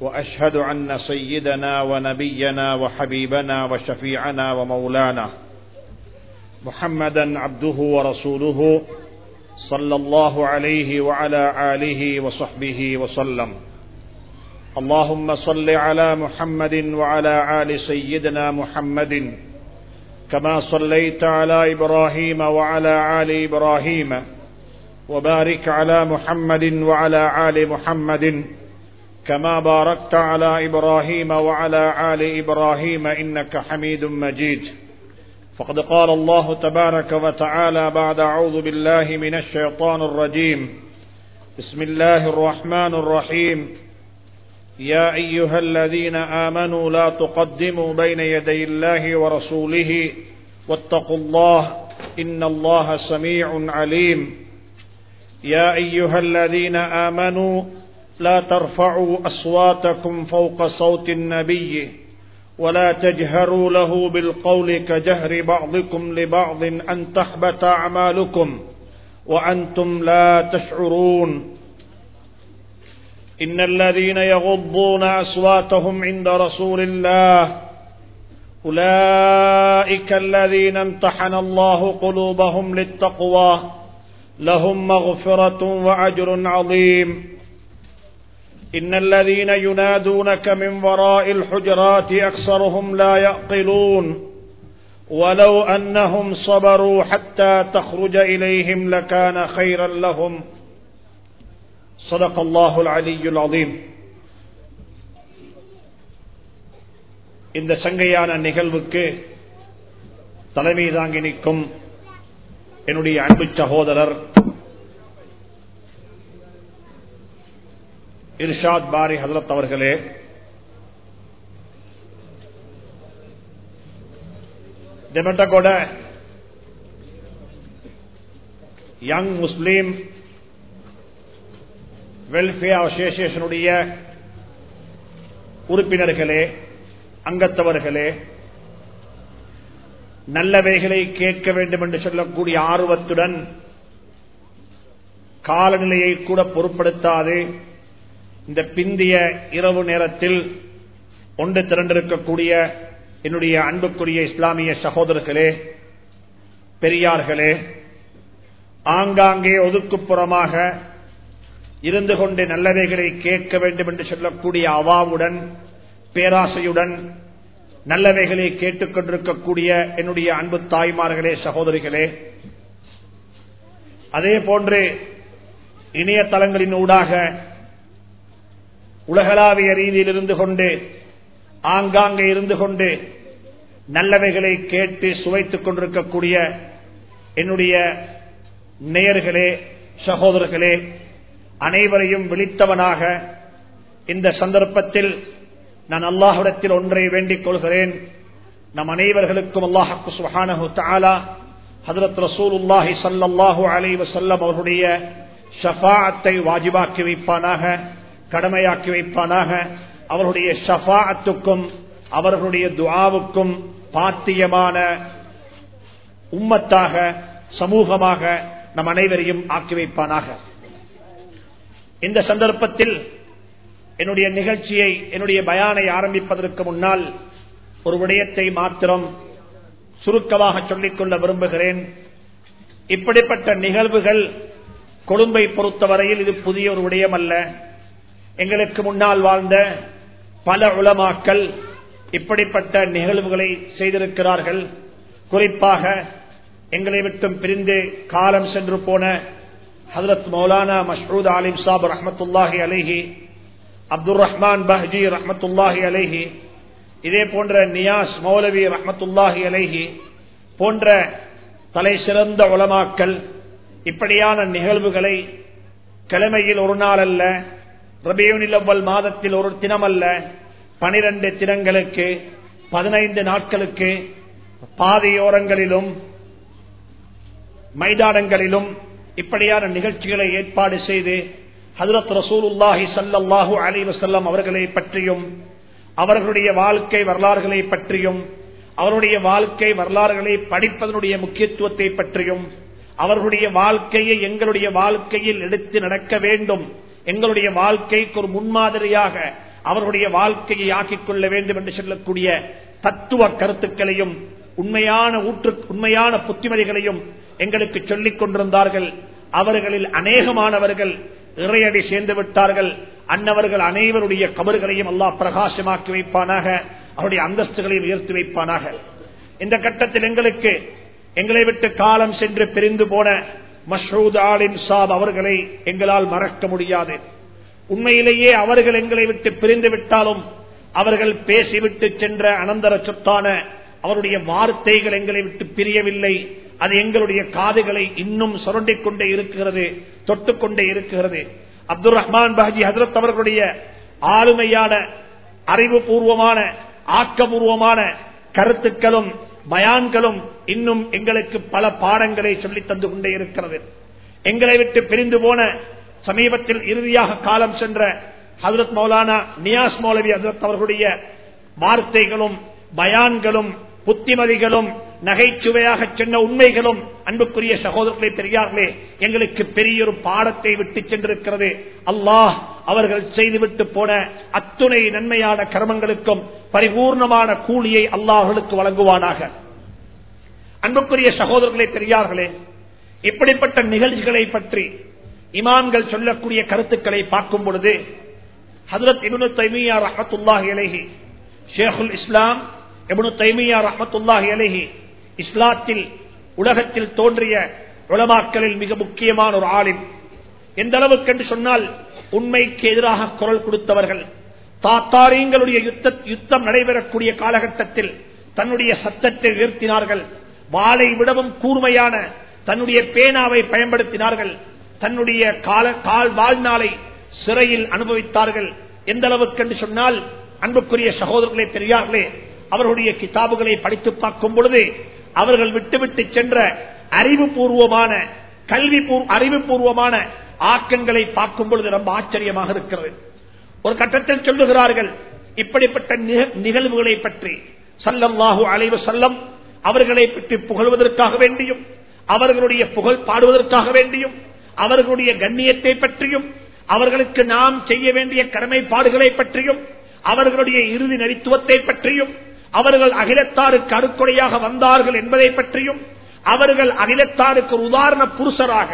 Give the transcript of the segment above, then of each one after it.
وأشهد أن سيدنا ونبينا وحبيبنا وشفيعنا ومولانا محمدا عبده ورسوله صلى الله عليه وعلى آله وصحبه وسلم. اللهم صل على محمد وعلى آل سيدنا محمد كما صليت على إبراهيم وعلى آل إبراهيم وبارك على محمد وعلى آل محمد كما باركت على إبراهيم وعلى آل إبراهيم إنك حميد مجيد. فقد قال الله تبارك وتعالى بعد أعوذ بالله من الشيطان الرجيم. بسم الله الرحمن الرحيم. يا أيها الذين آمنوا لا تقدموا بين يدي الله ورسوله واتقوا الله إن الله سميع عليم. يا أيها الذين آمنوا لا ترفعوا أصواتكم فوق صوت النبي ولا تجهروا له بالقول كجهر بعضكم لبعض أن تحبط أعمالكم وأنتم لا تشعرون. إن الذين يغضون أصواتهم عند رسول الله أولئك الذين امتحن الله قلوبهم للتقوى لهم مغفرة وأجر عظيم. إن الذين ينادونك من وراء الحجرات أكثرهم لا يعقلون ولو أنهم صبروا حتى تخرج إليهم لكان خيرا لهم صدق الله العلي العظيم இந்த சங்கையான நிகழ்வுக்கு தலைமை தாங்கி நிற்கும் என்னுடைய அன்பு சகோதரர் இர்ஷாத் பாரி ஹசரத் அவர்களே. டெமெட்டகோட யங் முஸ்லீம் வெல்ஃபேர் அசோசியேஷனுடைய உறுப்பினர்களே அங்கத்தவர்களே நல்லவைகளை கேட்க வேண்டும் என்று சொல்லக்கூடிய ஆர்வத்துடன் காலநிலையை கூட பொருட்படுத்தாது. இந்த பிந்திய இரவு நேரத்தில் ஒன்று திரண்டிருக்கக்கூடிய என்னுடைய அன்புக்குரிய இஸ்லாமிய சகோதரர்களே பெரியார்களே ஆங்காங்கே ஒதுக்குப்புறமாக இருந்து கொண்டு நல்லவைகளை கேட்க வேண்டும் என்று சொல்லக்கூடிய அவாவுடன் பேராசையுடன் நல்லவைகளை கேட்டுக்கொண்டிருக்கக்கூடிய என்னுடைய அன்பு தாய்மார்களே சகோதரிகளே அதே போன்று இணையதளங்களின் ஊடாக உலகளாவிய ரீதியில் இருந்து கொண்டு ஆங்காங்கே இருந்து கொண்டு நல்லவைகளை கேட்டு சுவைத்துக் கொண்டிருக்கக்கூடிய என்னுடைய நேயர்களே சகோதரர்களே அனைவரையும் விழித்தவனாக இந்த சந்தர்ப்பத்தில் நான் அல்லாஹிடத்தில் ஒன்றை வேண்டிக் கொள்கிறேன். நம் அனைவர்களுக்கும் அல்லாஹு சுஹானு தாலா ஹதரத் ரசூலுல்லாஹி சல்லாஹூ அலை வசல்லம் அவர்களுடைய ஷஃபாத்தை வாஜிபாக்கி வைப்பானாக. கடமையாக்கி வைப்பானாக. அவருடைய ஷஃபாத்துக்கும் அவர்களுடைய துவாவுக்கும் பாத்தியமான உம்மத்தாக சமூகமாக நம் அனைவரையும் ஆக்கி வைப்பானாக. இந்த சந்தர்ப்பத்தில் என்னுடைய நிகழ்ச்சியை என்னுடைய பயானை ஆரம்பிப்பதற்கு முன்னால் ஒரு விடயத்தை மாத்திரம் சுருக்கமாக சொல்லிக்கொள்ள விரும்புகிறேன். இப்படிப்பட்ட நிகழ்வுகள் கொழும்பை பொறுத்தவரையில் இது புதிய ஒரு விடயம் அல்ல எங்களுக்கு முன்னால் வாழ்ந்த பல உளமாக்கள் இப்படிப்பட்ட நிகழ்வுகளை செய்திருக்கிறார்கள். குறிப்பாக எங்களை விட்டும் பிரிந்து காலம் சென்று போன ஹசரத் மௌலானா மஷ்ரூத் அலிம் சாப் ரஹமத்துல்லாஹி அலிஹி அப்துல் ரஹ்மான் பஹ்ஜி ரஹமத்துல்லாஹி அலிஹி இதே போன்ற நியாஸ் மௌலவி ரஹமத்துல்லாஹி அலிஹி போன்ற தலை சிறந்த உலமாக்கல் இப்படியான நிகழ்வுகளை கிழமையில் ஒரு நாள் அல்ல ரபியூனில் மாதத்தில் ஒரு தினம் அல்ல பனிரெண்டு தினங்களுக்கு பதினைந்து நாட்களுக்கு பாதையோரங்களிலும் மைதானங்களிலும் இப்படியான நிகழ்ச்சிகளை ஏற்பாடு செய்து ஹதரத் ரசூலுல்லாஹி சல்லாஹூ அலி வசல்லம் அவர்களை பற்றியும் அவர்களுடைய வாழ்க்கை வரலாறுகளை பற்றியும் அவருடைய வாழ்க்கை வரலாறுகளை படிப்பதனுடைய முக்கியத்துவத்தை பற்றியும் அவர்களுடைய வாழ்க்கையை எங்களுடைய வாழ்க்கையில் எடுத்து நடக்க வேண்டும் எங்களுடைய வாழ்க்கைக்கு ஒரு முன்மாதிரியாக அவருடைய வாழ்க்கையை ஆக்கிக் கொள்ள வேண்டும் என்று சொல்லக்கூடிய தத்துவ கருத்துக்களையும் உண்மையான ஊற்று உண்மையான புத்திமதிகளையும் எங்களுக்கு சொல்லிக் கொண்டிருந்தார்கள். அவர்களில் அநேகமானவர்கள் இறையடி சேர்ந்து விட்டார்கள். அன்னவர்கள் அனைவருடைய கபறுகளையும் அல்லாஹ் பிரகாசமாக்கி வைப்பானாக அவருடைய அந்தஸ்துகளையும் உயர்த்தி வைப்பானாக. இந்த கட்டத்தில் எங்களுக்கு எங்களை விட்டு காலம் சென்று பிரிந்து போன மஷூத் ஆலின் சாப் அவர்களை எங்களால் மறக்க முடியாது. உண்மையிலேயே அவர்கள் எங்களை விட்டு பிரிந்து விட்டாலும் அவர்கள் பேசிவிட்டு சென்ற அனந்தர சொத்தான அவருடைய வார்த்தைகள் எங்களை விட்டு பிரியவில்லை. அது எங்களுடைய காதுகளை இன்னும் சுரண்டிக் கொண்டே இருக்கிறது தொட்டுக்கொண்டே இருக்கிறது. அப்துல் ரஹ்மான் பாஜி ஹசரத் அவர்களுடைய ஆளுமையான அறிவுபூர்வமான ஆக்கபூர்வமான கருத்துக்களும் பயான்களும் இன்னும் எங்களுக்கு பல பாடங்களை சொல்லித் தந்து கொண்டே இருக்கிறது. எங்களை விட்டு பிரிந்து போன சமீபத்தில் இறுதியாக காலம் சென்ற ஹசரத் மௌலானா நியாஸ் மௌலவி ஹசரத் அவர்களுடைய வார்த்தைகளும் பயான்களும் புத்திமதிகளும் நகைச்சுவையாக சொன்ன உண்மைகளும் அன்புக்குரிய சகோதரர்களை பெரியார்களே எங்களுக்கு பெரிய ஒரு பாடத்தை விட்டு சென்றிருக்கிறது. அல்லாஹ் அவர்கள் செய்துவிட்டு போன அத்துணை நன்மையான கர்மங்களுக்கும் பரிபூர்ணமான கூலியை அல்லாஹர்களுக்கு வழங்குவானாக. அன்புக்குரிய சகோதரர்களை பெரியார்களே இப்படிப்பட்ட நிகழ்ச்சிகளை பற்றி இமாம்கள் சொல்லக்கூடிய கருத்துக்களை பார்க்கும் பொழுது ஹதரத் இபுனு தைமியா ரஹமத்துல்லாஹி அலஹி ஷேகுல் இஸ்லாம் இபுனு தைமியா ரஹமத்துல்லாஹி அலஹி இஸ்லாத்தில் உலகத்தில் தோன்றிய உலமாக்களில் மிக முக்கியமான ஒரு ஆளின் எந்த அளவுக்கு என்று சொன்னால் உண்மைக்கு எதிராக குரல் கொடுத்தவர்கள். தாத்தாரியங்களுடைய யுத்தம் நடைபெறக்கூடிய காலகட்டத்தில் தன்னுடைய சத்தத்தை உயர்த்தினார்கள். வாளை விடவும் கூர்மையான தன்னுடைய பேனாவை பயன்படுத்தினார்கள். தன்னுடைய கால கால் வாழ்நாளை சிறையில் அனுபவித்தார்கள். எந்த அளவுக்கு என்று சொன்னால் அன்புக்குரிய சகோதரர்களே பெரியார்களே அவர்களுடைய கிதாபுகளை படித்து பார்க்கும் பொழுது அவர்கள் விட்டுவிட்டு சென்ற அறிவுபூர்வமான கல்வி அறிவுபூர்வமான ஆக்கங்களை பார்க்கும் பொழுது ரொம்ப ஆச்சரியமாக இருக்கிறது. ஒரு கட்டத்தில் சொல்லுகிறார்கள் இப்படிப்பட்ட நிகழ்வுகளை பற்றி. சல்லல்லாஹு அலைவு செல்லம் அவர்களை பற்றி புகழ்வதற்காக வேண்டியும் அவர்களுடைய புகழ் பாடுவதற்காக வேண்டியும் அவர்களுடைய கண்ணியத்தை பற்றியும் அவர்களுக்கு நாம் செய்ய வேண்டிய கடமைப்பாடுகளை பற்றியும் அவர்களுடைய இறுதி நரித்துவத்தை பற்றியும் அவர்கள் அகிலத்தாருக்கு அறுக்குறையாக வந்தார்கள் என்பதை பற்றியும் அவர்கள் அகிலத்தாருக்கு ஒரு உதாரண புருஷராக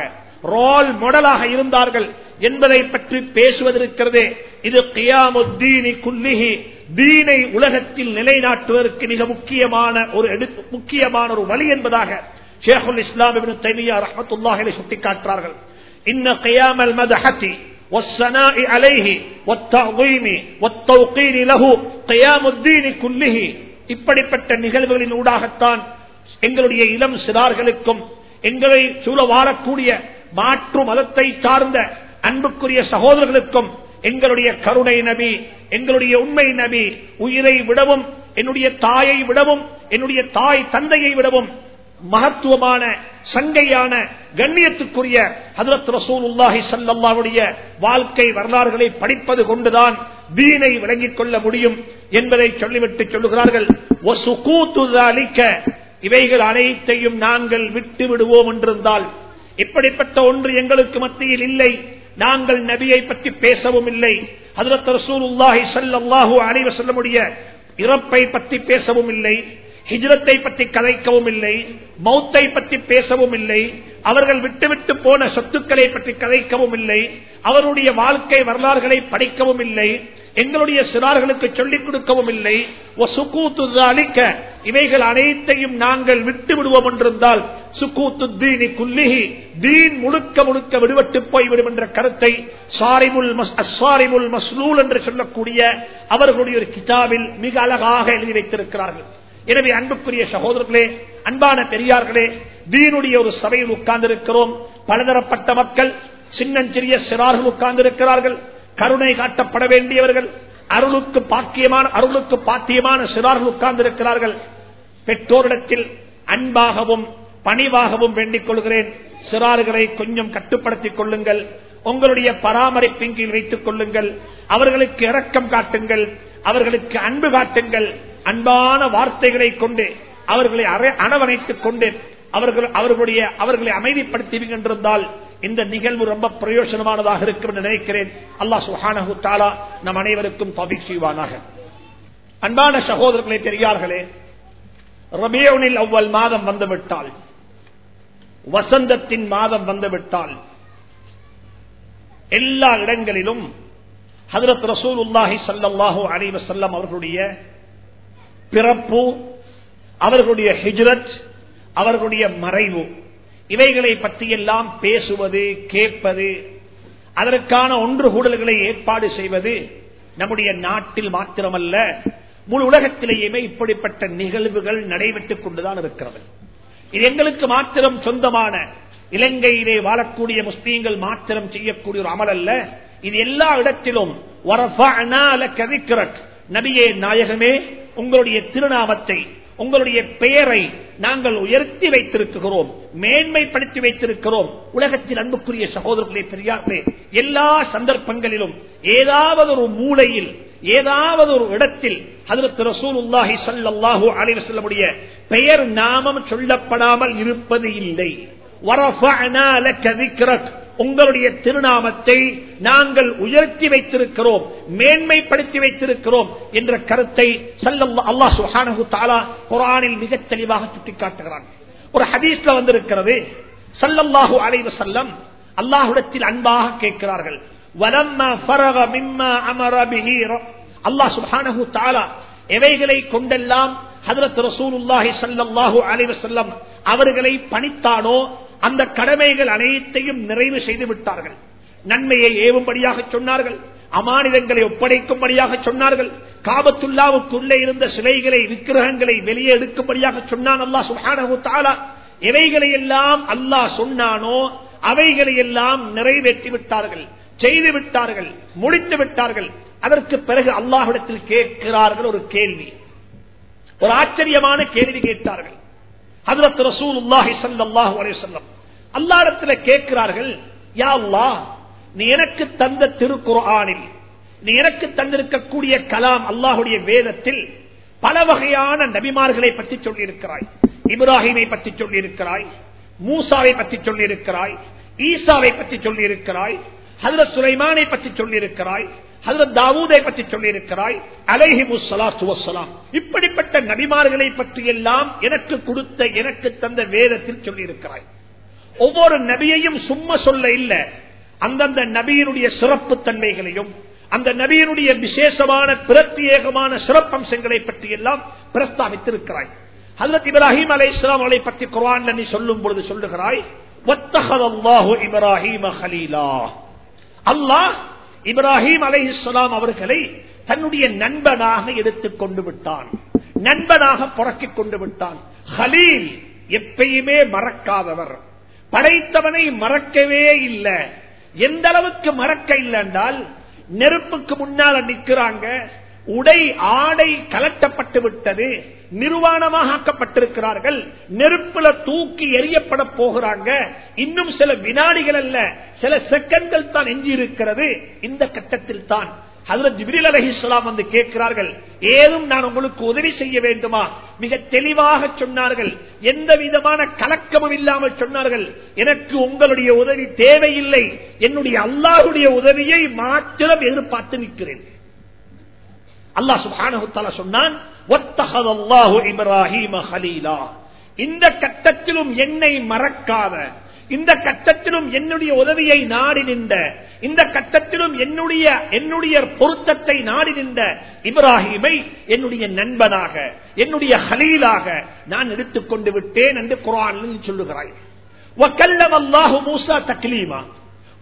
ரோல் மாடலாக இருந்தார்கள் என்பதை பற்றி பேசுவதற்கிறதே இது கியாமுத்தீனி குல்லிஹி தீனை உலகத்தில் நிலைநாட்டுவதற்கு மிக முக்கியமான ஒரு முக்கியமான ஒரு வழி என்பதாக ஷேகுல் இஸ்லாம் தைமியா ரஹமத்துல்லாஹலை இன்ன கியாமல் மதஹத்தி والثناء عليه والتعظيم والتوقير له قيام الدين كله இப்படிப்பட்ட நிகழ்வுகளின் ஊடாகத்தான் எங்களுடைய இளம் சிறார்களுக்கும் எங்களை சூழ வாழக்கூடிய மாற்று மதத்தை சார்ந்த அன்புக்குரிய சகோதரர்களுக்கும் எங்களுடைய கருணை நபி எங்களுடைய உண்மை நபி உயிரை விடவும் என்னுடைய தாயை விடவும் என்னுடைய தாய் தந்தையை விடவும் மகத்துவமான சங்கையான கண்ணியத்துக்குரிய ஹதரத் ரசூலுல்லாஹி சல்லாவுடைய வாழ்க்கை வரலாறுகளை படிப்பது கொண்டுதான் தீனை விளங்கிக் கொள்ள முடியும் என்பதை சொல்லிவிட்டு சொல்லுகிறார்கள். இவைகள் அனைத்தையும் நாங்கள் விட்டு விடுவோம் என்றிருந்தால் இப்படிப்பட்ட ஒன்று எங்களுக்கு மத்தியில் இல்லை. நாங்கள் நபியை பற்றி பேசவும் இல்லை. ஹதரத் ரசூலுல்லாஹி சல்லாஹூ அனைவர் சொல்லமுடிய இறப்பை பற்றி பேசவும் இல்லை. ஹிஜ்ரத்தை பற்றி கதைக்கவும் இல்லை மௌத்தை பற்றி பேசவும் இல்லை அவர்கள் விட்டுவிட்டு போன சொத்துக்களை பற்றி கதைக்கவும் இல்லை அவருடைய வாழ்க்கை வரலாறுகளை படிக்கவும் இல்லை எங்களுடைய சிறார்களுக்கு சொல்லிக் கொடுக்கவும் இல்லை. அளிக்க இவைகள் அனைத்தையும் நாங்கள் விட்டு விடுவோம் என்றிருந்தால் சுக்கூத்து தீனி குல்லிஹி தீன் முழுக்க முழுக்க விடுபட்டு போய்விடும் என்ற கருத்தை சாரிமுல் சாரிமுல் மஸ்லூல் என்று சொல்லக்கூடிய அவர்களுடைய ஒரு கிதாபில் மிக அழகாக எழுதி வைத்திருக்கிறார்கள். எனவே அன்புக்குரிய சகோதரர்களே அன்பான பெரியார்களே தீனுடைய ஒரு சபையில் உட்கார்ந்திருக்கிறோம். பலதரப்பட்ட மக்கள் சின்னஞ்சிறிய சிறார்கள் உட்கார்ந்திருக்கிறார்கள். கருணை காட்டப்பட வேண்டியவர்கள் அருளுக்கு பாக்கியமான அருளுக்கு பாத்தியமான சிறார்கள் உட்கார்ந்திருக்கிறார்கள். பெற்றோரிடத்தில் அன்பாகவும் பணிவாகவும் வேண்டிக் கொள்கிறேன். சிறார்களை கொஞ்சம் கட்டுப்படுத்திக் கொள்ளுங்கள். உங்களுடைய பராமரிப்பின் கீழ் வைத்துக் கொள்ளுங்கள். அவர்களுக்கு இரக்கம் காட்டுங்கள். அவர்களுக்கு அன்பு காட்டுங்கள். அன்பான வார்த்தைகளை கொண்டு அவர்களை அரை- அரவணைத்துக் கொண்டு அவர்கள் அவர்களுடைய அவர்களை அமைதிப்படுத்தி என்றிருந்தால் இந்த நிகழ்வு ரொம்ப பிரயோஜனமானதாக இருக்கும் என்று நினைக்கிறேன். அல்லாஹ் சுஹானஹு தாலா நம் அனைவருக்கும் தபி செய்வானாக. அன்பான சகோதரர்களை பெரியார்களே ரபியோனில் அவ்வள் மாதம் வந்துவிட்டால் வசந்தத்தின் மாதம் வந்துவிட்டால் எல்லா இடங்களிலும் ஹதரத் ரசூல் உல்லாஹி சல்லாஹூ அலைவ செல்லம் அவர்களுடைய பிறப்பு அவர்களுடைய ஹிஜ்ரத் அவர்களுடைய மறைவு. இவைகளை பற்றியெல்லாம் பேசுவது கேட்பது அதற்கான ஒன்று கூடல்களை ஏற்பாடு செய்வது நம்முடைய நாட்டில் மாத்திரமல்ல முழு உலகத்திலேயுமே இப்படிப்பட்ட நிகழ்வுகள் நடைபெற்றுக் கொண்டுதான் இருக்கிறது. இது எங்களுக்கு மாத்திரம் சொந்தமான இலங்கையிலே வாழக்கூடிய முஸ்லீம்கள் மாத்திரம் செய்யக்கூடிய ஒரு அமல் அல்ல இது எல்லா இடத்திலும் நபியே நாயகமே உங்களுடைய திருநாமத்தை உங்களுடைய பெயரை நாங்கள் உயர்த்தி வைத்திருக்கிறோம் மேன்மைப்படுத்தி வைத்திருக்கிறோம். உலகத்தில் அன்புக்குரிய சகோதரர்களே பெரியார்களே எல்லா சந்தர்ப்பங்களிலும் ஏதாவது ஒரு மூலையில் ஏதாவது ஒரு இடத்தில் அதற்கு ரசூலுல்லாஹி ஸல்லல்லாஹு அலைஹி பெயர் நாமம் சொல்லப்படாமல் இருப்பது இல்லை. உங்களுடைய திருநாமத்தை நாங்கள் உயர்த்தி வைத்திருக்கிறோம் மேன்மைப்படுத்தி வைத்திருக்கிறோம் என்ற கருத்தை சல்லம் அல்லாஹ் சுப்ஹானஹு தாலா குரானில் மிக தெளிவாக சுட்டிக்காட்டுகிறான். ஒரு ஹதீஸ்ல வந்திருக்கிறது சல்லல்லாஹு அலைவ செல்லம் அல்லாஹுடத்தில் அன்பாக கேட்கிறார்கள் அமர அல்லாஹ் சுஹானு தாலா எவைகளை கொண்டெல்லாம் ஹதரத் ரசூலுல்லாஹி ஸல்லல்லாஹு அலைஹி அவர்களை பணித்தானோ அந்த கடமைகள் அனைத்தையும் நிறைவு செய்து விட்டார்கள். நன்மையை ஏவும்படியாக சொன்னார்கள். அமானிதங்களை ஒப்படைக்கும்படியாக சொன்னார்கள். காபத்துல்லாவுக்குள்ளே இருந்த சிலைகளை விக்கிரகங்களை வெளியே எடுக்கும்படியாக சொன்னான் அல்லாஹ் சுஹானு தாலா எவைகளை எல்லாம் அல்லாஹ் சொன்னானோ அவைகளை எல்லாம் நிறைவேற்றி விட்டார்கள். செய்து விட்டார்கள் முடித்து விட்டார்கள். அதற்கு பிறகு அல்லாஹிடத்தில் கேட்கிறார்கள் ஒரு கேள்வி. ஒரு ஆச்சரியமான கேள்வி கேட்டார்கள். ஹதரத் ரசூலுல்லாஹி ஸல்லல்லாஹு அலைஹி சொல்லம் அல்லாஹ்விடத்தில் கேட்கிறார்கள் யா அல்லாஹ் நீ எனக்கு தந்த திருக்குறானில் நீ எனக்கு தந்திருக்கக்கூடிய கலாம் அல்லாஹுடைய வேதத்தில் பல வகையான நபிமார்களை பற்றி சொல்லியிருக்கிறாய். இப்ராஹிமை பற்றி சொல்லியிருக்கிறாய். மூசாவை பற்றி சொல்லியிருக்கிறாய். ஈசாவை பற்றி சொல்லியிருக்கிறாய். ஹதரத் சுலைமானை பற்றி சொல்லியிருக்கிறாய். இருக்கிறாய் தாவூதை பற்றி சொல்லியிருக்கிறாய் அலைஹி இப்படிப்பட்ட நபிமார்களை பற்றி எல்லாம் எனக்கு கொடுத்த எனக்கு தந்த வேதத்தில் சொல்லியிருக்கிறாய். ஒவ்வொரு நபியையும் சும்மா சொல்ல இல்ல. அந்தந்த நபியினுடைய சிறப்பு தன்மைகளையும் அந்த நபியினுடைய விசேஷமான பிரத்யேகமான சிறப்பம்சங்களை பற்றி எல்லாம் பிரஸ்தாபித்திருக்கிறாய் ஹதரத் இப்ராஹிம் அலை இஸ்லாம் அவளை பற்றி குரான் நீ சொல்லும் பொழுது சொல்லுகிறாய் இப்ராஹிம் அல்லாஹ் இப்ராஹிம் அலை இஸ்லாம் அவர்களை தன்னுடைய நண்பனாக எடுத்துக் கொண்டு விட்டான். நண்பனாக புறக்கிக் கொண்டு விட்டான். ஹலீல் எப்பயுமே மறக்காதவர். படைத்தவனை மறக்கவே இல்லை. எந்த அளவுக்கு மறக்க இல்லை என்றால் நெருப்புக்கு முன்னால நிக்கிறாங்க உடை ஆடை கலட்டப்பட்டு விட்டது நிர்வாணமாக ஆக்கப்பட்டிருக்கிறார்கள் நெருப்புல தூக்கி எரியப்பட போகிறாங்க. இன்னும் சில வினாடிகள் அல்ல சில செகண்ட்கள் தான் எஞ்சி இருக்கிறது இந்த கட்டத்தில் தான் ஹதரத் வந்து கேட்கிறார்கள் ஏதும் நான் உங்களுக்கு உதவி செய்ய வேண்டுமா? மிக தெளிவாக சொன்னார்கள் எந்த விதமான கலக்கமும் இல்லாமல் சொன்னார்கள் எனக்கு உங்களுடைய உதவி தேவையில்லை என்னுடைய அல்லாஹுடைய உதவியை மாத்திரம் எதிர்பார்த்து நிற்கிறேன். அல்லாஹ் சுப்ஹானஹு சொன்னான் வத்தஹதல்லாஹு ஹலீலா. இந்த கட்டத்திலும் என்னை மறக்காத இந்த கட்டத்திலும் என்னுடைய உதவியை நாடி நின்ற இந்த கட்டத்திலும் என்னுடைய என்னுடைய பொருத்தத்தை நாடி நின்ற இப்ராஹிமை என்னுடைய நண்பனாக என்னுடைய ஹலீலாக நான் எடுத்துக்கொண்டு விட்டேன் என்று குரான் சொல்லுகிறாய். மூசா தக்லீமா.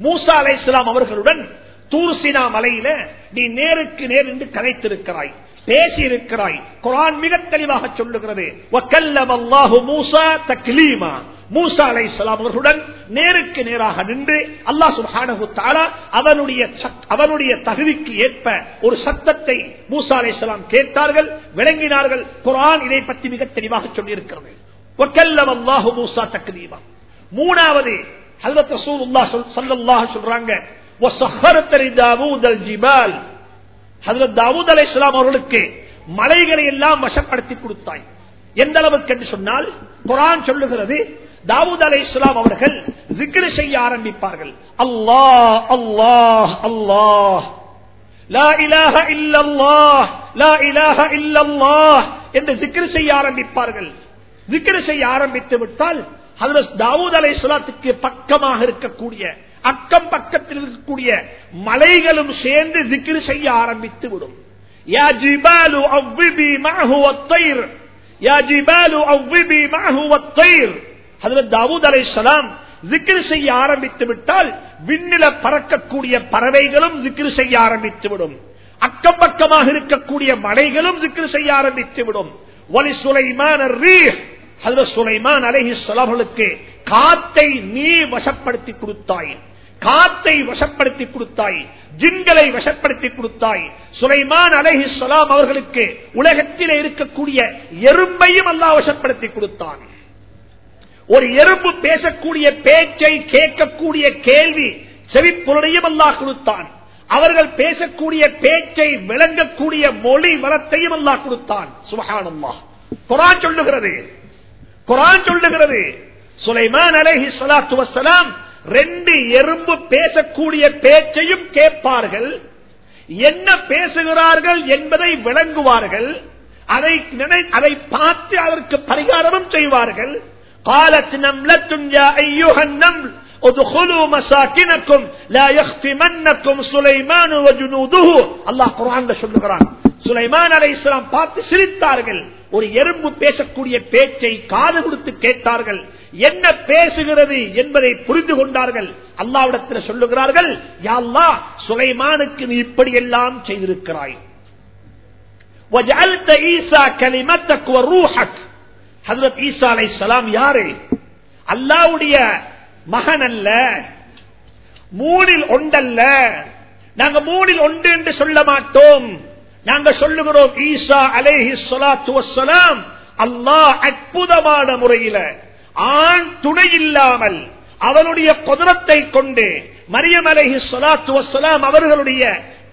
மூசா அலை அவர்களுடன் தூர்சினா மலையில நீ நேருக்கு நேர் என்று கலைத்திருக்கிறாய் பேசி இருக்கிறாய் குரான் மிக தெளிவாக சொல்லுகிறது. மூசா அலை இஸ்லாம் அவர்களுடன் நேருக்கு நேராக நின்று அல்லாஹ் சுபானு தாலா அவனுடைய அவனுடைய தகுதிக்கு ஏற்ப ஒரு சத்தத்தை மூசா அலை இஸ்லாம் கேட்டார்கள் விளங்கினார்கள். குரான் இதை பற்றி மிக தெளிவாக சொல்லியிருக்கிறது. மூசா தக்லீமா. மூணாவது ஹல்வத் ரசூல் சொல்றாங்க ஜிபால் ஹதரத் தாவூத் அலை இஸ்லாம் அவர்களுக்கு மலைகளை எல்லாம் வசப்படுத்தி கொடுத்தாய். எந்த அளவுக்கு என்று சொன்னால் குரான் சொல்லுகிறது தாவூத் அலை இஸ்லாம் அவர்கள் ஜிக்ரு செய்ய ஆரம்பிப்பார்கள். அல்லாஹ் அல்லாஹ் அல்லாஹ். லா இலாஹ இல்லல்லாஹ் லா இலாஹ இல்லல்லாஹ் என்று ஜிக்ரு செய்ய ஆரம்பிப்பார்கள். ஜிக்ரு செய்ய ஆரம்பித்து விட்டால் ஹதரத் தாவூத் அலை இஸ்லாத்துக்கு பக்கமாக இருக்கக்கூடிய அக்கம் பக்கத்தில் இருக்கக்கூடிய மலைகளும் சேர்ந்து ஜிக்ரு செய்ய ஆரம்பித்து விடும். யா ஜிபாலு செய்ய ஆரம்பித்து விட்டால் விண்ணில பறக்கக்கூடிய பறவைகளும் ஜிக்ர் செய்ய ஆரம்பித்து விடும். அக்கம் பக்கமாக இருக்கக்கூடிய மலைகளும் ஜிக்ர் செய்ய ஆரம்பித்து விடும். ஒலி சுலைமான் அலஹி சொலவர்களுக்கு காத்தை நீ வசப்படுத்தி கொடுத்தாய் காத்தை வசப்படுத்தி கொடுத்தாய் ஜின்களை வசப்படுத்தி கொடுத்தாய். சுலைமான் அலைஹிஸ்ஸலாம் அவர்களுக்கு உலகத்திலே இருக்கக்கூடிய எறும்பையும் அல்லாஹ் வசப்படுத்தி கொடுத்தான். ஒரு எறும்பு பேசக்கூடிய பேச்சை கேட்கக்கூடிய கேள்வி செவிப்பொருளையும் அல்லாஹ் கொடுத்தான். அவர்கள் பேசக்கூடிய பேச்சை விளங்கக்கூடிய மொழி வளத்தையும் அல்லாஹ் கொடுத்தான். சுபகானம்மா குரான் சொல்லுகிறது. குரான் சொல்லுகிறது. சுலைமான் அலஹி சலாத்து வசலாம் ரெண்டு எறும்பு பேசக்கூடிய பேச்சையும் கேட்பார்கள் என்ன பேசுகிறார்கள் என்பதை விளங்குவார்கள் அதை நினை அதை பார்த்து அதற்கு பரிகாரமும் செய்வார்கள் قالت نملة يا أيها النمل ادخلوا مساكنكم لا يختمنكم سليمان وجنوده الله قرآن சொல்லுகிறான் சுலைமான் அலை இஸ்லாம் பார்த்து சிரித்தார்கள் ஒரு எறும்பு பேசக்கூடிய பேச்சை காது கொடுத்து கேட்டார்கள் என்ன பேசுகிறது என்பதை புரிந்து கொண்டார்கள். அல்லாவிடத்தில் சொல்லுகிறார்கள் யாழ்லா சுலைமானுக்கு நீ இப்படி எல்லாம் செய்திருக்கிறாய் அல்லாவுடைய மகன் அல்ல மூணில் ஒன்றல்ல நாங்க மூணில் ஒன்று என்று சொல்ல மாட்டோம். நாங்க சொல்லுகிறோம் ஈசா அலேஹி சொலாத்து வசலாம் அல்லாஹ் அற்புதமான முறையில ஆண் துணை இல்லாமல் அவனுடைய குதிரத்தை கொண்டு மரியம் சொலாத்து வசலாம் அவர்களுடைய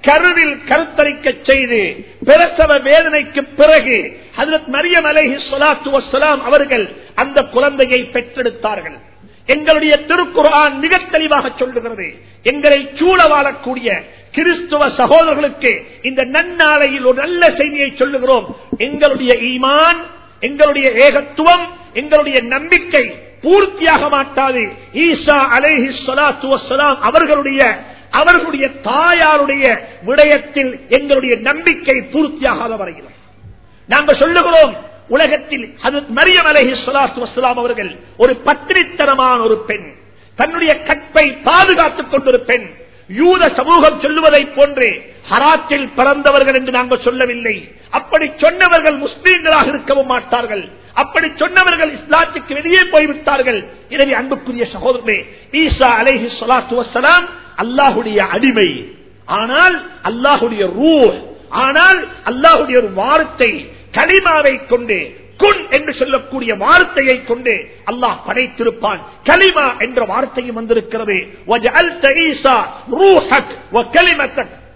கருவில் கருத்தரிக்க செய்து பிரசவ வேதனைக்கு பிறகு ஹதரத் மரியம் அலேஹி சொலாத்து வசலாம் அவர்கள் அந்த குழந்தையை பெற்றெடுத்தார்கள். எங்களுடைய திருக்குறான் மிக தெளிவாக சொல்லுகிறது. எங்களை சூழ வாழக்கூடிய கிறிஸ்துவ சகோதரர்களுக்கு இந்த நன்னாளையில் ஒரு நல்ல செய்தியை சொல்லுகிறோம். எங்களுடைய ஈமான் எங்களுடைய ஏகத்துவம் எங்களுடைய நம்பிக்கை பூர்த்தியாக மாட்டாது. ஈசா அலேஹி சலாத்து வசலாம் அவர்களுடைய அவர்களுடைய தாயாருடைய விடயத்தில் எங்களுடைய நம்பிக்கை பூர்த்தியாகாத வரையில் நாங்கள் சொல்லுகிறோம் உலகத்தில் மரியம் அலஹி சலாத்து வசலாம் அவர்கள் ஒரு பத்திரித்தனமான ஒரு பெண். தன்னுடைய கற்பை பாதுகாத்துக் கொண்டிருப்பெண் பெண் யூத சமூகம் சொல்லுவதை போன்று ஹராத்தில் பிறந்தவர்கள் என்று நாங்கள் சொல்லவில்லை. அப்படி சொன்னவர்கள் முஸ்லீம்களாக இருக்கவும் மாட்டார்கள். அப்படி சொன்னவர்கள் இஸ்லாத்துக்கு வெளியே போய்விட்டார்கள். எனவே அன்புக்குரிய சகோதரமே ஈசா அலைஹி சொலாத்து வசலாம் அல்லாஹுடைய அடிமை. ஆனால் அல்லாஹுடைய ரூ ஆனால் அல்லாஹுடைய ஒரு வார்த்தை களிமாவை கொண்டு குன் என்று சொல்லக்கூடிய வார்த்தையை கொண்டு அல்லாஹ் படைத்திருப்பான். கலிமா என்ற வார்த்தையும் வந்திருக்கிறது.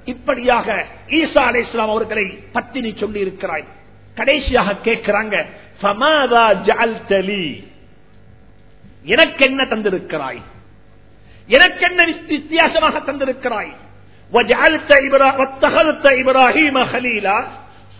இப்படியாக ஈசா அலை இஸ்லாம் அவர்களை பத்தினி சொல்லி இருக்கிறாய் கடைசியாக கேட்கிறாங்க எனக்கு என்ன தந்திருக்கிறாய் எனக்கு என்ன வித்தியாசமாக தந்திருக்கிறாய் واتخذت ابراهيم خليلا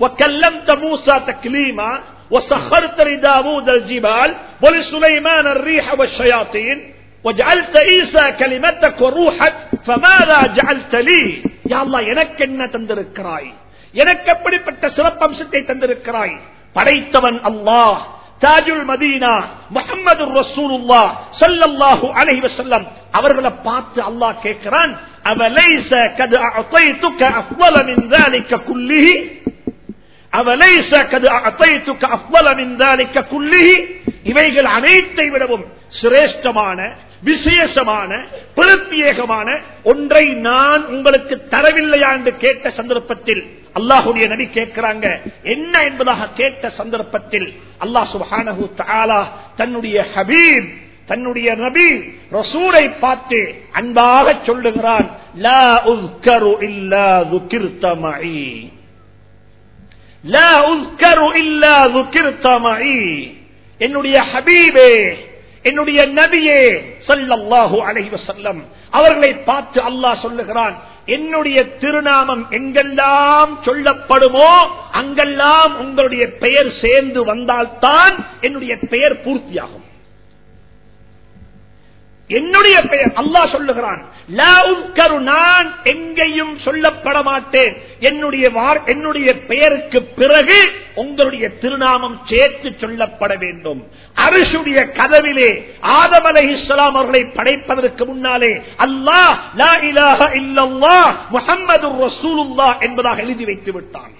وكلمت موسى تكليما وسخرت لداود الجبال ولسليمان الريح والشياطين وجعلت عيسى كلمتك وروحك فماذا جعلت لي யாழ்லா எனக்கு என்ன தந்திருக்கிறாய்? எனக்கு எப்படிப்பட்ட சிறப்பம்சத்தை தந்திருக்கிறாய்? படைத்தவன் அல்லாஹ். தாஜுல் மதீனா முகமது ரசூலுல்லா சல்லல்லாஹு அலைஹி வஸல்லம். அவர்களை பார்த்து அல்லாஹ் கேட்கிறான் அவலைஸ கது அத்தைதுக அஃவல மின் ذلك كله அவலைஸ கது அத்தைதுக அஃவல மின் ذلك كله இவைகள் அனைத்தை விடவும் சிரேஷ்டமான விசேஷமான பிரத்யேகமான ஒன்றை நான் உங்களுக்கு தரவில்லையா என்று கேட்ட சந்தர்ப்பத்தில் அல்லாஹுடைய நபி கேட்கிறாங்க. என்ன என்பதாக கேட்ட சந்தர்ப்பத்தில் அல்லாஹ் சுபானு தாலா தன்னுடைய ஹபீப் தன்னுடைய நபி ரசூரை பார்த்து அன்பாக சொல்லுகிறான். என்னுடைய ஹபீபே என்னுடைய நபியே சல்லல்லாஹு அலைஹி வஸல்லம் அவர்களை பார்த்து அல்லாஹ் சொல்லுகிறான் என்னுடைய திருநாமம் எங்கெல்லாம் சொல்லப்படுமோ அங்கெல்லாம் உங்களுடைய பெயர் சேர்ந்து வந்தால்தான் என்னுடைய பெயர் பூர்த்தியாகும். என்னுடைய பெயர் அல்லாஹ் சொல்லுகிறான். நான் எங்கேயும் சொல்லப்பட மாட்டேன். என்னுடைய வார்- என்னுடைய பெயருக்கு பிறகு உங்களுடைய திருநாமம் சேர்த்து சொல்லப்பட வேண்டும். அரிசுடைய கதவிலே ஆதம் அலைஹிஸ்ஸலாம் அவர்களை படைப்பதற்கு முன்னாலே அல்லாஹ் லா இலாஹ இல்லல்லாஹ் முஹம்மது ரசூலுல்லாஹ் என்பதாக எழுதி வைத்து விட்டான்.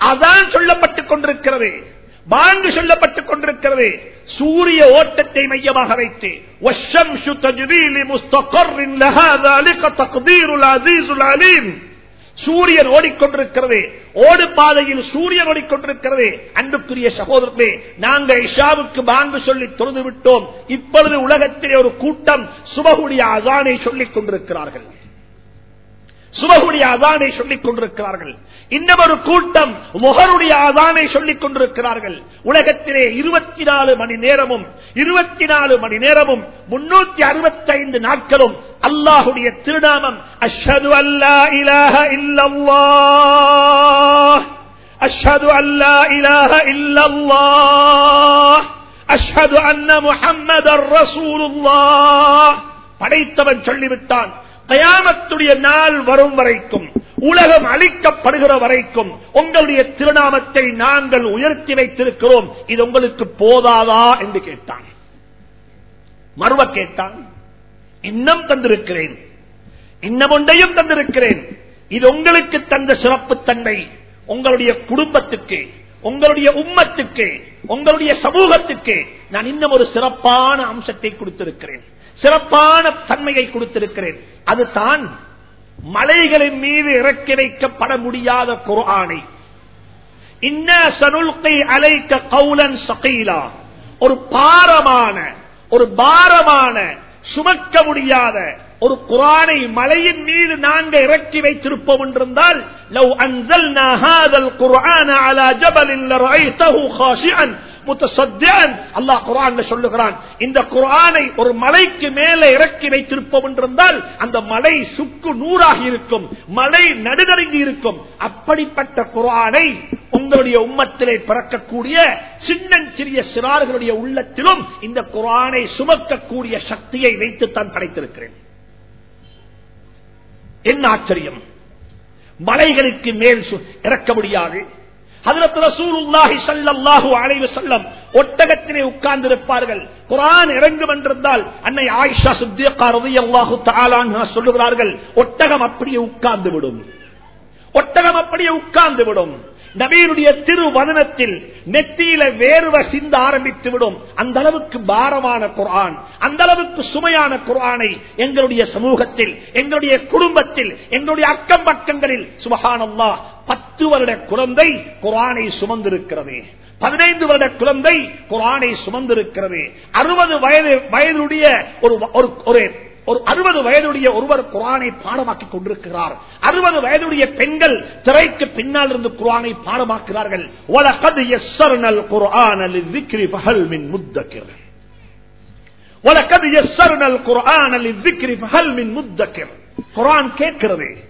அதான் சொல்லப்பட்டுக் கொண்டிருக்கிறது. பாங்கு சொல்லப்பட்டுக் கொண்டிருக்கிறது. சூரிய ஓட்டத்தை மையமாக வைத்து சூரியன் ஓடிக்கொண்டிருக்கிறது. ஓடு பாதையில் சூரியன் ஓடிக்கொண்டிருக்கிறது. அன்புக்குரிய சகோதரர்களே நாங்கள் இஷாவுக்கு பாங்கு சொல்லி தொழுது விட்டோம் இப்பொழுது உலகத்திலே ஒரு கூட்டம் சுபகுடைய அசானை சொல்லிக் கொண்டிருக்கிறார்கள். சுபகுடைய அதானை சொல்லிக் கொண்டிருக்கிறார்கள். இன்னும் ஒரு கூட்டம் முகருடைய அதானை சொல்லிக் கொண்டிருக்கிறார்கள். உலகத்திலே இருபத்தி நாலு மணி நேரமும் இருபத்தி நாலு மணி நேரமும் முன்னூத்தி அறுபத்தி ஐந்து நாட்களும் அல்லாஹுடைய திருநாமம் அஷது அல்லா இலாக இல்லல்லாஹ் அஷது அல்லா இலாக இல்லல்லாஹ் அஷ்ஹது அன்ன முஹம்மதர் ரசூலுல்லாஹ் படைத்தவன் சொல்லிவிட்டான். கயாமத்துடைய நாள் வரும் வரைக்கும் உலகம் அழிக்கப்படுகிற வரைக்கும் உங்களுடைய திருநாமத்தை நாங்கள் உயர்த்தி வைத்திருக்கிறோம். இது உங்களுக்கு போதாதா என்று கேட்டான். மறுவ கேட்டான் இன்னும் தந்திருக்கிறேன். இன்னும் ஒன்றையும் தந்திருக்கிறேன். இது உங்களுக்கு தந்த சிறப்பு தன்மை. உங்களுடைய குடும்பத்துக்கு உங்களுடைய உம்மத்துக்கு உங்களுடைய சமூகத்துக்கு நான் இன்னும் ஒரு சிறப்பான அம்சத்தை கொடுத்திருக்கிறேன். சிறப்பான தன்மையை கொடுத்திருக்கிறேன். அதுதான் மலைகளின் மீது இறக்கி வைக்கப்பட முடியாத குரானை இன்ன சனுல்கை அலைக்க கவுலன் சகைலா. ஒரு பாரமான ஒரு பாரமான சுமக்க முடியாத ஒரு குரானை மலையின் மீது நாங்க இறக்கி வைத்திருப்போம் என்றிருந்தால் லவ் அன்சல் ஹாதல் குர்ஆன அலா ஜபலின் லரஐதஹு காஷிஅன் முத்தசத்தியன் அல்லாஹ் குரான் சொல்லுகிறான் இந்த குரானை ஒரு மலைக்கு மேலே இறக்கி வைத்திருப்போம் என்றிருந்தால் அந்த மலை சுக்கு நூறாகி இருக்கும் மலை நடுநடுங்கி இருக்கும். அப்படிப்பட்ட குரானை உங்களுடைய உம்மத்திலே பிறக்கக்கூடிய சின்னன் சிறிய சிறார்களுடைய உள்ளத்திலும் இந்த குரானை சுமக்கக்கூடிய சக்தியை வைத்து தான் படைத்திருக்கிறேன். என்ன ஆச்சரியம்? மலைகளுக்கு மேல் சு- இறக்க முடியாது. ஹதரத் ரசூலுல்லாஹி ஸல்லல்லாஹு அலைஹி வஸல்லம் ஒட்டகத்திலே உட்கார்ந்திருப்பார்கள். குரான் இறங்கும் என்றிருந்தால் அன்னை ஆயிஷா சித்திகா ரலியல்லாஹு தஆலா சொல்லுகிறார்கள் ஒட்டகம் அப்படியே உட்கார்ந்து விடும். ஒட்டகம் அப்படியே உட்கார்ந்து விடும். நபீனுடைய திருவதனத்தில் நெத்தியில வேர்வ சிந்த ஆரம்பித்து விடும். அந்த அளவுக்கு பாரமான குரான் அந்த அளவுக்கு சுமையான குரானை எங்களுடைய சமூகத்தில் எங்களுடைய குடும்பத்தில் எங்களுடைய அக்கம் பக்கங்களில் சுபகானம்மா பத்து வருட குழந்தை குரானை சுமந்திருக்கிறது. பதினைந்து வருட குழந்தை குரானை சுமந்திருக்கிறது. அறுபது வயது வயதுடைய ஒரு ஒரு அறுபது வயதுடைய ஒருவர் குரானை பாடமாக்கிக் கொண்டிருக்கிறார். அறுபது வயதுடைய பெண்கள் திரைக்கு பின்னால் இருந்து குரானை பாடமாக்கிறார்கள் குரான் கேட்கிறது.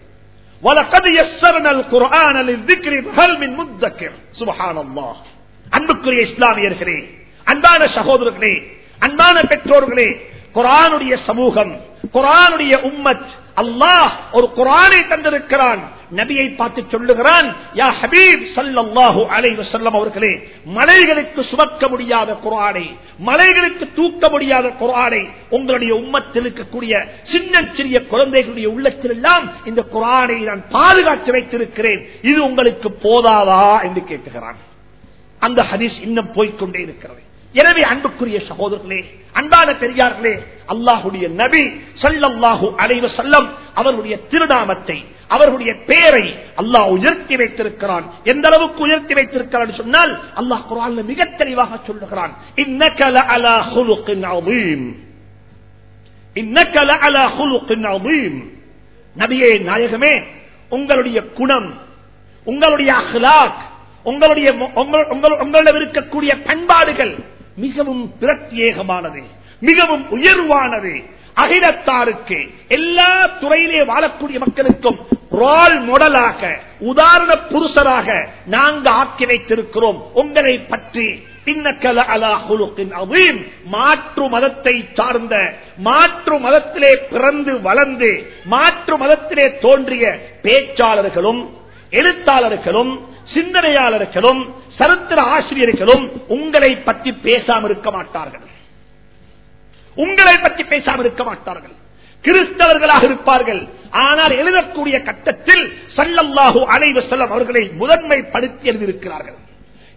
அன்புக்குரிய இஸ்லாமியர்களே அன்பான சகோதரர்களே அன்பான பெற்றோர்களே குரானுடைய சமூகம் குரானுடைய உம்மத். அல்லாஹ் ஒரு குரானை தந்திருக்கிறான். நபியை பார்த்து சொல்லுகிறான் யா ஹபீப் அவர்களே மலைகளுக்கு சுமக்க முடியாத குரானை மலைகளுக்கு தூக்க முடியாத குரானை உங்களுடைய உம்மத்தில் இருக்கக்கூடிய சின்ன சிறிய குழந்தைகளுடைய உள்ளத்தில் எல்லாம் இந்த குரானை நான் பாதுகாத்து வைத்திருக்கிறேன். இது உங்களுக்கு போதாதா? என்று கேட்கிறான். அந்த ஹதீஸ் இன்னும் போய்க்கொண்டே இருக்கிறது. எனவே அன்புக்குரிய சகோதரர்களே அன்பான பெரியார்களே அல்லாஹுடைய நபி சல்லாஹூ அலைவ செல்லம் அவருடைய திருநாமத்தை அவர்களுடைய பெயரை அல்லாஹ் உயர்த்தி வைத்திருக்கிறான். எந்த அளவுக்கு உயர்த்தி வைத்திருக்கிறான் சொன்னால் அல்லாஹ் குரான் மிக தெளிவாக சொல்லுகிறான். நபியே நாயகமே உங்களுடைய குணம் உங்களுடைய அஹ்லாக் உங்களுடைய உங்கள்- உங்களிடம் இருக்கக்கூடிய பண்பாடுகள் மிகவும் பிரத்யேகமானது மிகவும் உயர்வானது. அகிலத்தாருக்கு எல்லா துறையிலே வாழக்கூடிய மக்களுக்கும் ரோல் மாடலாக உதாரண புருஷராக நாங்கள் ஆக்கி வைத்திருக்கிறோம் உங்களை பற்றி அலா மாற்று மதத்தை சார்ந்த மாற்று மதத்திலே பிறந்து வளர்ந்து மாற்று மதத்திலே தோன்றிய பேச்சாளர்களும் எழுத்தாளர்களும் சிந்தனையாளர்களும் சரித்திர ஆசிரியர்களும் உங்களை பற்றி பேசாமல் இருக்க மாட்டார்கள். உங்களை பற்றி பேசாமல் இருக்க மாட்டார்கள். கிறிஸ்தவர்களாக இருப்பார்கள். ஆனால் எழுதக்கூடிய கட்டத்தில் சல்லல்லாஹு அலைவ செல்லம் அவர்களை முதன்மைப்படுத்தி எழுதியிருக்கிறார்கள்.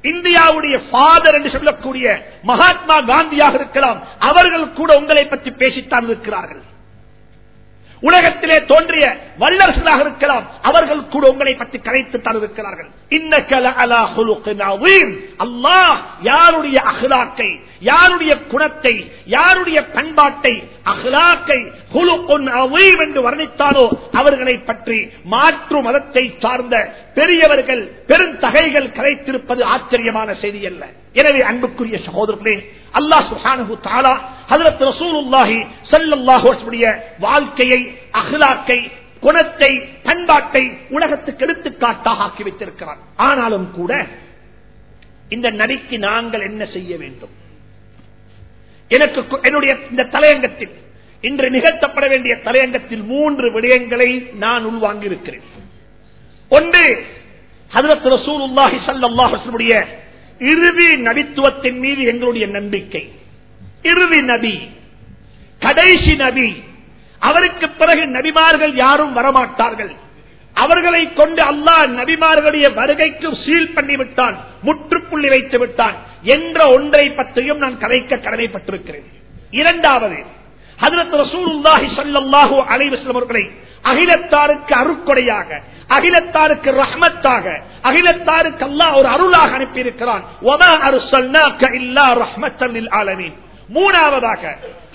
இந்தியாவுடைய ஃபாதர் என்று சொல்லக்கூடிய மகாத்மா காந்தியாக இருக்கலாம் அவர்கள் கூட உங்களை பற்றி பேசித்தான் இருக்கிறார்கள். உலகத்திலே தோன்றிய வல்லரசுகளாக இருக்கலாம். அவர்கள் கூட உங்களை பற்றி கரைத்து தருவிக்கிறார்கள் அல்லாஹ் யாருடைய அகலாக்கை யாருடைய குணத்தை யாருடைய பண்பாட்டை அகலாக்கை என்று வர்ணித்தாலோ அவர்களை பற்றி மாற்று மதத்தை சார்ந்த பெரியவர்கள் பெருந்தகைகள் கரைத்திருப்பது ஆச்சரியமான செய்தி அல்ல. எனவே அன்புக்குரிய சகோதரர்களே அல்லாஹ் சுஹானு தாலா ஹதரத் ரசூலுல்லாஹி சல்லாஹோடைய வாழ்க்கையை அஹ்லாக்கை குணத்தை பண்பாட்டை உலகத்துக்கு எடுத்துக்காட்டாக ஆக்கி வைத்திருக்கிறார். ஆனாலும் கூட இந்த நபிக்கு நாங்கள் என்ன செய்ய வேண்டும்? எனக்கு என்னுடைய இந்த தலையங்கத்தில் இன்று நிகழ்த்தப்பட வேண்டிய தலையங்கத்தில் மூன்று விடயங்களை நான் உள்வாங்கியிருக்கிறேன். ஒன்று ஹதரத் ரசூல் உல்லாஹி சல்லாஹுடைய இறுதி நபித்துவத்தின் மீது எங்களுடைய நம்பிக்கை. இறுதி நபி கடைசி நபி. அவருக்கு பிறகு நபிமார்கள் யாரும் வரமாட்டார்கள். அவர்களை கொண்டு அல்லாஹ் நபிமார்களுடைய வருகைக்கு சீல் பண்ணிவிட்டான் முற்றுப்புள்ளி வைத்து விட்டான் என்ற ஒன்றை பற்றியும் நான் கதைக்க கடமைப்பட்டிருக்கிறேன். இரண்டாவது ஹதரத் ரசூல் அலைவசம் அவர்களை அகிலத்தாருக்கு அருக்கொடையாக அகிலத்தாருக்கு ரஹ்மத்தாக அகிலத்தாருக்கு அல்லாஹ் ஒரு அருளாக அனுப்பி இருக்கிறான் வமா அர்சல்னாக இல்லா ரஹ்மத்தல் லில் ஆலமீன். மூணாவதாக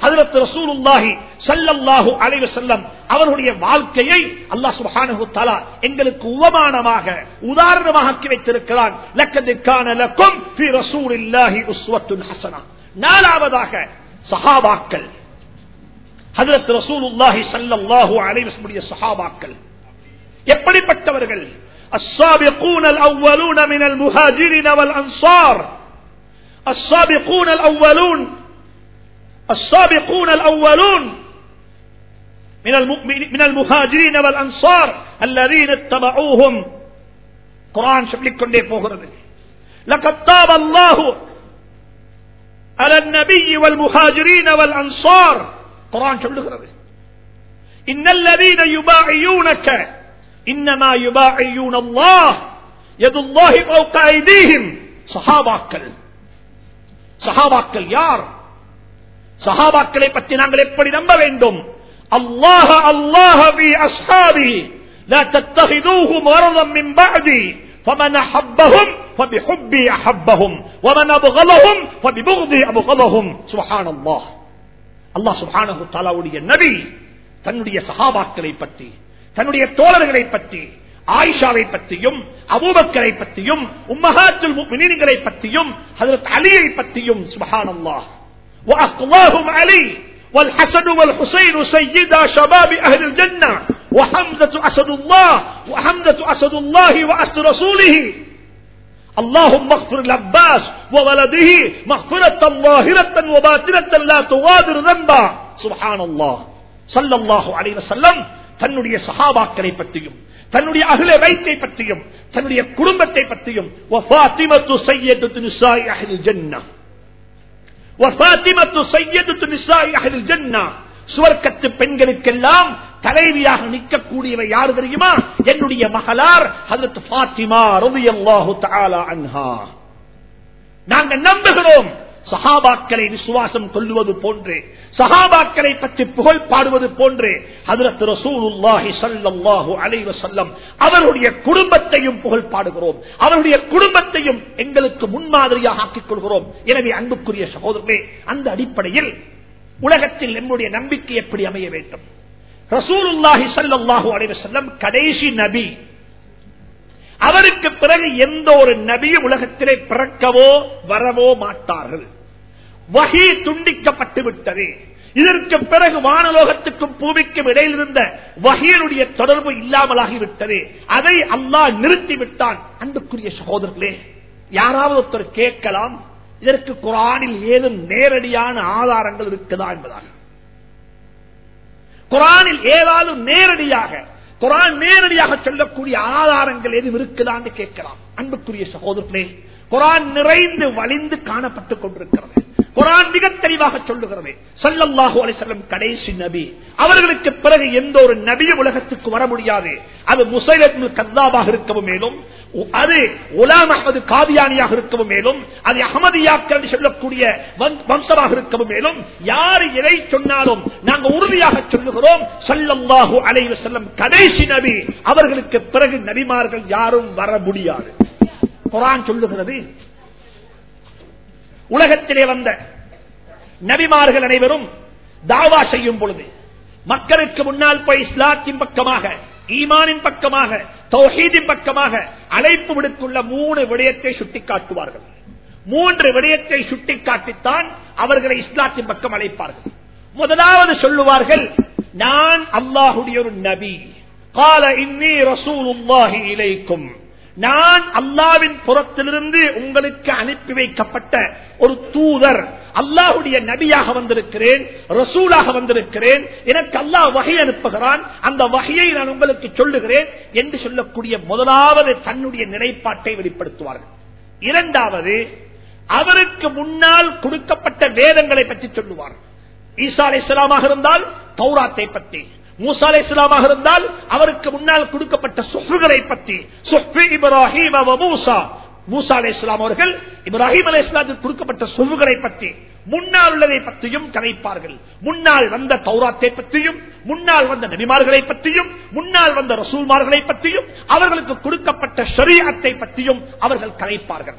ஹதரத் ரசூலுல்லாஹி ஸல்லல்லாஹு அலைஹி வஸல்லம் அவர்களுடைய வாழ்க்கையை அல்லாஹ் சுப்ஹானஹு தஆலா எங்களுக்கு உபமானமாக உதாரணமாக ஆக்கி வைத்திருக்கிறான். லக்கத் கான லக்கும் ஃபீ ரசூலில்லாஹி உஸ்வத்துன் ஹஸனா நாலாவதாக சஹாபாக்கள் ஹதரத் ரசூலுல்லாஹி ஸல்லல்லாஹு அலைஹி வஸல்லம் சஹாபாக்கள் எப்படிப்பட்டவர்கள் السابقون الأولون من المهاجرين والأنصار السابقون الأولون السابقون الأولون من المؤمنين من المهاجرين والأنصار الذين اتبعوهم قرآن شبلك كنده போகிறது لقد تاب الله على النبي والمهاجرين والأنصار قرآن சொல்லுகிறது إن الذين يباعيونك إنما يباعيون الله يد الله فوق أيديهم. சஹாபாக்கள் சஹாபாக்கள் யார் சஹாபாக்களை பற்றி நாங்கள் எப்படி நம்ப வேண்டும்? அல்லாஹ في அஸ்ஹாபி لا تتخذوهم مرضا من بعدي فمن أحبهم فبحبي أحبهم ومن أبغضهم فببغضي أبغضهم سبحان الله الله سبحانه وتعالى ولي النبي தன்னுடைய சஹாபாக்களை பற்றி தன்னுடைய தோழர்களை பற்றி ஆயிஷாவை பற்றியும் அபூபக்கரை பற்றியும் உம்மஹாத்துல் முஃமினீன்களை பற்றியும் ஹஜரத் அலியை பற்றியும் சுப்ஹானல்லாஹ் وأقواهم علي والحسن والحسين سيدا شباب أهل الجنة وحمزة أسد الله وحمزة أسد الله وأسد رسوله اللهم اغفر العباس وولده مغفرة ظاهرة وباطنة لا تغادر ذنبا سبحان الله صلى الله عليه وسلم தன்னுடைய சஹாபாக்களை பற்றியும் தன்னுடைய அகில வைத்தை பற்றியும் தன்னுடைய குடும்பத்தை பற்றியும் சுவர்க்கத்து பெண்களுக்கெல்லாம் தலைவியாக நிற்கக்கூடியவை யார் தெரியுமா? என்னுடைய மகளார் ஹதரத் ஃபாத்திமா ரலியல்லாஹு தஆலா அன்ஹா. நாங்கள் நம்புகிறோம் சஹாபாக்களை விசுவாசம் கொள்ளுவது போன்று சஹாபாக்களை பற்றி புகழ் பாடுவது போன்று ஹதரத் ரசூலுல்லாஹி சல்லாஹு அலைவ சொல்லம் அவருடைய குடும்பத்தையும் புகழ் பாடுகிறோம். அவருடைய குடும்பத்தையும் எங்களுக்கு முன்மாதிரியாக ஆக்கிக் கொள்கிறோம். எனவே அன்புக்குரிய சகோதரமே அந்த அடிப்படையில் உலகத்தில் நம்முடைய நம்பிக்கை எப்படி அமைய வேண்டும்? ரசூலுல்லாஹி சல்லாஹு அலைவ செல்லம் கடைசி நபி. அவருக்கு பிறகு எந்த ஒரு நபியும் உலகத்திலே பிறக்கவோ வரவோ மாட்டார்கள். வகி துண்டிக்கப்பட்டு விட்டது. இதற்கு பிறகு வானலோகத்துக்கும் பூமிக்கும் இடையில் இருந்த வகையினுடைய தொடர்பு இல்லாமலாகிவிட்டது அதை அல்லாஹ் நிறுத்திவிட்டான். அன்புக்குரிய சகோதரர்களே யாராவது ஒருத்தர் கேட்கலாம் இதற்கு குரானில் ஏதும் நேரடியான ஆதாரங்கள் இருக்குதா என்பதாக. குரானில் ஏதாவது நேரடியாக குரான் நேரடியாக சொல்லக்கூடிய ஆதாரங்கள் எதுவும் இருக்குதான்னு கேட்கலாம். அன்புக்குரிய சகோதரர்களே குரான் நிறைந்து வலிந்து காணப்பட்டுக் கொண்டிருக்கிறது. குரான் மிக தெளிவாக சொல்லுகிறது. சல்லல்லாஹு அலிசல்லம் கடைசி நபி. அவர்களுக்கு பிறகு எந்த ஒரு நபியும் உலகத்துக்கு வர முடியாது. அது முசைலத் கத்தாபாக இருக்கவும் மேலும் அது உலாம் அகமது காதியானியாக இருக்கவும் மேலும் அது அகமதியாக்கள் சொல்லக்கூடிய வம்சமாக இருக்கவும் மேலும் யார் எதை சொன்னாலும் நாங்கள் உறுதியாக சொல்லுகிறோம். சல்லல்லாஹு அலைவு செல்லம் கடைசி நபி. அவர்களுக்கு பிறகு நபிமார்கள் யாரும் வர முடியாது. குரான் சொல்லுகிறது உலகத்திலே வந்த நபிமார்கள் அனைவரும் தாவா செய்யும் பொழுது மக்களுக்கு முன்னால் போய் இஸ்லாத்தின் பக்கமாக ஈமானின் பக்கமாக தௌஹீதின் பக்கமாக அழைப்பு விடுத்துள்ள மூணு விடயத்தை சுட்டிக்காட்டுவார்கள். மூன்று விடயத்தை சுட்டிக்காட்டித்தான் அவர்களை இஸ்லாத்தின் பக்கம் அழைப்பார்கள். முதலாவது சொல்லுவார்கள் நான் அல்லாஹுடைய ஒரு நபி. கால இன்னி ரசூலுல்லாஹி இலைக்கும். நான் அல்லாவின் புறத்திலிருந்து உங்களுக்கு அனுப்பி வைக்கப்பட்ட ஒரு தூதர் அல்லாஹுடைய நபியாக வந்திருக்கிறேன் ரசூலாக வந்திருக்கிறேன் எனக்கு அல்லாஹ் வகை அனுப்புகிறான் அந்த வகையை நான் உங்களுக்கு சொல்லுகிறேன் என்று சொல்லக்கூடிய முதலாவது தன்னுடைய நிலைப்பாட்டை வெளிப்படுத்துவார்கள். இரண்டாவது அவருக்கு முன்னால் கொடுக்கப்பட்ட வேதங்களை பற்றி சொல்லுவார் ஈசா அலை இஸ்லாமாக இருந்தால் தௌராத்தை பற்றி மூசா அலை இஸ்லாமாக இருந்தால் அவருக்கு முன்னால் கொடுக்கப்பட்ட சுஹுகளை பற்றி சுஹ்பி இப்ராஹிம் மூசா. மூசா அலை இஸ்லாம் அவர்கள் இப்ராஹிம் அலை இஸ்லாத்துக்கு கொடுக்கப்பட்ட சொகுகளை பற்றி முன்னால் உள்ளதை பற்றியும் கதைப்பார்கள். முன்னால் வந்த தௌராத்தை பற்றியும் முன்னால் வந்த நபிமார்களை பற்றியும் முன்னால் வந்த ரசூல்மார்களை பற்றியும் அவர்களுக்கு கொடுக்கப்பட்ட ஷரியாத்தை பற்றியும் அவர்கள் கதைப்பார்கள்.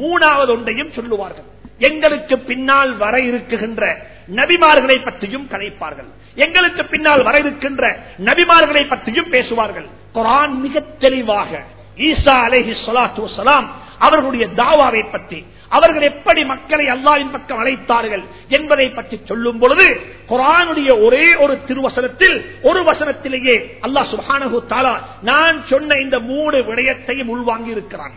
மூணாவது ஒன்றையும் சொல்லுவார்கள். எங்களுக்கு பின்னால் வர இருக்குகின்ற நபிமார்களை பற்றியும் கலைப்பார்கள் எங்களுக்கு பின்னால் வர இருக்கின்ற நபிமார்களை பற்றியும் பேசுவார்கள். குரான் மிக தெளிவாக ஈசா அலேஹி சொலாத்து வலாம் அவர்களுடைய தாவாவை பற்றி அவர்கள் எப்படி மக்களை அல்லாவின் பக்கம் அழைத்தார்கள் என்பதை பற்றி சொல்லும் பொழுது குரானுடைய ஒரே ஒரு திருவசனத்தில் ஒரு வசனத்திலேயே அல்லாஹ் சுபானு தாலா நான் சொன்ன இந்த மூணு விடயத்தையும் உள்வாங்கி இருக்கிறான்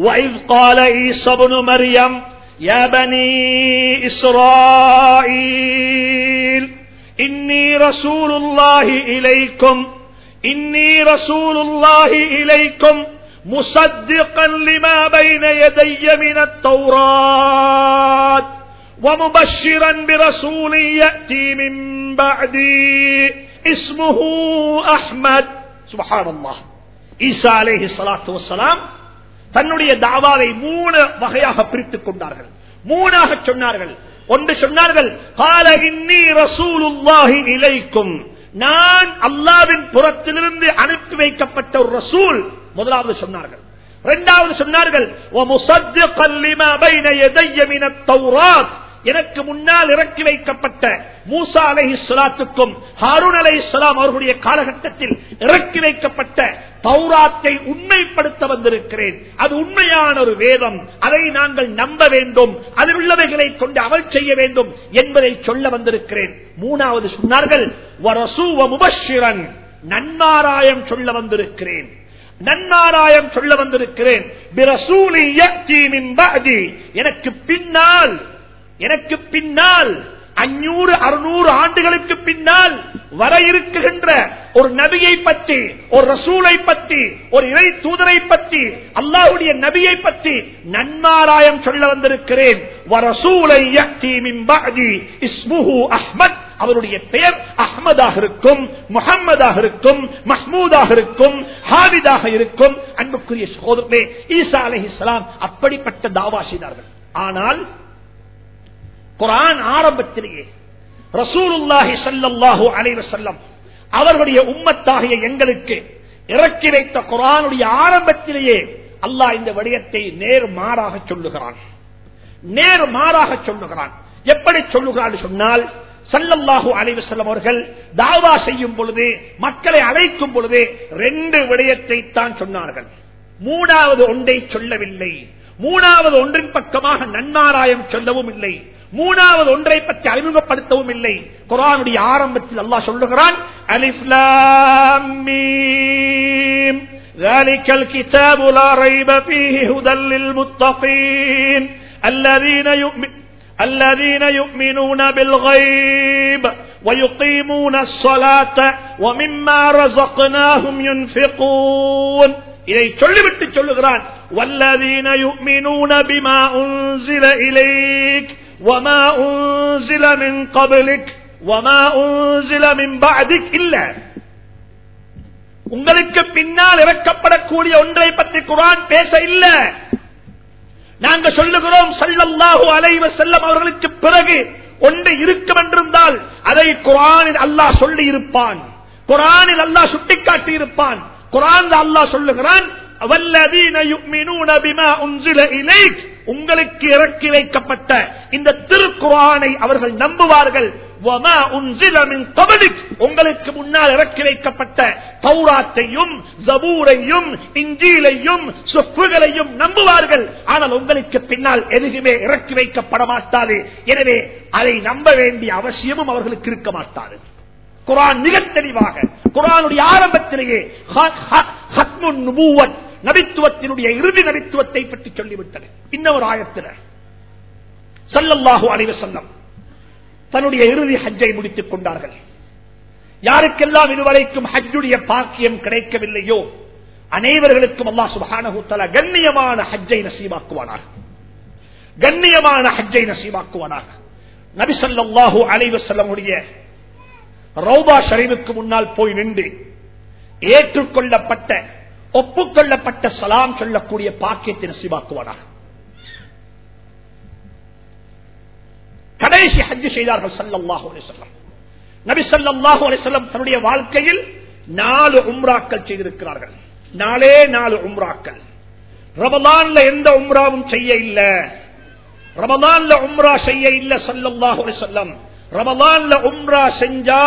وإذ قال عيسى ابن مريم يا بني إسرائيل إني رسول الله إليكم إني رسول الله إليكم مصدقا لما بين يدي من التوراة ومبشرا برسول يأتي من بعدي اسمه أحمد. سبحان الله. عيسى عليه الصلاة والسلام தன்னுடைய தாவாவை மூணு வகையாக பிரித்துக் கொண்டார்கள். மூணாக சொன்னார்கள். ஒன்று சொன்னார்கள் கால இன்னி ரசூலுல்லாஹி இலைக்கும். நான் அல்லாவின் புறத்திலிருந்து அனுப்பி வைக்கப்பட்ட ஒரு ரசூல் முதலாவது சொன்னார்கள். இரண்டாவது சொன்னார்கள் எனக்கு முன்னால் இறக்கி வைக்கப்பட்ட மூசா அலை இஸ்லாத்துக்கும் ஹாரூன் அலை இஸ்லாம் அவர்களுடைய காலகட்டத்தில் இறக்கி வைக்கப்பட்ட தௌராத்தை உண்மைப்படுத்த வந்திருக்கிறேன். அது உண்மையான ஒரு வேதம். அதை நாங்கள் நம்ப வேண்டும். அதில் உள்ளவைகளை கொண்டு அமல் செய்ய வேண்டும் என்பதை சொல்ல வந்திருக்கிறேன். மூணாவது சொன்னார்கள் நன்மாராயம் சொல்ல வந்திருக்கிறேன். நன்மாராயம் சொல்ல வந்திருக்கிறேன். எனக்கு பின்னால் எனக்கு பின்னால் அஞ்சூறு அறுநூறு ஆண்டுகளுக்கு பின்னால் வர இருக்குகின்ற ஒரு நபியை பற்றி ஒரு ரசூலை பற்றி ஒரு இறை தூதரை பற்றி அல்லாஹுடைய நபியை பற்றி நன்மாராயம் சொல்ல வந்திருக்கிறேன். அஹ்மத். அவருடைய பெயர் அஹ்மதாக இருக்கும் முகம்மதாக இருக்கும் மஹ்மூதாக இருக்கும் ஹாவிதாக இருக்கும். அன்புக்குரிய சகோதரே ஈசா அலைஹிஸ்ஸலாம் அப்படிப்பட்ட தாவா செய்தார்கள். ஆனால் குரான் ஆரம்பத்திலேயே ரசூலுல்லாஹி ஸல்லல்லாஹு அலைவசல்லம் அவர்களுடைய உம்மத்தாகிய எங்களுக்கு இறக்கி வைத்த குரானுடைய ஆரம்பத்திலேயே அல்லாஹ் இந்த விடயத்தை நேர் மாறாக சொல்லுகிறான். நேர் மாறாக சொல்லுகிறான். எப்படி சொல்லுகிறான் சொன்னால் சல்லல்லாஹு அலைவசல்லம் அவர்கள் தாவா செய்யும் பொழுது மக்களை அழைக்கும் பொழுது ரெண்டு விடயத்தை தான் சொன்னார்கள். மூணாவது ஒன்றை சொல்லவில்லை. மூணாவது ஒன்றின் பக்கமாக நன்மாராயம் சொல்லவும் இல்லை. மூணாவது ஒன்றை பற்றி அறிமுகப்படுத்தவும் இல்லை குரானுடைய ஆரம்பத்தில் அல்லாஹ் சொல்லுகிறான் الذين يؤمنون بالغيب ويقيمون الصلاة ومما رزقناهم ينفقون. இதை சொல்லிவிட்டு غران والذين يؤمنون بما أنزل إليك وما أنزل من قبلك وما أنزل من بعدك إلا உங்களுக்கு பின்னால் இறக்கப்படக்கூடிய ஒன்றை பற்றி குரான் பேச இல்ல நாங்க சொல்லுகிறோம் சல்லல்லாஹு அலைவ செல்லம் அவர்களுக்கு பிறகு ஒன்று இருக்கும் என்றிருந்தால் அதை குரானில் அல்லாஹ் சொல்லி இருப்பான் குரானில் அல்லாஹ் சுட்டிக்காட்டி இருப்பான் குரான் அல்லாஹ் சொல்லுகிறான் வல்லதீன யுக்மினூன பிமா உன்சில இலைக் உங்களுக்கு இறக்கி வைக்கப்பட்ட இந்த திருக்குரானை அவர்கள் நம்புவார்கள். உங்களுக்கு முன்னால் இறக்கி வைக்கப்பட்ட பௌராத்தையும் ஜபூரையும் இஞ்சியிலையும் சொக்குகளையும் நம்புவார்கள். ஆனால் உங்களுக்கு பின்னால் எதுவுமே இறக்கி வைக்கப்பட மாட்டாது. எனவே அதை நம்ப வேண்டிய அவசியமும் அவர்களுக்கு இருக்க மாட்டாது. குரான் மிக தெளிவாக குரானுடைய ஆரம்பத்திலேயே நபித்துவத்தினுடைய இறுதி நபித்துவத்தை பற்றி சொல்லிவிட்டது. இன்னொரு ஆயத்தில் சல்லல்லாஹு அனைவர் செல்லம் தன்னுடைய இறுதி ஹஜ்ஜை முடித்துக் கொண்டார்கள். யாருக்கெல்லாம் இதுவரைக்கும் ஹஜ்ஜுடைய பாக்கியம் கிடைக்கவில்லையோ அனைவர்களுக்கும் அல்லா சுபானகுத்தல கண்ணியமான ஹஜ்ஜை நசீவாக்குவானாக கண்ணியமான ஹஜ்ஜை நசீவாக்குவானாக நபிசல்லாஹூ அலைவசல்லமுடைய ரவுபா ஷரீஃபுக்கு முன்னால் போய் நின்று ஏற்றுக்கொள்ளப்பட்ட ஒப்புக்கொள்ளப்பட்ட சலாம் சொல்லக்கூடிய பாக்கியத்தை நசிவாக்குவானாக கடைசி ஹஜ் செய்தார்கள் சல்லல்லாஹு அலிசல்லாம் நபி சல்லாஹூ அலிசல்லம் தன்னுடைய வாழ்க்கையில் நாலு உம்ராக்கள் செய்திருக்கிறார்கள். நாலே நாலு உம்ராக்கள். ரமதான்ல எந்த உம்ராவும் செய்ய இல்ல. ரமதான்ல உம்ரா செய்ய இல்ல சல்லல்லாஹு அலிசல்லம் ரமலான்ல உம்ரா செஞ்சா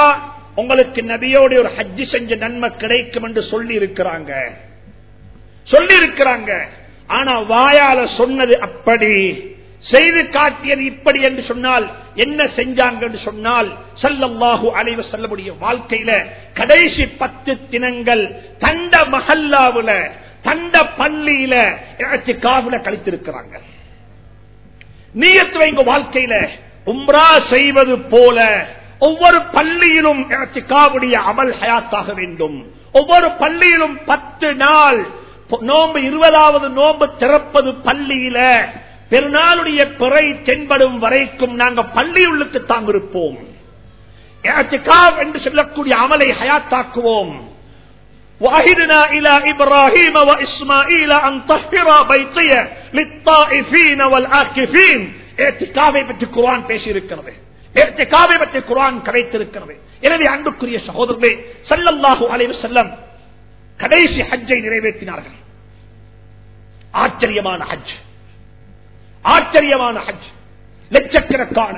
உங்களுக்கு நபியோட ஒரு ஹஜ்ஜி செஞ்ச நன்மை கிடைக்கும் என்று சொல்லி இருக்கிறாங்க. சொல்லி இருக்கிறாங்க ஆனா வாயால சொன்னது அப்படி. செய்து காட்டியது இப்படி என்று சொன்னால் என்ன செஞ்சாங்க என்று சொன்னால் சல்லல்லாஹு அலைவ செல்லமுடைய வாழ்க்கையில கடைசி பத்து தினங்கள் தந்த மஹல்லாவுல தந்த பள்ளியில காவுல கழித்திருக்கிறாங்க. நீயத்துவ வைங்க வாழ்க்கையில உம்ரா செய்வது போல ஒவ்வொரு பள்ளியிலும் காவுடைய அமல் ஹயாத்தாக வேண்டும். ஒவ்வொரு பள்ளியிலும் பத்து நாள் நோம்பு இருபதாவது நோம்பு திறப்பது பள்ளியில பெருநாளுடைய பிறை தென்படும் வரைக்கும் நாங்க பள்ளியுள்ளுக்கு தாங்கிருப்போம் என்று சொல்லக்கூடிய அமலை ஹயாத்தாக்குவோம் وعهدنا إلى إبراهيم وإسماعيل أن طهر بيتي للطائفين والعاكفين ஏத்திகாவை பற்றி குரான் பேசியிருக்கிறது ஏத்திகாவை பற்றி குரான் கரைத்திருக்கிறது எனவே அன்புக்குரிய சகோதரர்களே சல்லல்லாஹு அலைவு செல்லம் கடைசி ஹஜ்ஜை நிறைவேற்றினார்கள் ஆச்சரியமான ஹஜ். ஆச்சரியமான ஹஜ். லட்சக்கணக்கான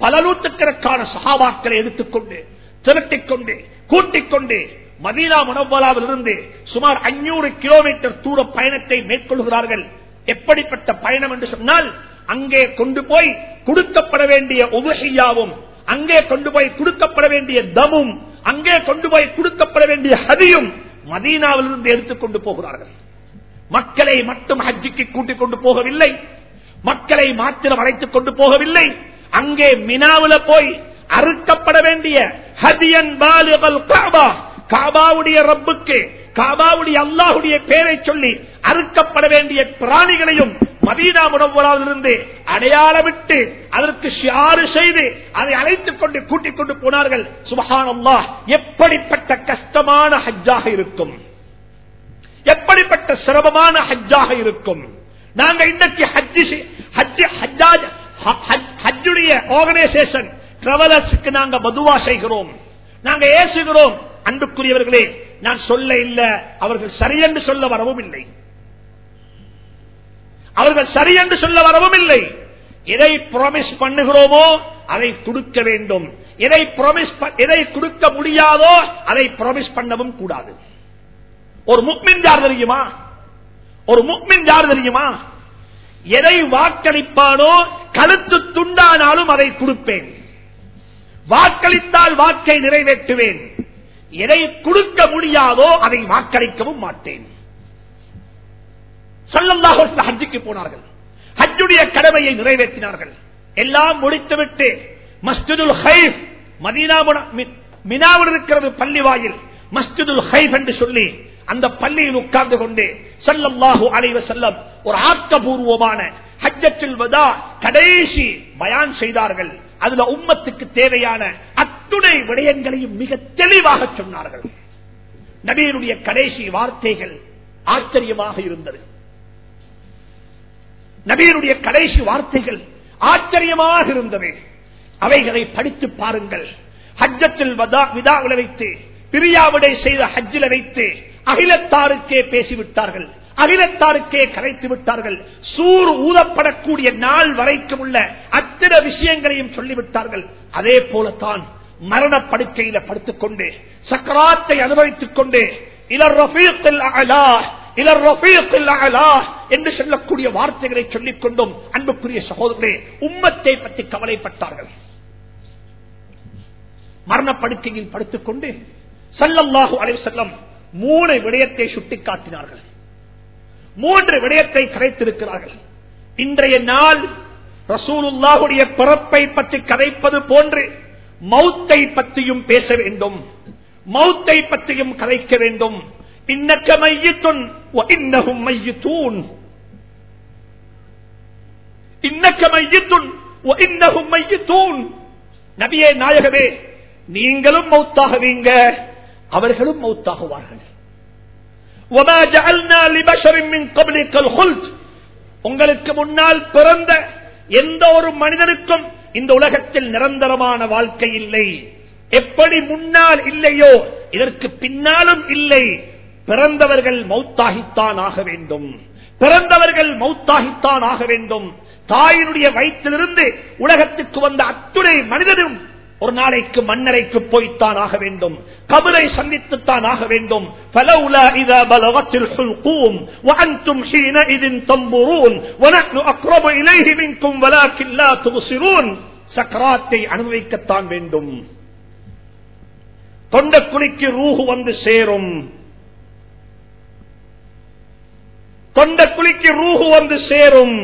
பல நூற்றுக்கணக்கான சகாபாக்களை எடுத்துக்கொண்டு திரட்டிக் கொண்டு கூட்டிக் கொண்டு மதீனா முனவலாவில் இருந்து சுமார் ஐநூறு கிலோமீட்டர் தூர பயணத்தை மேற்கொள்கிறார்கள். எப்படிப்பட்ட பயணம் என்று சொன்னால் அங்கே கொண்டு போய் கொடுக்கப்பட வேண்டிய உபசையாவும் அங்கே கொண்டு போய் கொடுக்கப்பட வேண்டிய தமும் அங்கே கொண்டு போய் கொடுக்கப்பட வேண்டிய ஹதியும் மதீனாவிலிருந்து எடுத்துக்கொண்டு போகிறார்கள். மக்களை மட்டும் ஹஜ்ஜிக்கு கூட்டிக் கொண்டு போகவில்லை. மக்களை மாத்திரம் அழைத்துக் கொண்டு போகவில்லை. அங்கே மினாவுல போய் அறுக்கப்பட வேண்டிய ஹதியன் பாலுகள் காபா காபாவுடைய ரப்புக்கு காபாவுடைய அல்லாஹுடைய பெயரை சொல்லி அறுக்கப்பட வேண்டிய பிராணிகளையும் மதீனா முனவராவிலிருந்து அடையாளமிட்டு அதற்கு ஷியாறு செய்து அதை அழைத்துக் கொண்டு கூட்டிக் கொண்டு போனார்கள். சுபஹான் அல்லாஹ் எப்படிப்பட்ட கஷ்டமான ஹஜ்ஜாக இருக்கும். எப்படிப்பட்ட சிரமமான ஹஜ்ஜாக இருக்கும்? நாங்க இன்றைக்கு ஹஜ்ஜுடைய ஆர்கனைசேஷன் டிராவலர்ஸுக்கு நாங்க மதுவா செய்கிறோம். நாங்க ஏசுகிறோம். அன்புக்குரியவர்களே நான் சொல்ல இல்ல. அவர்கள் சரியென்று சொல்ல வரவும் இல்லை. அவர்கள் சரியென்று சொல்ல வரவும் இல்லை. எதை ப்ராமிஸ் பண்ணுகிறோமோ அதை கொடுக்க வேண்டும். எதை ப்ராமிஸ் எதை கொடுக்க முடியாதோ அதை ப்ராமிஸ் பண்ணவும் கூடாது. ஒரு முக்மின் யார் தெரியுமா? ஒரு முக்மின் யார் தெரியுமா? எதை வாக்களிப்பானோ கழுத்து துண்டானாலும் அதை கொடுப்பேன். வாக்களித்தால் வாக்கை நிறைவேற்றுவேன். எதை கொடுக்க முடியாதோ அதை வாக்களிக்கவும் மாட்டேன். சொல்லந்தாக ஹஜ்ஜுக்கு போனார்கள். ஹஜ்ஜுடைய கடமையை நிறைவேற்றினார்கள். எல்லாம் முடித்துவிட்டு மஸ்ஜிதுல் ஹைஃப் மதீனா மி- மினாவில் இருக்கிறது பள்ளி வாயில் மஸ்ஜிதுல் ஹைஃப் என்று சொல்லி அந்த பள்ளியில் உட்கார்ந்து கொண்டு ஸல்லல்லாஹு அலைவ செல்லம் ஒரு ஆக்கபூர்வமான ஹஜ்ஜத்தில் வதா கடைசி பயான் செய்தார்கள். அதுல உம்மத்துக்கு தேவையான அத்துணை விடயங்களையும் மிக தெளிவாக சொன்னார்கள். நபியினுடைய கடைசி வார்த்தைகள் ஆச்சரியமாக இருந்தது. நபியனுடைய கடைசி வார்த்தைகள் ஆச்சரியமாக இருந்தது. அவைகளை படித்து பாருங்கள். ஹஜ்ஜத்தில் வதா- விளைவித்து வைத்து பிரியாவிடை செய்த ஹஜ்ஜில் வைத்து அகிலத்தாருக்கே பேசிவிட்டார்கள். அகிலத்தாருக்கே கரைத்து விட்டார்கள். சூர் ஊதப்படக்கூடிய நாள் வரைக்கும் உள்ள அத்தனை விஷயங்களையும் சொல்லிவிட்டார்கள். அதே போலத்தான் மரண படுக்கையில படுத்துக் கொண்டு சக்கராத்தை அனுபவித்துக் கொண்டு இலர் ரஃபீக்கில் அலா இலர் ரஃபீக்கில் அலா என்று சொல்லக்கூடிய வார்த்தைகளை சொல்லிக் கொண்டும் அன்புக்குரிய சகோதரே உம்மத்தை பற்றி கவலைப்பட்டார்கள். மரணப்படுக்கையில் படுத்துக் கொண்டு சல்லல்லாஹு அலைஹி செல்லம் மூணு விடயத்தை சுட்டிக்காட்டினார்கள் மூன்று விடயத்தை கரைத்திருக்கிறார்கள் இன்றைய நாள் ரசூலுல்லாஹுடைய பிறப்பை பற்றி கதைப்பது போன்று மௌத்தை பற்றியும் பேச வேண்டும். மௌத்தை பற்றியும் கதைக்க வேண்டும். இன்னக்க மையத்துன் இன்னகும் மையத்தூன். இன்னக்க மையத்துன் இன்னகும் மையத்தூன். நபியே நாயகமே நீங்களும் மௌத்தாகுவீங்க. அவர்களும் மௌத்தாகுவார்கள். உங்களுக்கு முன்னால் பிறந்த எந்த ஒரு மனிதனுக்கும் இந்த உலகத்தில் நிரந்தரமான வாழ்க்கை இல்லை. எப்படி முன்னால் இல்லையோ இதற்கு பின்னாலும் இல்லை. பிறந்தவர்கள் மௌத்தாகித்தான் ஆக வேண்டும். பிறந்தவர்கள் மௌத்தாகித்தான் ஆக வேண்டும். தாயினுடைய வயிற்றிலிருந்து உலகத்துக்கு வந்த அத்துணை மனிதனும் ஒரு நாளைக்கு மண்ணறைக்கு போய்த்தான் ஆக வேண்டும் கபரை சந்தித்துத்தான் ஆக வேண்டும் فلولا إذا بلغت الحلقوم وأنتم حينئذ تنظرون ونحن أقرب إليه منكم ولكن لا تبصرون சக்கராத்தை அனுபவிக்கத்தான் வேண்டும் தொண்டக்குழிக்கு ரூஹு வந்து சேரும் தொண்டக்குழிக்கு ரூஹு வந்து சேரும்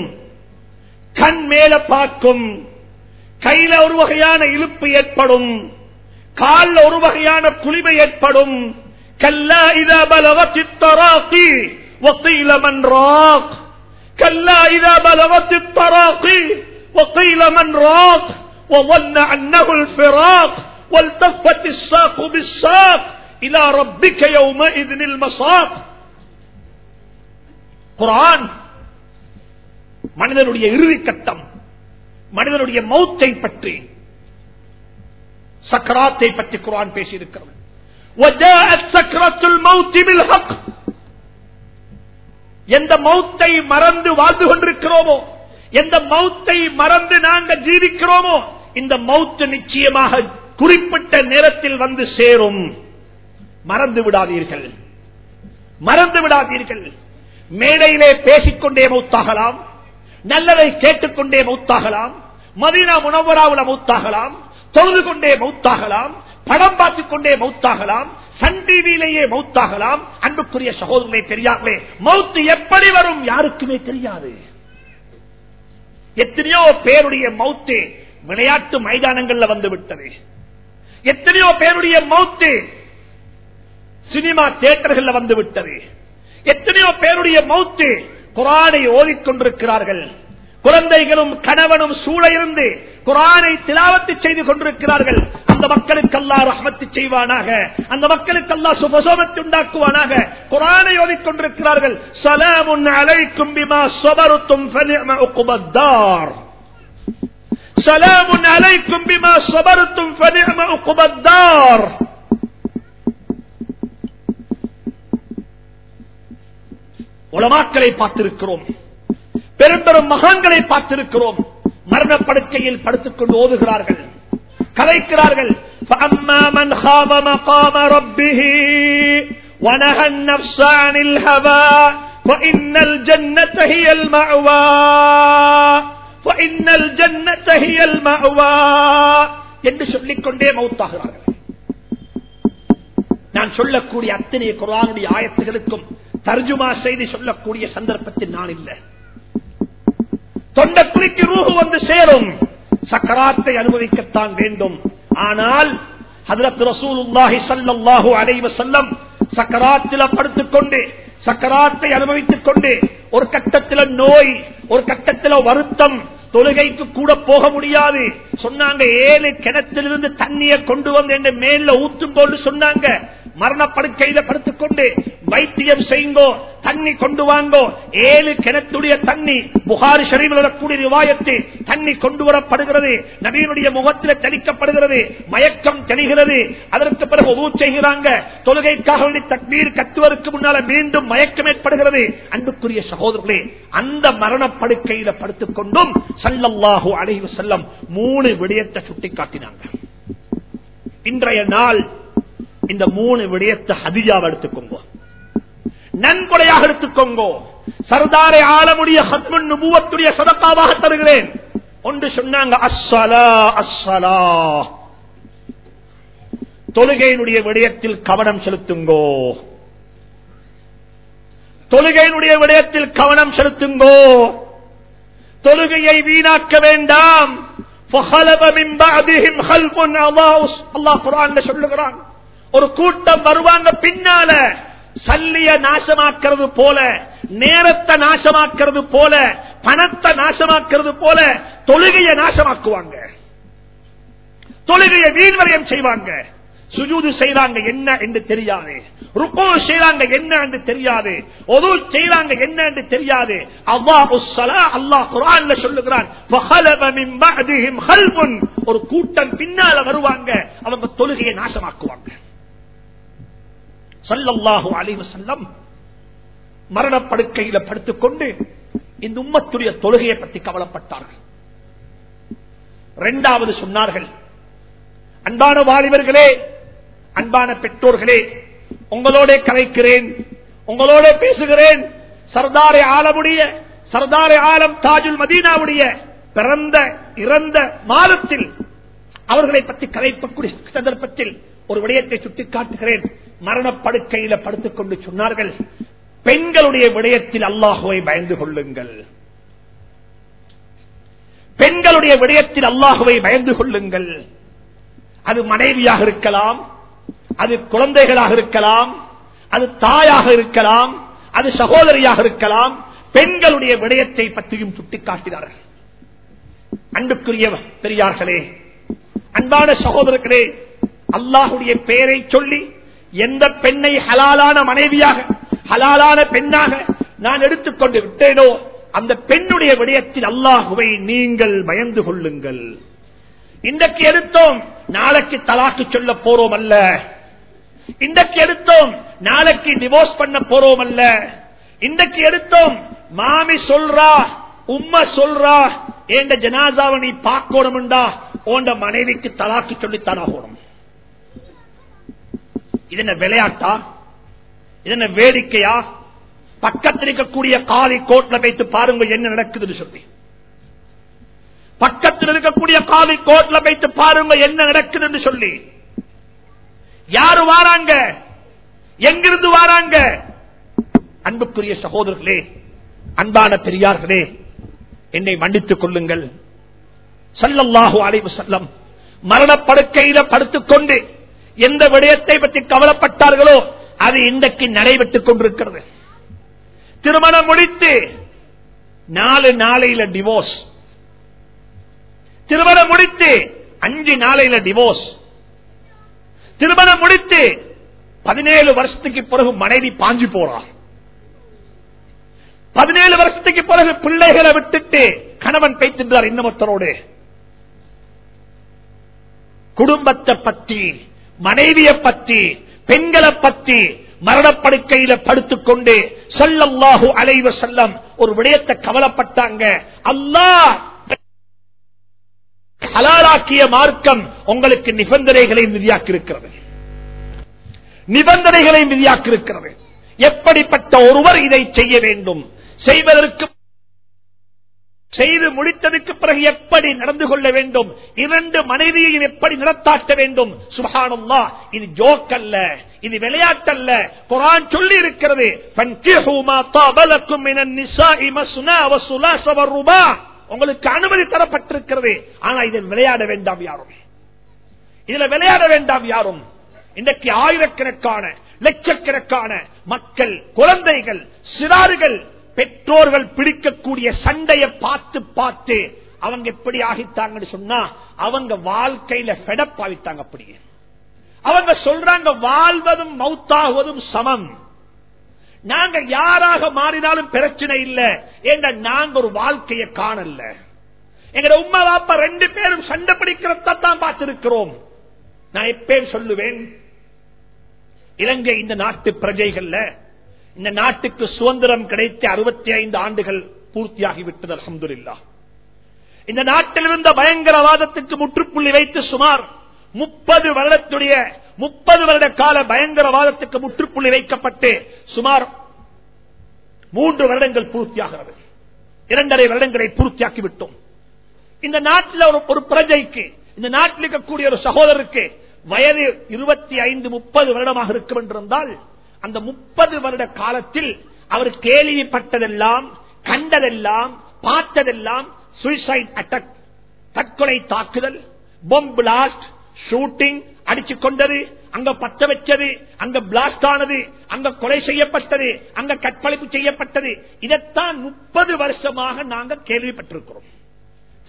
கண் மேல பார்க்கும் கையில ஒரு வகையான இழுப்பு ஏற்படும் கால்ல ஒரு வகையான குளிமை ஏற்படும் கல்லா இதா பலவத் التراقي وقيل من راق كلا إذا بلغت التراقي وقيل من راق وظن أنه الفراق والتفت الساق بالساق إلى ربك يومئذ المساق குரான் மனிதனுடைய இறுதி கட்டம் மனிதனுடைய மௌத்தை பற்றி சக்கராத்தை பற்றி குரான் பேசியிருக்கிறது. எந்த மௌத்தை மறந்து வாழ்ந்து கொண்டிருக்கிறோமோ எந்த மௌத்தை மறந்து நாங்கள் ஜீவிக்கிறோமோ இந்த மௌத்து நிச்சயமாக குறிப்பிட்ட நேரத்தில் வந்து சேரும். மறந்து விடாதீர்கள். மறந்து விடாதீர்கள். மேடையிலே பேசிக்கொண்டே மௌத்தாகலாம். நல்லதை கேட்டுக்கொண்டே மௌத்தாகலாம். மதீனா முனவராவுல மௌத்தாகலாம் தொழுது கொண்டே மௌத்தாகலாம் படம் பார்த்துக் கொண்டே மௌத்தாகலாம் சன் டிவியிலேயே மௌத்தாகலாம். அன்புக்குரிய சகோதரனை தெரியாமலே மௌத்து எப்படி வரும் யாருக்குமே தெரியாது. எத்தனையோ பேருடைய மௌத்து விளையாட்டு மைதானங்கள்ல வந்து விட்டது. எத்தனையோ பேருடைய மௌத்து சினிமா தியேட்டர்கள் வந்து விட்டது. எத்தனையோ பேருடைய மௌத்து குரானை ஓதிக்கொண்டிருக்கிறார்கள். குழந்தைகளும் கணவனும் சூழ இருந்து குரானை திலாவத்து செய்து கொண்டிருக்கிறார்கள். அந்த மக்களுக்கு அல்லா ரஹமத்து செய்வானாக. அந்த மக்களுக்கு அல்லா சுபசோபத்தை உண்டாக்குவானாக. குரானை ஓதிக்கொண்டிருக்கிறார்கள் சலாமுன் அலைக்கும் பிமா சொபருத்தும் உக்குபத்தார் சலாமுன் அலைக்கும் பிமா சொபருத்தும் உக்குபத்தார் உலமாக்களை பார்த்திருக்கிறோம். பெரும் பெரும் மகான்களை பார்த்திருக்கிறோம். மரணப்படுக்கையில் படுத்துக் கொண்டு ஓதுகிறார்கள். கலைக்கிறார்கள் என்று சொல்லிக்கொண்டே மௌத்தாகிறார்கள் நான் சொல்லக்கூடிய அத்தனை குரானுடைய ஆயத்துகளுக்கும் தர்ஜுமா செய்தி சொல்லக்கூடிய சந்தர்ப்பத்தில் நான் இல்லை தொண்டக்குழிக்கு ரூஹு வந்து சேரும். சக்கராத்தை அனுபவிக்கத்தான் வேண்டும். ஆனால் ஹதரத் ரசூலுல்லாஹி ஸல்லல்லாஹு அலைஹி வஸல்லம் சக்கராத்தில படுத்துக் கொண்டு சக்கராத்தை அனுபவித்துக் கொண்டு ஒரு கட்டத்தில நோய் ஒரு கட்டத்தில வருத்தம் தொழுகைக்கு கூட போக முடியாது. சொன்னாங்க ஏழு கிணத்திலிருந்து தண்ணியை கொண்டு வந்து என்ன மேல ஊத்தும் போது சொன்னாங்க மரணப்படுக்கையில படுத்துக்கொண்டு வைத்தியம் செய்யுங்கோ தண்ணி கொண்டு வாங்கோ ஏழு கிணத்துடைய தண்ணி புகாரி ஷரீமில் வரக்கூடிய ரிவாயத்து தண்ணி கொண்டு வரப்படுகிறது நபீனுடைய முகத்தில் தெளிக்கப்படுகிறது மயக்கம் தெளிகிறது. அதற்கு பிறகு உதவு செய்கிறாங்க தொழுகைக்காக வேண்டி தக்மீர் கத்துவதற்கு முன்னால மீண்டும் மயக்கம் ஏற்படுகிறது. அன்புக்குரிய சகோதரர்களே அந்த மரணப்படுக்கையில படுத்துக் கொண்டும் சல்லல்லாஹு அலைஹி செல்லம் மூணு விடயத்தை சுட்டிக்காட்டினாங்க. இன்றைய நாள் இந்த மூணு விடயத்தை ஹதிஜாவை எடுத்துக்கோங்க. நன்கொடையாக எடுத்துக்கோங்கோ. சர்தாரை ஆளமுடைய ஹத்மன் நுபுவத்துடைய சதக்காவாக தருகிறேன். ஒன்று சொன்னாங்க அஸ்ஸலா அஸ்ஸலா. தொழுகையினுடைய விடயத்தில் கவனம் செலுத்துங்கோ. தொழுகையினுடைய விடயத்தில் கவனம் செலுத்துங்கோ. தொழுகையை வீணாக்க வேண்டாம். சொல்லுகிறான். ஒரு கூட்டம் வருவாங்க பின்னால. சல்லிய நாசமாக்கிறது போல நேரத்தை நாசமாக்கிறது போல பணத்தை நாசமாக்கிறது போல தொழுகையை நாசமாக்குவாங்க. தொழுகையை வீண்வரையம் செய்வாங்க. சுஜூது செய்றாங்க என்ன என்று தெரியாது. ருக்கோ என்ன என்று தெரியாது. ஒது என்ன என்று தெரியாது. அல்லாஹு அல்லாஹ் சொல்லுகிறான் ஒரு கூட்டம் பின்னால வருவாங்க அவங்க தொழுகையை நாசமாக்குவாங்க. மரணப்படுக்கையில படுத்துக்கொண்டு இந்த உம்மத்துடைய தொழுகையை பற்றி கவலைப்பட்டார்கள். இரண்டாவது சொன்னார்கள் அன்பான வாலிபர்களே அன்பான பெற்றோர்களே உங்களோட கலைக்கிறேன் உங்களோட பேசுகிறேன். சர்தாரே ஆலமுடைய சர்தாரே ஆலம் தாஜுல் மதீனாவுடைய பிறந்த இறந்த மாதத்தில் அவர்களை பற்றி கலைப்பக்கூடிய சந்தர்ப்பத்தில் ஒரு விடயத்தை சுட்டிக்காட்டுகிறேன். மரணப்படுக்கையில படுத்துக் கொண்டு சொன்னார்கள் பெண்களுடைய விடயத்தில் அல்லாஹுவை பயந்து கொள்ளுங்கள். பெண்களுடைய விடயத்தில் அல்லாஹுவை பயந்து கொள்ளுங்கள். அது மனைவியாக இருக்கலாம் அது குழந்தைகளாக இருக்கலாம் அது தாயாக இருக்கலாம் அது சகோதரியாக இருக்கலாம் பெண்களுடைய விடயத்தை பற்றியும் சுட்டிக்காட்டினார்கள். அன்புக்குரிய பெரியார்களே அன்பான சகோதரர்களே அல்லாஹுடைய பெயரை சொல்லி எந்த பெண்ணை ஹலாலான மனைவியாக ஹலாலான பெண்ணாக நான் எடுத்துக்கொண்டு விட்டேனோ அந்த பெண்ணுடைய விடயத்தில் அல்லாஹுவை நீங்கள் பயந்து கொள்ளுங்கள். இன்றைக்கு எடுத்தோம் நாளைக்கு தலாக்கு சொல்ல போறோம் அல்ல. இன்றைக்கு எடுத்தோம் நாளைக்கு டிவோர்ஸ் பண்ண போறோம் அல்ல இன்றைக்கு எடுத்தோம் மாமி சொல்றா உம்மா சொல்றா என்ற ஜனாசாவை நீ பார்க்கணும்டா உண்ட மனைவிக்கு தலாக்கு சொல்லித்தான் ஆகணும். இது என்ன விளையாட்டா? இது என்ன வேடிக்கையா? பக்கத்தில் இருக்கக்கூடிய காலி கோட்ல வைத்து பாருங்க என்ன நடக்குதுன்னு சொல்லி. பக்கத்தில் இருக்கக்கூடிய காவி கோட்ல வைத்து பாருங்க என்ன நடக்குதுன்னு சொல்லி. யாரு வாராங்க? எங்கிருந்து வாராங்க? அன்புக்குரிய சகோதரர்களே அன்பான பெரியார்களே என்னை மன்னித்துக் கொள்ளுங்கள். சல்லல்லாஹு அலைவு செல்லம் மரணப்படுக்கையில படுத்துக்கொண்டு எந்த விடயத்தை பற்றி கவலைப்பட்டார்களோ அது இன்றைக்கு நடைபெற்றுக் கொண்டிருக்கிறது. திருமணம் முடித்து நாலு நாளையில டிவோர்ஸ் திருமணம் முடித்து அஞ்சு நாளையில டிவோர்ஸ் திருமணம் முடித்து பதினேழு வருஷத்துக்கு பிறகு மனைவி பாஞ்சு போறார் பதினேழு வருஷத்துக்கு பிறகு பிள்ளைகளை விட்டுட்டு கணவன் பேய்த்தின்றார் இன்னமொத்தரோடு குடும்பத்தை பத்தி மனைவியை பத்தி பெண்களை பத்தி மரணப்படுக்கையில படுத்துக்கொண்டு சொல்லல்லாஹு அலைவ செல்லம் ஒரு விடயத்தை கவலைப்பட்டாங்க. அல்லாஹ் ஹலாலாக்கிய மார்க்கம் உங்களுக்கு நிபந்தனைகளை விதியாக்கிருக்கிறது நிபந்தனைகளை விதியாக்கிருக்கிறது எப்படிப்பட்ட ஒருவர் இதை செய்ய வேண்டும்? செய்வதற்கு செய்து முடித்ததுக்கு பிறகு எப்படி நடந்து கொள்ள வேண்டும்? இரண்டு மனைவியையும் எப்படி நடத்தாட்ட வேண்டும்? சுபஹானல்லா இது ஜோக் அல்ல இது விளையாட்டல்ல. குரான் சொல்லி இருக்கிறது உங்களுக்கு அனுமதி தரப்பட்டிருக்கிறது. ஆனா இதில் விளையாட வேண்டாம் யாரும். இதுல விளையாட வேண்டாம் யாரும். இன்றைக்கு ஆயிரக்கணக்கான லட்சக்கணக்கான மக்கள் குழந்தைகள் சிறார்கள் பெற்றோர்கள் பிடிக்கக்கூடிய சண்டையை பார்த்து பார்த்து அவங்க எப்படி ஆகித்தாங்கன்னு சொன்னா அவங்க வாழ்க்கையில ஃபெடப் ஆகித்தாங்க அப்படியே. அவங்க சொல்றாங்க வாழ்வதும் மௌத்தாகுவதும் சமம். நாங்க யாராக மாறினாலும் பிரச்சனை இல்லை. ஏன்னா நாங்க ஒரு வாழ்க்கையை காணல எங்க உமா பாப்பா ரெண்டு பேரும் சண்டை பிடிக்கிறதான் பார்த்திருக்கிறோம். நான் எப்பயும் சொல்லுவேன்? இலங்கை இந்த நாட்டு பிரஜைகள்ல இந்த நாட்டுக்கு சுதந்திரம் கிடைத்த அறுபத்தி ஐந்து ஆண்டுகள் பூர்த்தியாகிவிட்டது அலமதுல்லா இந்த நாட்டில் இருந்த பயங்கரவாதத்துக்கு முற்றுப்புள்ளி வைத்து சுமார் முப்பது வருடத்துடைய முப்பது வருட கால பயங்கரவாதத்துக்கு முற்றுப்புள்ளி வைக்கப்பட்டு சுமார் மூன்று வருடங்கள் பூர்த்தியாகிறது. இரண்டரை வருடங்களை பூர்த்தியாக்கி விட்டோம் இந்த நாட்டில் ஒரு பிரஜைக்கு இந்த நாட்டில் இருக்கக்கூடிய ஒரு சகோதரருக்கு வயது இருபத்தி ஐந்து முப்பது வருடமாக இருக்கும் என்றிருந்தால் அந்த முப்பது வருட காலத்தில் அவர் கேள்விப்பட்டதெல்லாம் கண்டதெல்லாம் பார்த்ததெல்லாம் சுயசைட் அட்டாக் தற்கொலை தாக்குதல் பொம் பிளாஸ்ட் ஷூட்டிங் அடிச்சு கொண்டது அங்க பத்த வச்சது அங்க பிளாஸ்ட் ஆனது அங்க கொலை செய்யப்பட்டது அங்க கற்பழிப்பு செய்யப்பட்டது. இதைத்தான் முப்பது வருஷமாக நாங்க கேள்விப்பட்டிருக்கிறோம்.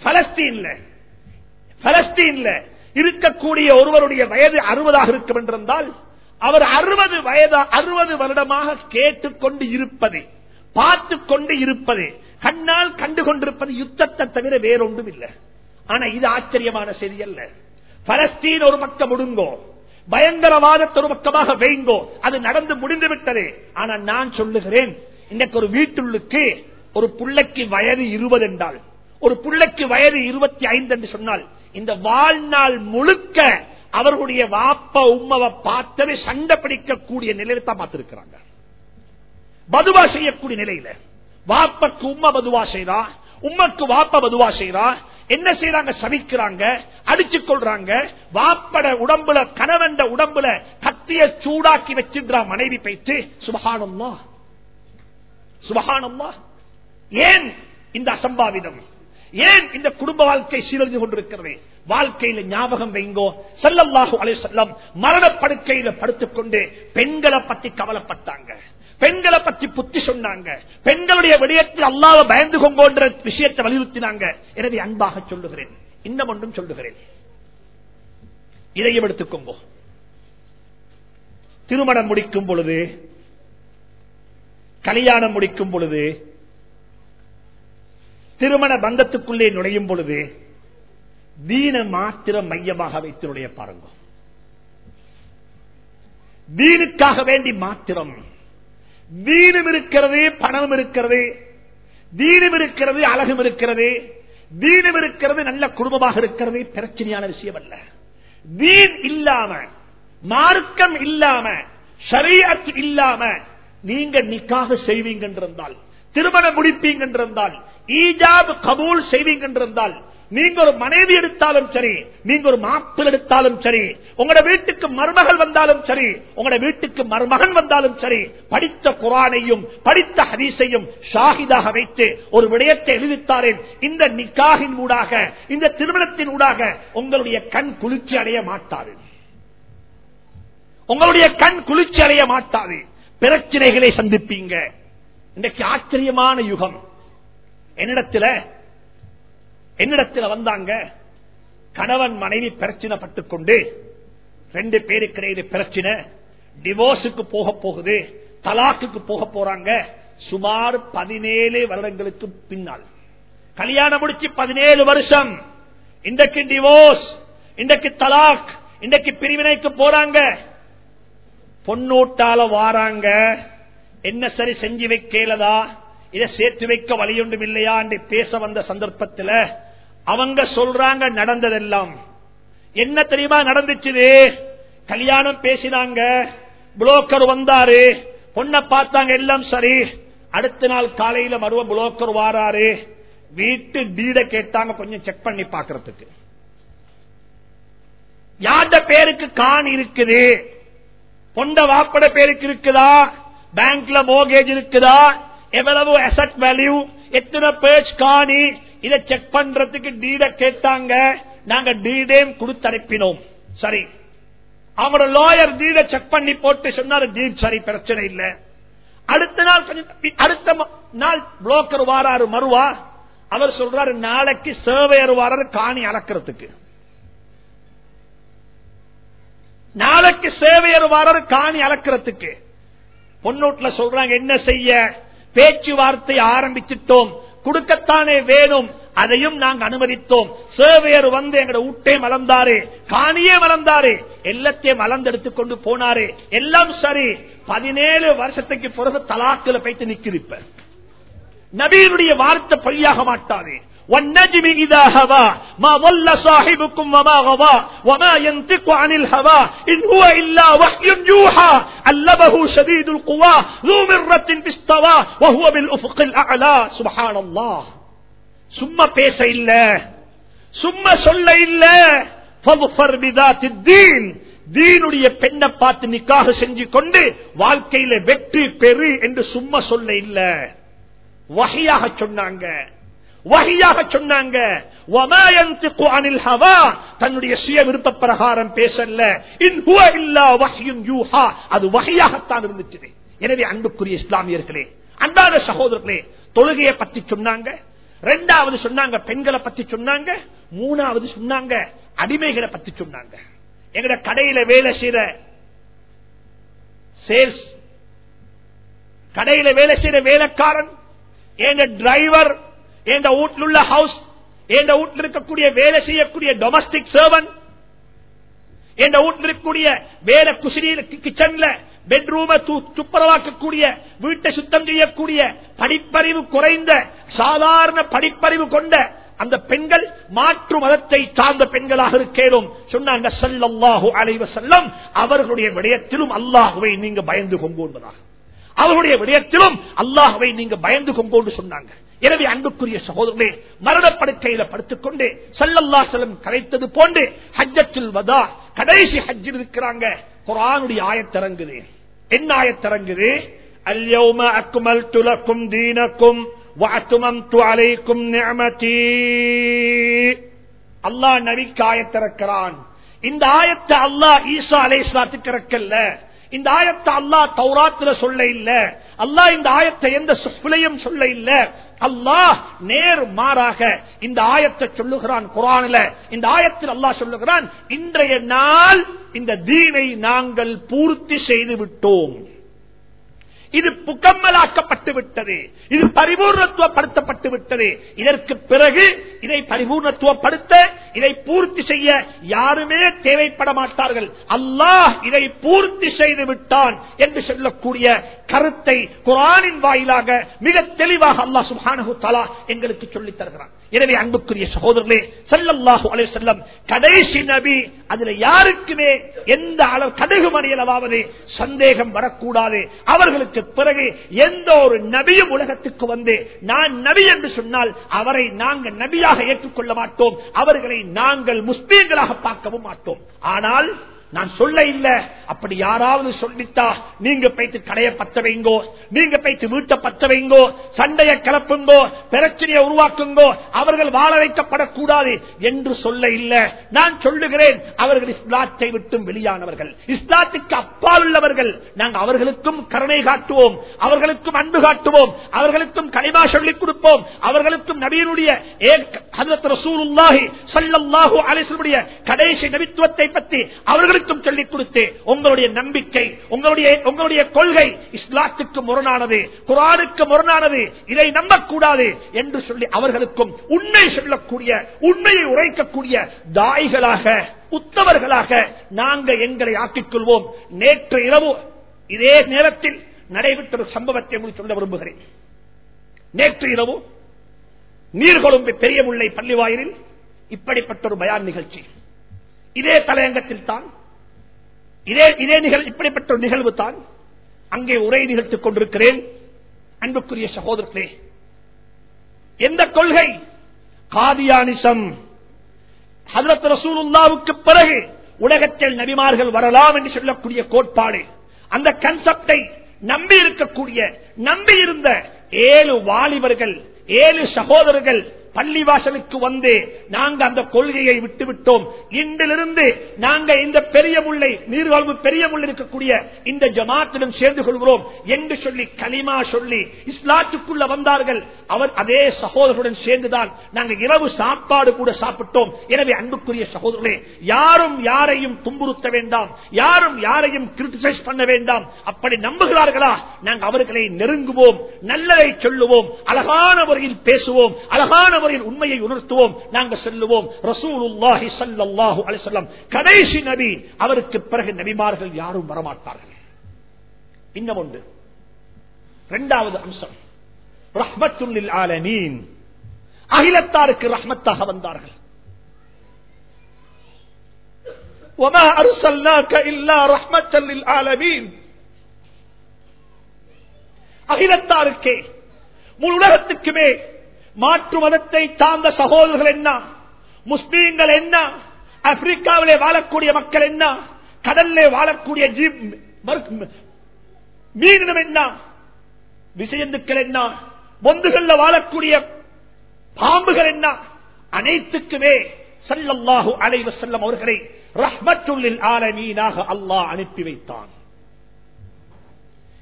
பலஸ்தீன்ல பலஸ்தீன்ல இருக்கக்கூடிய ஒருவருடைய வயது அறுபதாக இருக்கும் என்றிருந்தால் அவர் அறுபது வயதா அறுபது வருடமாக கேட்டுக்கொண்டு இருப்பது பார்த்து கொண்டு இருப்பது கண்ணால் கண்டு கொண்டிருப்பது யுத்தத்தை தவிர வேறொன்றும் இல்லை ஆனா இது ஆச்சரியமான செய்தி அல்ல. பலஸ்தீன் ஒரு பக்கம் முடுங்கோ பயங்கரவாதத்தை ஒரு பக்கமாக வைங்கோ அது நடந்து முடிந்து விட்டது. ஆனா நான் சொல்லுகிறேன் இன்னைக்கு ஒரு வீட்டுள்ளுக்கு ஒரு புள்ளைக்கு வயது இருபது என்றால் ஒரு புள்ளைக்கு வயது இருபத்தி ஐந்து என்று சொன்னால் இந்த வாழ்நாள் முழுக்க அவர்களுடைய வாப்ப உம்மவை பார்த்தது சண்டை பிடிக்கக்கூடிய நிலையில தான் பார்த்திருக்கிறாங்க. பதுவா செய்யக்கூடிய நிலையில வாப்பக்கு உம்ம பதுவா செய்தா உம்மக்கு வாப்ப பதுவா செய்தா என்ன செய்யறாங்க சபிக்கிறாங்க அடிச்சு கொள்றாங்க. வாப்பட உடம்புல கணவன் உடம்புல கத்திய சூடாக்கி வச்சிருந்தா மனைவி பைத்து சுபகானம்மா சுபகானம்மா ஏன் இந்த அசம்பாவிதம்? ஏன் இந்த குடும்ப வாழ்க்கை சீரழிந்து கொண்டிருக்கிறது? வாழ்க்கையில ஞாபகம் வைங்கோ. செல்லல்லாஹு அலை செல்லம் மரணப்படுக்கையில படுத்துக்கொண்டு பெண்களை பத்தி கவலைப்பட்டாங்க. பெண்களை பற்றி புத்தி சொன்னாங்க. பெண்களுடைய விடயத்தில் அல்லாத பயந்து கொங்கோன்ற விஷயத்தை வலியுறுத்தினாங்க. எனவே அன்பாக சொல்லுகிறேன். இன்னும் ஒன்றும் சொல்லுகிறேன். இதையும் எடுத்துக்கொங்கோ திருமணம் முடிக்கும் பொழுது கல்யாணம் முடிக்கும் பொழுது திருமண பந்தத்துக்குள்ளே நுழையும் பொழுது தீன மாத்திரம் மையமாக வைத்தினுடைய பாருங்க. தீனுக்காக வேண்டி மாத்திரம் தீனம் இருக்கிறது பணமும் இருக்கிறது. தீனம் இருக்கிறது அழகும் இருக்கிறது. தீனம் இருக்கிறது நல்ல குடும்பமாக இருக்கிறது பிரச்சனையான விஷயம் அல்ல. தீன் இல்லாம மார்க்கம் இல்லாம ஷரியத் இல்லாம நீங்க நிக்காக செய்வீங்க என்றிருந்தால் திருமணம் முடிப்பீங்க என்றிருந்தால் ஈஜாப் கபூல் செய்வீங்க நீங்க ஒரு மனைவி எடுத்தாலும் சரி நீங்க ஒரு மாப்பிள் எடுத்தாலும் சரி உங்களோட வீட்டுக்கு மருமகள் வந்தாலும் சரி உங்களோட வீட்டுக்கு மருமகன் வந்தாலும் சரி படித்த குரானையும் படித்த ஹதீஸையும் ஷாஹிதாக வைத்து ஒரு விடயத்தை எழுதித்தாரேன். இந்த நிக்காகின் ஊடாக இந்த திருமணத்தின் ஊடாக உங்களுடைய கண் குளிர்ச்சி அடைய மாட்டாது. உங்களுடைய கண் குளிர்ச்சி அடைய மாட்டாது. பிரச்சனைகளை சந்திப்பீங்க. இன்றைக்கு ஆச்சரியமான யுகம். என்னிடத்துல என்னிடத்தில் வந்தாங்க? கணவன் மனைவி பிரச்சனை பட்டுக் கொண்டு ரெண்டு பேருக்கு இடையில பிரச்சனை டிவோர்ஸுக்கு போக போகுது தலாக்குக்கு போக போறாங்க. சுமார் பதினேழு வருடங்களுக்கு பின்னால். கல்யாணம் முடிச்சு பதினேழு வருஷம். இன்றைக்கு டிவோர்ஸ் இன்றைக்கு தலாக் இன்றைக்கு பிரிவினைக்கு போறாங்க. பொன்னூட்டால வாராங்க. என்ன சரி செஞ்சு வைக்கலதா இதை சேர்த்து வைக்க வழியொன்றும் இல்லையா என்று பேச வந்த சந்தர்ப்பத்தில் அவங்க சொல்றாங்க நடந்ததெல்லாம். என்ன தெரியுமா நடந்துச்சு கல்யாணம் பேசினாங்க. புரோக்கர் வந்தாரு. பொண்ணை பார்த்தாங்க எல்லாம் சரி. அடுத்த நாள் காலையில மறுவ புரோக்கர் வாராரு. வீட்டு டீட கேட்டாங்க கொஞ்சம் செக் பண்ணி பாக்குறதுக்கு யார்ட பேருக்கு கான் இருக்குது? பொண்ட வாப்பட பேருக்கு இருக்குதா? பேங்க்ல மோகேஜ் இருக்குதா? எவ்வளவு அசட் வேல்யூ எத்தனை பேர்ஸ் காணி? இதை செக் பண்றதுக்கு டீட கேட்டாங்க. நாங்க டீடையும் கொடுத்தனுப்பினோம். சரி. அவரோட லாயர் டீட செக் பண்ணி போட்டு சொன்னாரு டீட் சரி பிரச்சனை இல்ல. அடுத்த நாள் கொஞ்சம் அடுத்த நாள் புரோக்கர் வாராரு மறுவா. அவர் சொல்றாரு நாளைக்கு சேவையர் வாராரு காணி அளக்கிறதுக்கு நாளைக்கு சேவையர் வாராரு காணி அளக்கிறதுக்கு பொன்னூட்ல சொல்றாங்க என்ன செய்ய? பேச்சுவார்த்தை ஆரம்பிச்சிட்டோம். கொடுக்கத்தானே வேணும்? அதையும் நாங்க அனுமதித்தோம். சேவையர் வந்து எங்கட ஊட்டே மலர்ந்தாரு காணியே மலர்ந்தாரு எல்லாத்தையும் மலர்ந்தெடுத்து கொண்டு போனாரு. எல்லாம் சரி. பதினேழு வருஷத்துக்கு பிறகு தலாக்கில் போய்த்து நிக்கிறப்ப நபீனுடைய வார்த்தை பொய்யாக மாட்டாது. والنجم إذا هوى ما ضل صاحبكم وما غضى وما ينطق عن الهوى إن هو إلا وحي يوحى علمه شديد القوى ذو مرة باستوى وهو بالأفق الأعلى سبحان الله சும்மா பேச இல்ல சும்மா சொல்ல இல்ல தீனுடைய பெண்ணை பார்த்து நிக்காக செஞ்சு கொண்டு வாழ்க்கையில வெற்றி பெறு என்று சும்மா சொல்ல இல்ல வகையாக சொன்னாங்க வகையாக சொன்னாங்க. தன்னுடைய சுய விருப்ப பிரகாரம் பேசல அது வகையாகத்தான் இருந்துச்சு எனவே அன்புக்குரிய இஸ்லாமியர்களே அன்பான சகோதரர்களே தொழுகையை பற்றி சொன்னாங்க. ரெண்டாவது சொன்னாங்க பெண்களை பத்தி சொன்னாங்க. மூணாவது சொன்னாங்க அடிமைகளை பத்தி சொன்னாங்க. எங்கட கடையில வேலை செய்யற சேல்ஸ் கடையில வேலை செய்யற வேலைக்காரன் எங்க டிரைவர் எந்த வீட்டில் உள்ள ஹவுஸ் எந்த வீட்டில் இருக்கக்கூடிய வேலை செய்யக்கூடிய டொமஸ்டிக் சர்வன் எந்த வீட்டில் இருக்கக்கூடிய வேலை குசிரியில் கிச்சன்ல பெட்ரூமை துப்புரவாக்கக்கூடிய வீட்டை சுத்தம் செய்யக்கூடிய படிப்பறிவு குறைந்த சாதாரண படிப்பறிவு கொண்ட அந்த பெண்கள் மாற்று மதத்தை சார்ந்த பெண்களாக இருக்கேனும் சொன்னாங்க சல்லல்லாஹு அலைவ செல்லம் அவர்களுடைய விடயத்திலும் அல்லாஹுவை நீங்க பயந்து கொங்கோன்பதாக அவர்களுடைய விடயத்திலும் அல்லாஹுவை நீங்க பயந்து கொங்கோன்னு சொன்னாங்க எனவே அன்புக்குரிய சகோதரர்களே மரணப்படுக்கையில படுத்துக்கொண்டு சல்லல்லா செல்லம் கரைத்தது போன்று ஹஜ்ஜத்தில் வதா கடைசி ஹஜ்ஜில் இருக்கிறாங்க குரானுடைய ஆயத்திறங்குது என்ன ஆயத்திறங்குது اليوم أكملت لكم دينكم وأتممت عليكم نعمتي அல்லாஹ் நபிக்கு ஆயத்திறக்கிறான் இந்த ஆயத்தை அல்லாஹ் ஈசா அலை இஸ்லாத்துக்கு இறக்கல்ல இந்த ஆயத்தை அல்லாஹ் தௌராத்துல சொல்ல இல்ல. அல்லாஹ் இந்த ஆயத்தை எந்த சுலையும் சொல்ல இல்ல. அல்லாஹ் நேர் மாறாக இந்த ஆயத்தை சொல்லுகிறான் குரானில. இந்த ஆயத்தில் அல்லாஹ் சொல்லுகிறான் இன்றைய நாள் இந்த தீனை நாங்கள் பூர்த்தி செய்து விட்டோம். இது புகம்மலாக்கப்பட்டு விட்டது. இது பரிபூர்ணத்துவப்படுத்தப்பட்டு விட்டது. இதற்கு பிறகு இதை பரிபூர்ணத்துவப்படுத்த இதை பூர்த்தி செய்ய யாருமே தேவைப்பட மாட்டார்கள். அல்லாஹ் இதை பூர்த்தி செய்து விட்டான் என்று சொல்லக்கூடிய கருத்தை குரானின் வாயிலாக மிக தெளிவாக அல்லாஹ் சுஹானு தலா எங்களுக்கு சொல்லித் தருகிறான். எனவே அன்புக்குரிய சகோதரர்களே செல்லல்லாஹு அலே செல்லம் கடைசி நபி அதுல யாருக்குமே எந்த அளவு கடுகு மணியளவாவது சந்தேகம் வரக்கூடாது. அவர்களுக்கு பிறகு எந்த ஒரு நபியும் உலகத்துக்கு வந்து நான் நபி என்று சொன்னால் அவரை நாங்கள் நபியாக ஏற்றுக்கொள்ள மாட்டோம் அவர்களை நாங்கள் முஸ்லீம்களாக பார்க்கவும் மாட்டோம். ஆனால் நான் சொல்ல இல்ல. அப்படி யாராவது சொல்லிட்டா நீங்க போய்த்து கடையை பத்த வைங்கோ நீங்க போய்த்து வீட்டை பத்த வைங்கோ சண்டையை கிளப்புங்கோ பிரச்சனையை உருவாக்குங்கோ அவர்கள் வாழ வைக்கப்படக்கூடாது என்று சொல்ல இல்ல. நான் சொல்லுகிறேன் அவர்கள் இஸ்லாத்தை விட்டும் வெளியானவர்கள். இஸ்லாத்துக்கு அப்பால் உள்ளவர்கள். நாங்கள் அவர்களுக்கும் கருணை காட்டுவோம் அவர்களுக்கும் அன்பு காட்டுவோம் அவர்களுக்கும் கனிமா சொல்லிக் கொடுப்போம் அவர்களுக்கும் நபியினுடைய கடைசி நபித்துவத்தை பற்றி அவர்கள் அவர்களுக்கும் சொல்லிக் கொடுத்து உங்களுடைய நம்பிக்கை உங்களுடைய உங்களுடைய கொள்கை இஸ்லாத்துக்கு முரணானது குரானுக்கு முரணானது இதை நம்பக்கூடாது என்று சொல்லி அவர்களுக்கும் உண்மை சொல்லக்கூடிய உண்மையை உரைக்கக்கூடிய தாய்களாக உத்தவர்களாக நாங்கள் எங்களை ஆக்கிக் கொள்வோம் நேற்று இரவு இதே நேரத்தில் நடைபெற்ற ஒரு சம்பவத்தை உங்களுக்கு சொல்ல விரும்புகிறேன். நேற்று இரவு நீர்கொழும்பு பெரிய முல்லை பள்ளிவாயிலில் இப்படிப்பட்ட ஒரு பயான் நிகழ்ச்சி. இதே தலையங்கத்தில் தான் இதே இதே நிகழ் இப்படிப்பட்ட ஒரு நிகழ்வு தான் அங்கே உரை நிகழ்த்திக் கொண்டிருக்கிறேன். அன்புக்குரிய சகோதரர்களே எந்த கொள்கை? காதியானிசம். ஹதரத் ரசூலுல்லாவுக்கு பிறகு உலகத்தில் நபிமார்கள் வரலாம் என்று சொல்லக்கூடிய கோட்பாடு அந்த கன்செப்டை நம்பி இருக்கக்கூடிய நம்பி இருந்த ஏழு வாலிபர்கள் ஏழு சகோதரர்கள் பள்ளிவாசலுக்கு வந்து நாங்க அந்த கொள்கையை விட்டுவிட்டோம். இன்றிலிருந்து நாங்க இந்த பெரிய முல்லை நீர்வாழ்வு பெரிய முல்லை இருக்கக்கூடிய இந்த ஜமாத்திடம் சேர்ந்து கொள்கிறோம் என்று சொல்லி களிமா சொல்லி இஸ்லாத்துக்குள்ள வந்தார்கள். அவர் அதே சகோதரருடன் சேர்ந்துதான் நாங்க இரவு சாப்பாடு கூட சாப்பிட்டோம். எனவே அன்புக்குரிய சகோதரர்களே யாரும் யாரையும் துன்புறுத்த வேண்டாம். யாரும் யாரையும் கிரிட்டிசைஸ் பண்ண வேண்டாம். அப்படி நம்புகிறார்களா? நாங்கள் அவர்களை நெருங்குவோம் நல்லதை சொல்லுவோம் அழகான முறையில் பேசுவோம் அழகான முறையில் உண்மையை உணர்த்துவோம் நாங்கள் சொல்லுவோம் ரசூலுல்லாஹி ஸல்லல்லாஹு அலைஹி வஸல்லம் கடைசி நபி அவருக்கு பிறகு நபிமார்கள் யாரும் வரமாட்டார்கள் இன்னும் ஒன்று இரண்டாவது அம்சம் ரஹ்மத்துல்லில் ஆலமீன் அகிலத்தாருக்கு ரஹ்மத்தாக வந்தார்கள் وما أرسلناك إلا رحمة للعالمين அகிலத்தாருக்கே முழு உலகத்துக்குமே மாற்று மதத்தை சார்ந்த சகோதரர்கள் என்ன? முஸ்லீம்கள் என்ன? ஆப்பிரிக்காவிலே வாழக்கூடிய மக்கள் என்ன? கடல்ல வாழக்கூடிய மீனினம் என்ன? விசயந்துக்கள் என்ன? பொந்துகள்ல வாழக்கூடிய பாம்புகள் என்ன? அனைத்துக்குமே சல்லல்லாஹு அலைவ செல்லம் அவர்களை ரஹ்மத்துள்ளில் ஆலமீனாக அல்லாஹ் அனுப்பி வைத்தான்.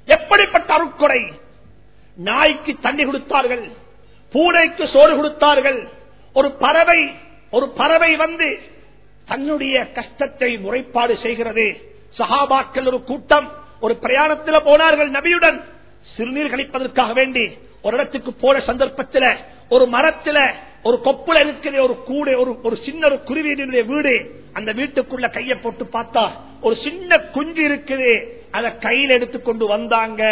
எப்படிப்பட்ட அருக்குறை நாய்க்கு தண்ணி கொடுத்தார்கள். பூனைக்கு சோறு கொடுத்தார்கள். ஒரு பறவை ஒரு பறவை வந்து தன்னுடைய கஷ்டத்தை முறைப்பாடு செய்கிறது. சஹாபாக்கள் ஒரு கூட்டம் ஒரு பிரயாணத்தில் போனார்கள் நபியுடன். சிறுநீர் கழிப்பதற்காக வேண்டி ஒரு இடத்துக்கு போன சந்தர்ப்பத்தில் ஒரு மரத்தில் ஒரு கொப்புல இருக்கிற ஒரு கூடை ஒரு ஒரு சின்ன ஒரு குருவியினுடைய வீடு அந்த வீட்டுக்குள்ள கையை போட்டு பார்த்தா ஒரு சின்ன குஞ்சு இருக்குது. அதை கையில் எடுத்துக்கொண்டு வந்தாங்க.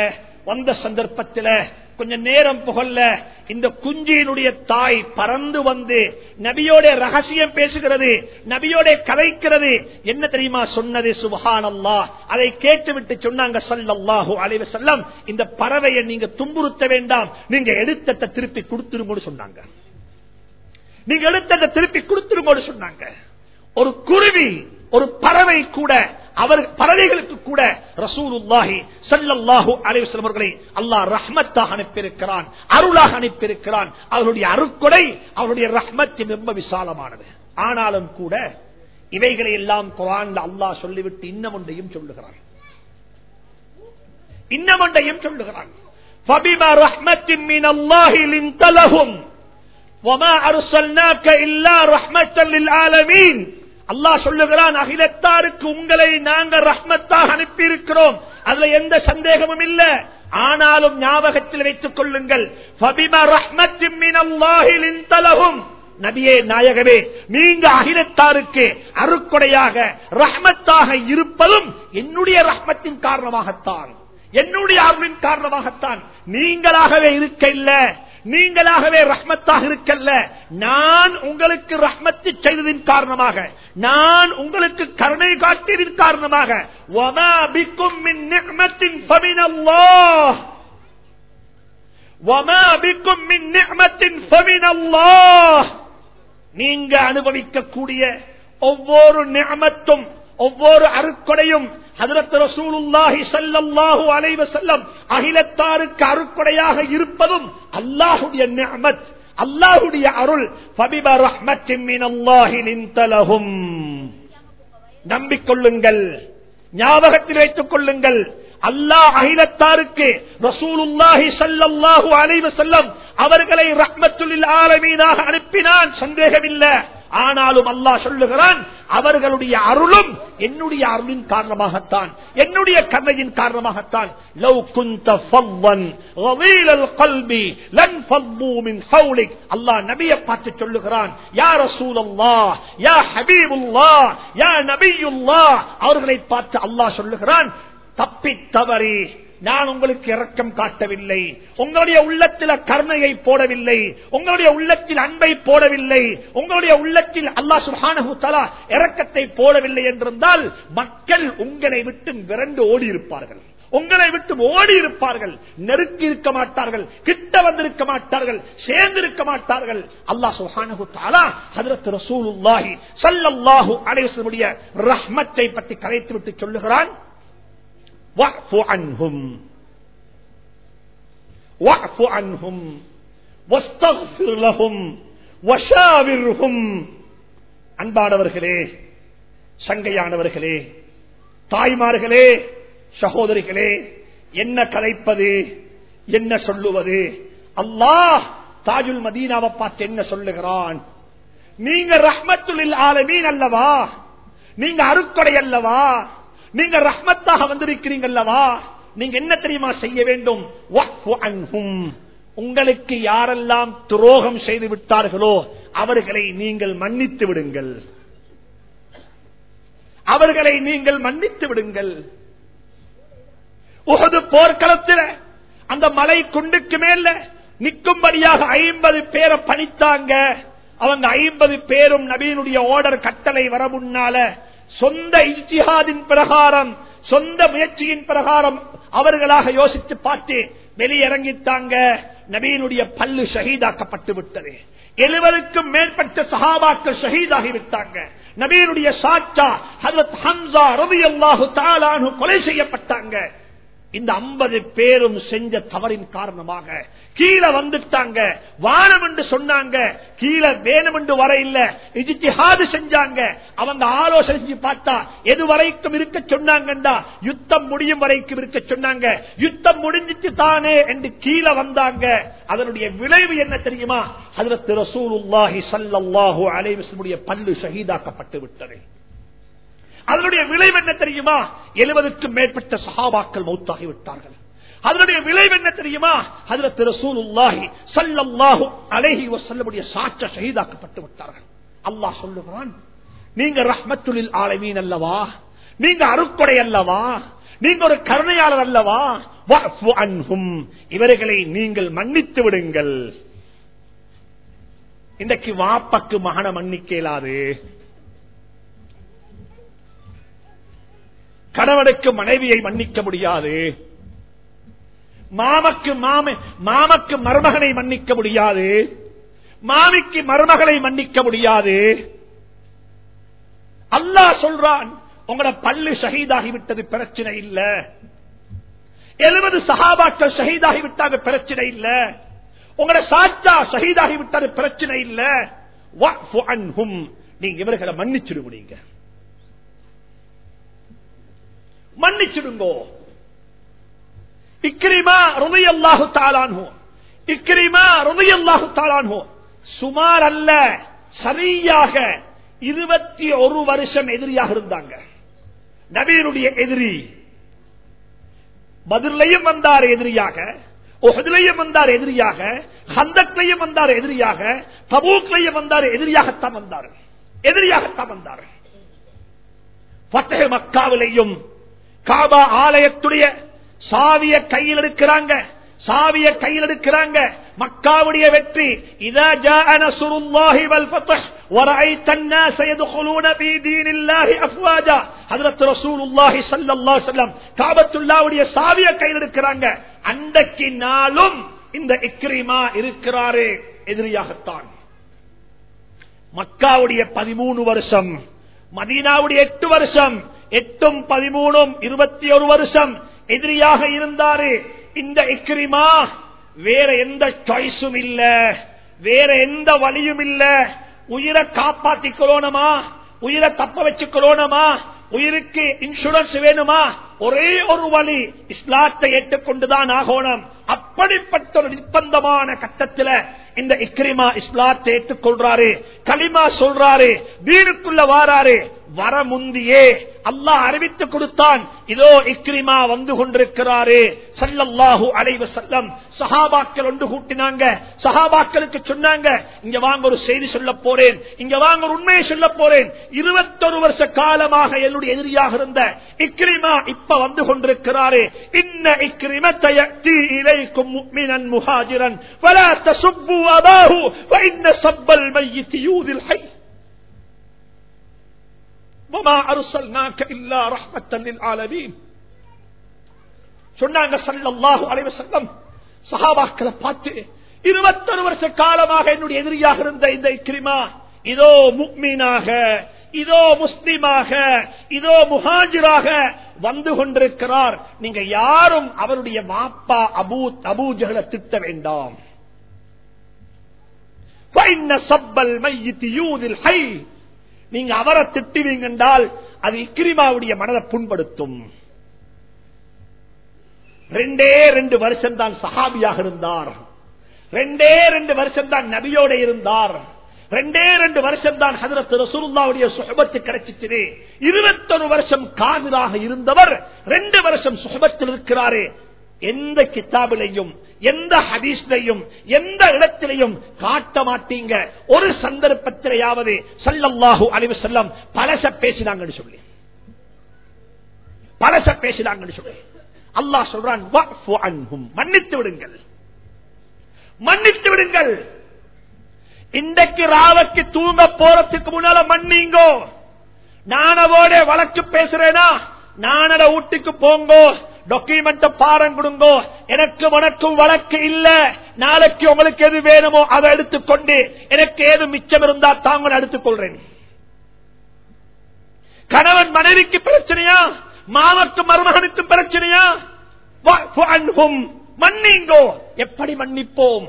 வந்த சந்தர்ப்பத்தில் கொஞ்ச நேரம் புகழ்ல இந்த குஞ்சியினுடைய தாய் பறந்து வந்து நபியோட ரகசியம் பேசுகிறது நபியோட கதைக்கிறது. என்ன தெரியுமா சொன்னது? சுபஹான் அதை கேட்டுவிட்டு சொன்னாங்க சல்லல்லாஹு அலைவ செல்லம் இந்த பறவையை நீங்க துன்புறுத்த வேண்டாம். நீங்க எடுத்தத்தை திருப்பி கொடுத்துருங்கோடு சொன்னாங்க. நீங்க எடுத்ததை திருப்பி கொடுத்துருங்கோடு சொன்னாங்க. ஒரு குருவி ஒரு பறவை கூட அவர் பறவைகளுக்கு கூட ரசூலுல்லாஹி சல்லல்லாஹு அலைவசம் அவர்களை அல்லாஹ் ரஹ்மத்தாக அனுப்பியிருக்கிறான் அருளாக அனுப்பியிருக்கிறான் அவருடைய அருக்கொடை அவருடைய ரஹ்மத்தின் ரொம்ப விசாலமானது ஆனாலும் கூட இவைகளை எல்லாம் குரான்ல அல்லாஹ் சொல்லிவிட்டு இன்னும் ஒன்றையும் சொல்லுகிறான் இன்னும் ஒன்றையும் சொல்லுகிறான் فبما رحمة من الله لنت لهم وما أرسلناك إلا رحمة للعالمين அல்லாஹ் சொல்லுகிறான் அகிலத்தாருக்கு உங்களை நாங்க ரஹ்மத்தாக அனுப்பி இருக்கிறோம் அதுல எந்த சந்தேகமும் இல்ல. ஆனாலும் ஞாபகத்தில் வைத்துக் கொள்ளுங்கள். நபியே நாயகமே நீங்க அகிலத்தாருக்கு அருக்குடையாக ரஹ்மத்தாக இருப்பதும் என்னுடைய ரஹ்மத்தின் காரணமாகத்தான். என்னுடைய அருளின் காரணமாகத்தான். நீங்களாகவே இருக்க இல்லை. நீங்களாகவே ரஹ்மத்தாக இருக்கல்ல. நான் உங்களுக்கு ரஹ்மத்து செய்ததின் காரணமாக நான் உங்களுக்கு கருணை காட்டியதின் காரணமாக நீங்க அனுபவிக்கக்கூடிய ஒவ்வொரு நியமத்தும் ஒவ்வொரு அருக்கொடையும் ஹதரத் ரசூலுல்லாஹி அகிலத்தாருக்கு அருக்கொடையாக இருப்பதும் அல்லாஹுடைய நியமத் அல்லாஹுடைய அருள். ஃபபிப ரஹ்மத்தின் நம்பிக்கொள்ளுங்கள் ஞாபகத்தில் வைத்துக் கொள்ளுங்கள். அல்லாஹ் அகிலத்தாருக்கு ரசூலுல்லாஹி சல்லல்லாஹு அலைஹி செல்லம் அவர்களை ரஹ்மத்துல் ஆலமீனாக அனுப்பினான். சந்தேகமில்லை. ஆனாலும் அல்லாஹ் சொல்லுகிறான் அவர்களுடைய அருளும் என்னுடைய அருளின் காரணமாகத்தான் என்னுடைய கருணையின் காரணமாகத்தான். லவ் குந்த ஃபவ்வன் கவீலல் கல்பி லன் ஃபவ்வு மின் ஹவுலிக் அல்லாஹ் நபியை பார்த்து சொல்லுகிறான் யா ரசூலல்லாஹ் யா ஹபீபுல்லாஹ் யா நபியுல்லாஹ். அவர்களை பார்த்து அல்லாஹ் சொல்லுகிறான் தப்பி தவறி நான் உங்களுக்கு இரக்கம் காட்டவில்லை. உங்களுடைய உள்ளத்தில் கருணையை போடவில்லை. உங்களுடைய உள்ளத்தில் அன்பை போடவில்லை. உங்களுடைய உள்ளத்தில் அல்லாஹ் சுஹானஹு தலா இரக்கத்தை போடவில்லை என்றிருந்தால் மக்கள் உங்களை விட்டு விரண்டு ஓடி இருப்பார்கள் உங்களை விட்டு ஓடி இருப்பார்கள் நெருக்கி இருக்க மாட்டார்கள். கிட்ட வந்திருக்க மாட்டார்கள். சேர்ந்திருக்க மாட்டார்கள். அல்லாஹ் சுஹானு தாலா ஹஜ்ரத் ரசூலுல்லாஹி ஸல்லல்லாஹு அலைஹி ரஹ்மத்தை பற்றி கலைத்து விட்டு சொல்லுகிறான். واعف عنهم واعف عنهم واستغفر لهم وشاورهم அன்பானவர்களே சங்கையானவர்களே தாய்மார்களே சகோதரிகளே என்ன கலைப்பது என்ன சொல்லுவது அல்லாஹ் தாஜுல் மதீனாவை பார்த்து என்ன சொல்லுகிறான் நீங்க ரஹ்மத்துல் ஆலமீன் அல்லவா நீங்க அருக்கொடை அல்லவா நீங்க ரஹ்மத்தாக வந்திருக்கிறீங்க அல்லவா நீங்க என்ன தெரியுமா செய்ய வேண்டும்? உங்களுக்கு யாரெல்லாம் துரோகம் செய்து விட்டார்களோ அவர்களை நீங்கள் மன்னித்து விடுங்கள். அவர்களை நீங்கள் மன்னித்து விடுங்கள். உகது போர்க்களத்தில் அந்த மலை குண்டுக்கு மேல நிற்கும்படியாக ஐம்பது பேரை பணித்தாங்க. அவங்க ஐம்பது பேரும் நபீனுடைய ஓடர் கட்டளை வர முன்னால சொந்த இஜ்திஹாதின் பிரகாரம் சொந்த முயற்சியின் பிரகாரம் அவர்களாக யோசித்து பார்த்து வெளியிறங்கித்தாங்க நபீனுடைய பல்லு ஷஹீதாக்கப்பட்டு விட்டது. எழுபதுக்கும் மேற்பட்ட சஹாபாக்கள் ஷஹீதாகி விட்டாங்க நபீனுடைய சாச்சா ஹஜரத் ஹம்சா ரவி அல்லாஹு தாலானு கொலை செய்யப்பட்டாங்க. இந்த ஐம்பது பேரும் செஞ்ச தவறின் காரணமாக கீழே வந்துட்டாங்க வானம் என்று சொன்னாங்க கீழே வேணும் என்று வர இல்ல இஜித்திஹாது செஞ்சாங்க. அவங்க ஆலோசனை செஞ்சு பார்த்தா எது வரைக்கும் இருக்க சொன்னாங்கண்டா? யுத்தம் முடியும் வரைக்கும் இருக்க சொன்னாங்க. யுத்தம் முடிஞ்சிட்டு தானே என்று கீழே வந்தாங்க. அதனுடைய விளைவு என்ன தெரியுமா? ஹஜரத் ரசூலுல்லாஹி ஸல்லல்லாஹு அலைஹி அலைவசனுடைய பல்லு ஷஹீதாக்கப்பட்டு விட்டது. அதனுடைய விளைவு என்ன தெரியுமா? எழுபதுக்கும் மேற்பட்ட சஹாபாக்கள் மௌத்தாகி விட்டார்கள் அதனுடைய விளைவு என்ன தெரியுமா? அதுல திருசூலுல்லாஹி சல்லல்லாஹு அலைஹி வஸல்லமுடைய சாற்ற ஷஹீதாக்கப்பட்டு விட்டார்கள். அல்லாஹ் சொல்லுகிறான் நீங்க ரஹ்மத்துலில் ஆலமீன் அல்லவா? நீங்க அருக்குடை அல்லவா? நீங்க ஒரு கருணையாளர் அல்லவா? அன்பும் இவர்களை நீங்கள் மன்னித்து விடுங்கள். இன்றைக்கு வாப்பக்கு மகன மன்னிக்க இயலாது. கணவனுக்கு மனைவியை மன்னிக்க முடியாது. மாமக்கு மாம மாமக்கு மருமகனை மன்னிக்க முடியாது. மாமிக்கு மருமகளை மன்னிக்க முடியாது. அல்லாஹ் சொல்றான் உங்களோட பல்லு ஷஹீதாகிவிட்டது பிரச்சனை இல்ல. எழுபது சகாபாக்கள் ஷஹீதாகி விட்டாங்க பிரச்சனை இல்ல. உங்களோட சாச்சா ஷஹீதாகி விட்டது பிரச்சனை இல்ல. நீங்க இவர்களை மன்னிச்சிடுங்க மன்னிச்சிடுங்கோ. இக்ரிமா ருமையல்லாஹு தாளான்ஹோ இக்ரிமா ருமையல்லாஹு தாளான்ஹோ சுமார் அல்ல சரியாக இருபத்தி ஒரு வருஷம் எதிரியாக இருந்தாங்க. நபீனுடைய எதிரி. பதிலையும் வந்தார் எதிரியாக ஒஹதிலையும் வந்தார் எதிரியாக ஹந்தக்லையும் வந்தார் எதிரியாக தபூக்லையும் வந்தார் எதிரியாகத்தான் வந்தார். எதிரியாகத்தான் வந்தார். பத்தக மக்காவிலையும் காபா ஆலயத்துடைய சாவிய கையில் இருக்கிறாங்க சாவிய கையில் எடுக்கிறாங்க மக்காவுடைய வெற்றி இதா ஜாஅ நஸ்ருல்லாஹி வல் ஃபத்ஹ் ورأيت الناس يدخلون في دين الله أفواجا حضرت رسول الله صلى الله عليه وسلم காபத்துல்லாவுடைய சாவிய கையில் எடுக்கிறாங்க அன்றைக்கு நாளும் இந்த இக்ரிமா இருக்கிறாரே எதிரியாகத்தான் மக்காவுடைய பதிமூணு வருஷம் மதீனாவுடைய எட்டு வருஷம் எட்டும் பதிமூணும் இருபத்தி ஒரு வருஷம் எதிரியாக இருந்தாரு. இந்த இக்ரிமா வேற எந்த சாய்ஸும் இல்ல. வேற எந்த வழியும் இல்ல. உயிரை காப்பாத்திக்கொள்ளணுமா? உயிரை தப்ப வச்சுக்கொள்ளணுமா? உயிருக்கு இன்சூரன்ஸ் வேணுமா? ஒரே ஒரு வழி இஸ்லாத்தை ஏற்றுக்கொண்டுதான் ஆகணும். அப்படிப்பட்ட ஒரு நிர்பந்தமான கட்டத்தில் இந்த இக்ரிமா இஸ்லாத்தை ஏற்றுக்கொள்றாரு. களிமா சொல்றாரு. வீடுக்குள்ள வாராரு. வர முந்தியே அல்லாஹ் அறிவித்து கொடுத்தான் இதோ இக்ரிமா வந்து கொண்டிருக்கிறாரு சல்லல்லாஹு அலைவ செல்லம் சஹாபாக்கள் ஒன்று கூட்டினாங்க சஹாபாக்களுக்கு சொன்னாங்க இங்க வாங்க ஒரு செய்தி சொல்ல போறேன் இங்க வாங்க ஒரு உண்மையை சொல்ல போறேன் இருபத்தொரு வருஷ காலமாக என்னுடைய எதிரியாக இருந்த இக்ரிமா இப்ப வந்து கொண்டிருக்கிறாரு இன்ன இக்ரிமத்தை இலைக்கும் முக்மினன் முஹாஜிரன் فلا تسبوا أباه فإن سب الميت يؤذي الحي وما أرسلناك إلا رحمة للعالمين சொன்னாங்க சல்லல்லாஹு அலைஹி வஸல்லம் சஹாபாக்களை பார்த்து இருபத்தொரு வருஷ காலமாக என்னுடைய எதிரியாக இருந்த இந்த இக்ரிமா இதோ முக்மீனாக இதோ முஸ்லிமாக இதோ முஹாஜிராக வந்து கொண்டிருக்கிறார் நீங்க யாரும் அவருடைய மாப்பா அபூ அபூஜகளை திட்ட வேண்டாம் சப்பல் மையித்தியூதில் ஹை நீங்க அவரை திட்டுவீங்க என்றால் அது இக்ரிமாவுடைய மனதை புண்படுத்தும். ரெண்டே ரெண்டு வருஷம் தான் சஹாபியாக இருந்தார். ரெண்டே ரெண்டு வருஷம் தான் நபியோட இருந்தார். ரெண்டே ரெண்டு வருஷம் தான் ஹதரத் ரசூலுல்லாவுடைய சுகபத்து கிடைச்சிச்சு இருபத்தொரு வருஷம் காவிராக இருந்தவர் ரெண்டு வருஷம் சுகபத்தில் இருக்கிறாரே. எந்த கித்தாபிலையும் எந்த ஹதீஸ்லையும் எந்த இடத்திலையும் காட்ட மாட்டீங்க. ஒரு சந்தர்ப்பத்திலேயாவது சல்லல்லாஹு அலிவு செல்லம் பலச பேசினாங்கன்னு சொல்லி. பலச பேசினாங்கன்னு சொல்லி. அல்லாஹ் சொல்றான் மன்னித்து விடுங்கள். மன்னித்து விடுங்கள். இன்றைக்கு ராவக்கு தூங்க போறதுக்கு முன்னால மன்னிங்கோ. நானவோட வழக்கு பேசுறேனா? நானட வீட்டுக்கு போங்கோ. டாக்குமெண்ட் பாரம் கொடுங்க. எனக்கு உனக்கும் வழக்கு இல்ல. நாளைக்கு உங்களுக்கு எது வேணுமோ அதை எடுத்துக்கொண்டு எனக்கு ஏது மிச்சம் இருந்தா தாங்க எடுத்துக்கொள்றேன் கணவன் மனைவிக்கு பிரச்சனையா? மாமக்கு மருமகனுக்கு பிரச்சனையா? மன்னிங்கோ. எப்படி மன்னிப்போம்?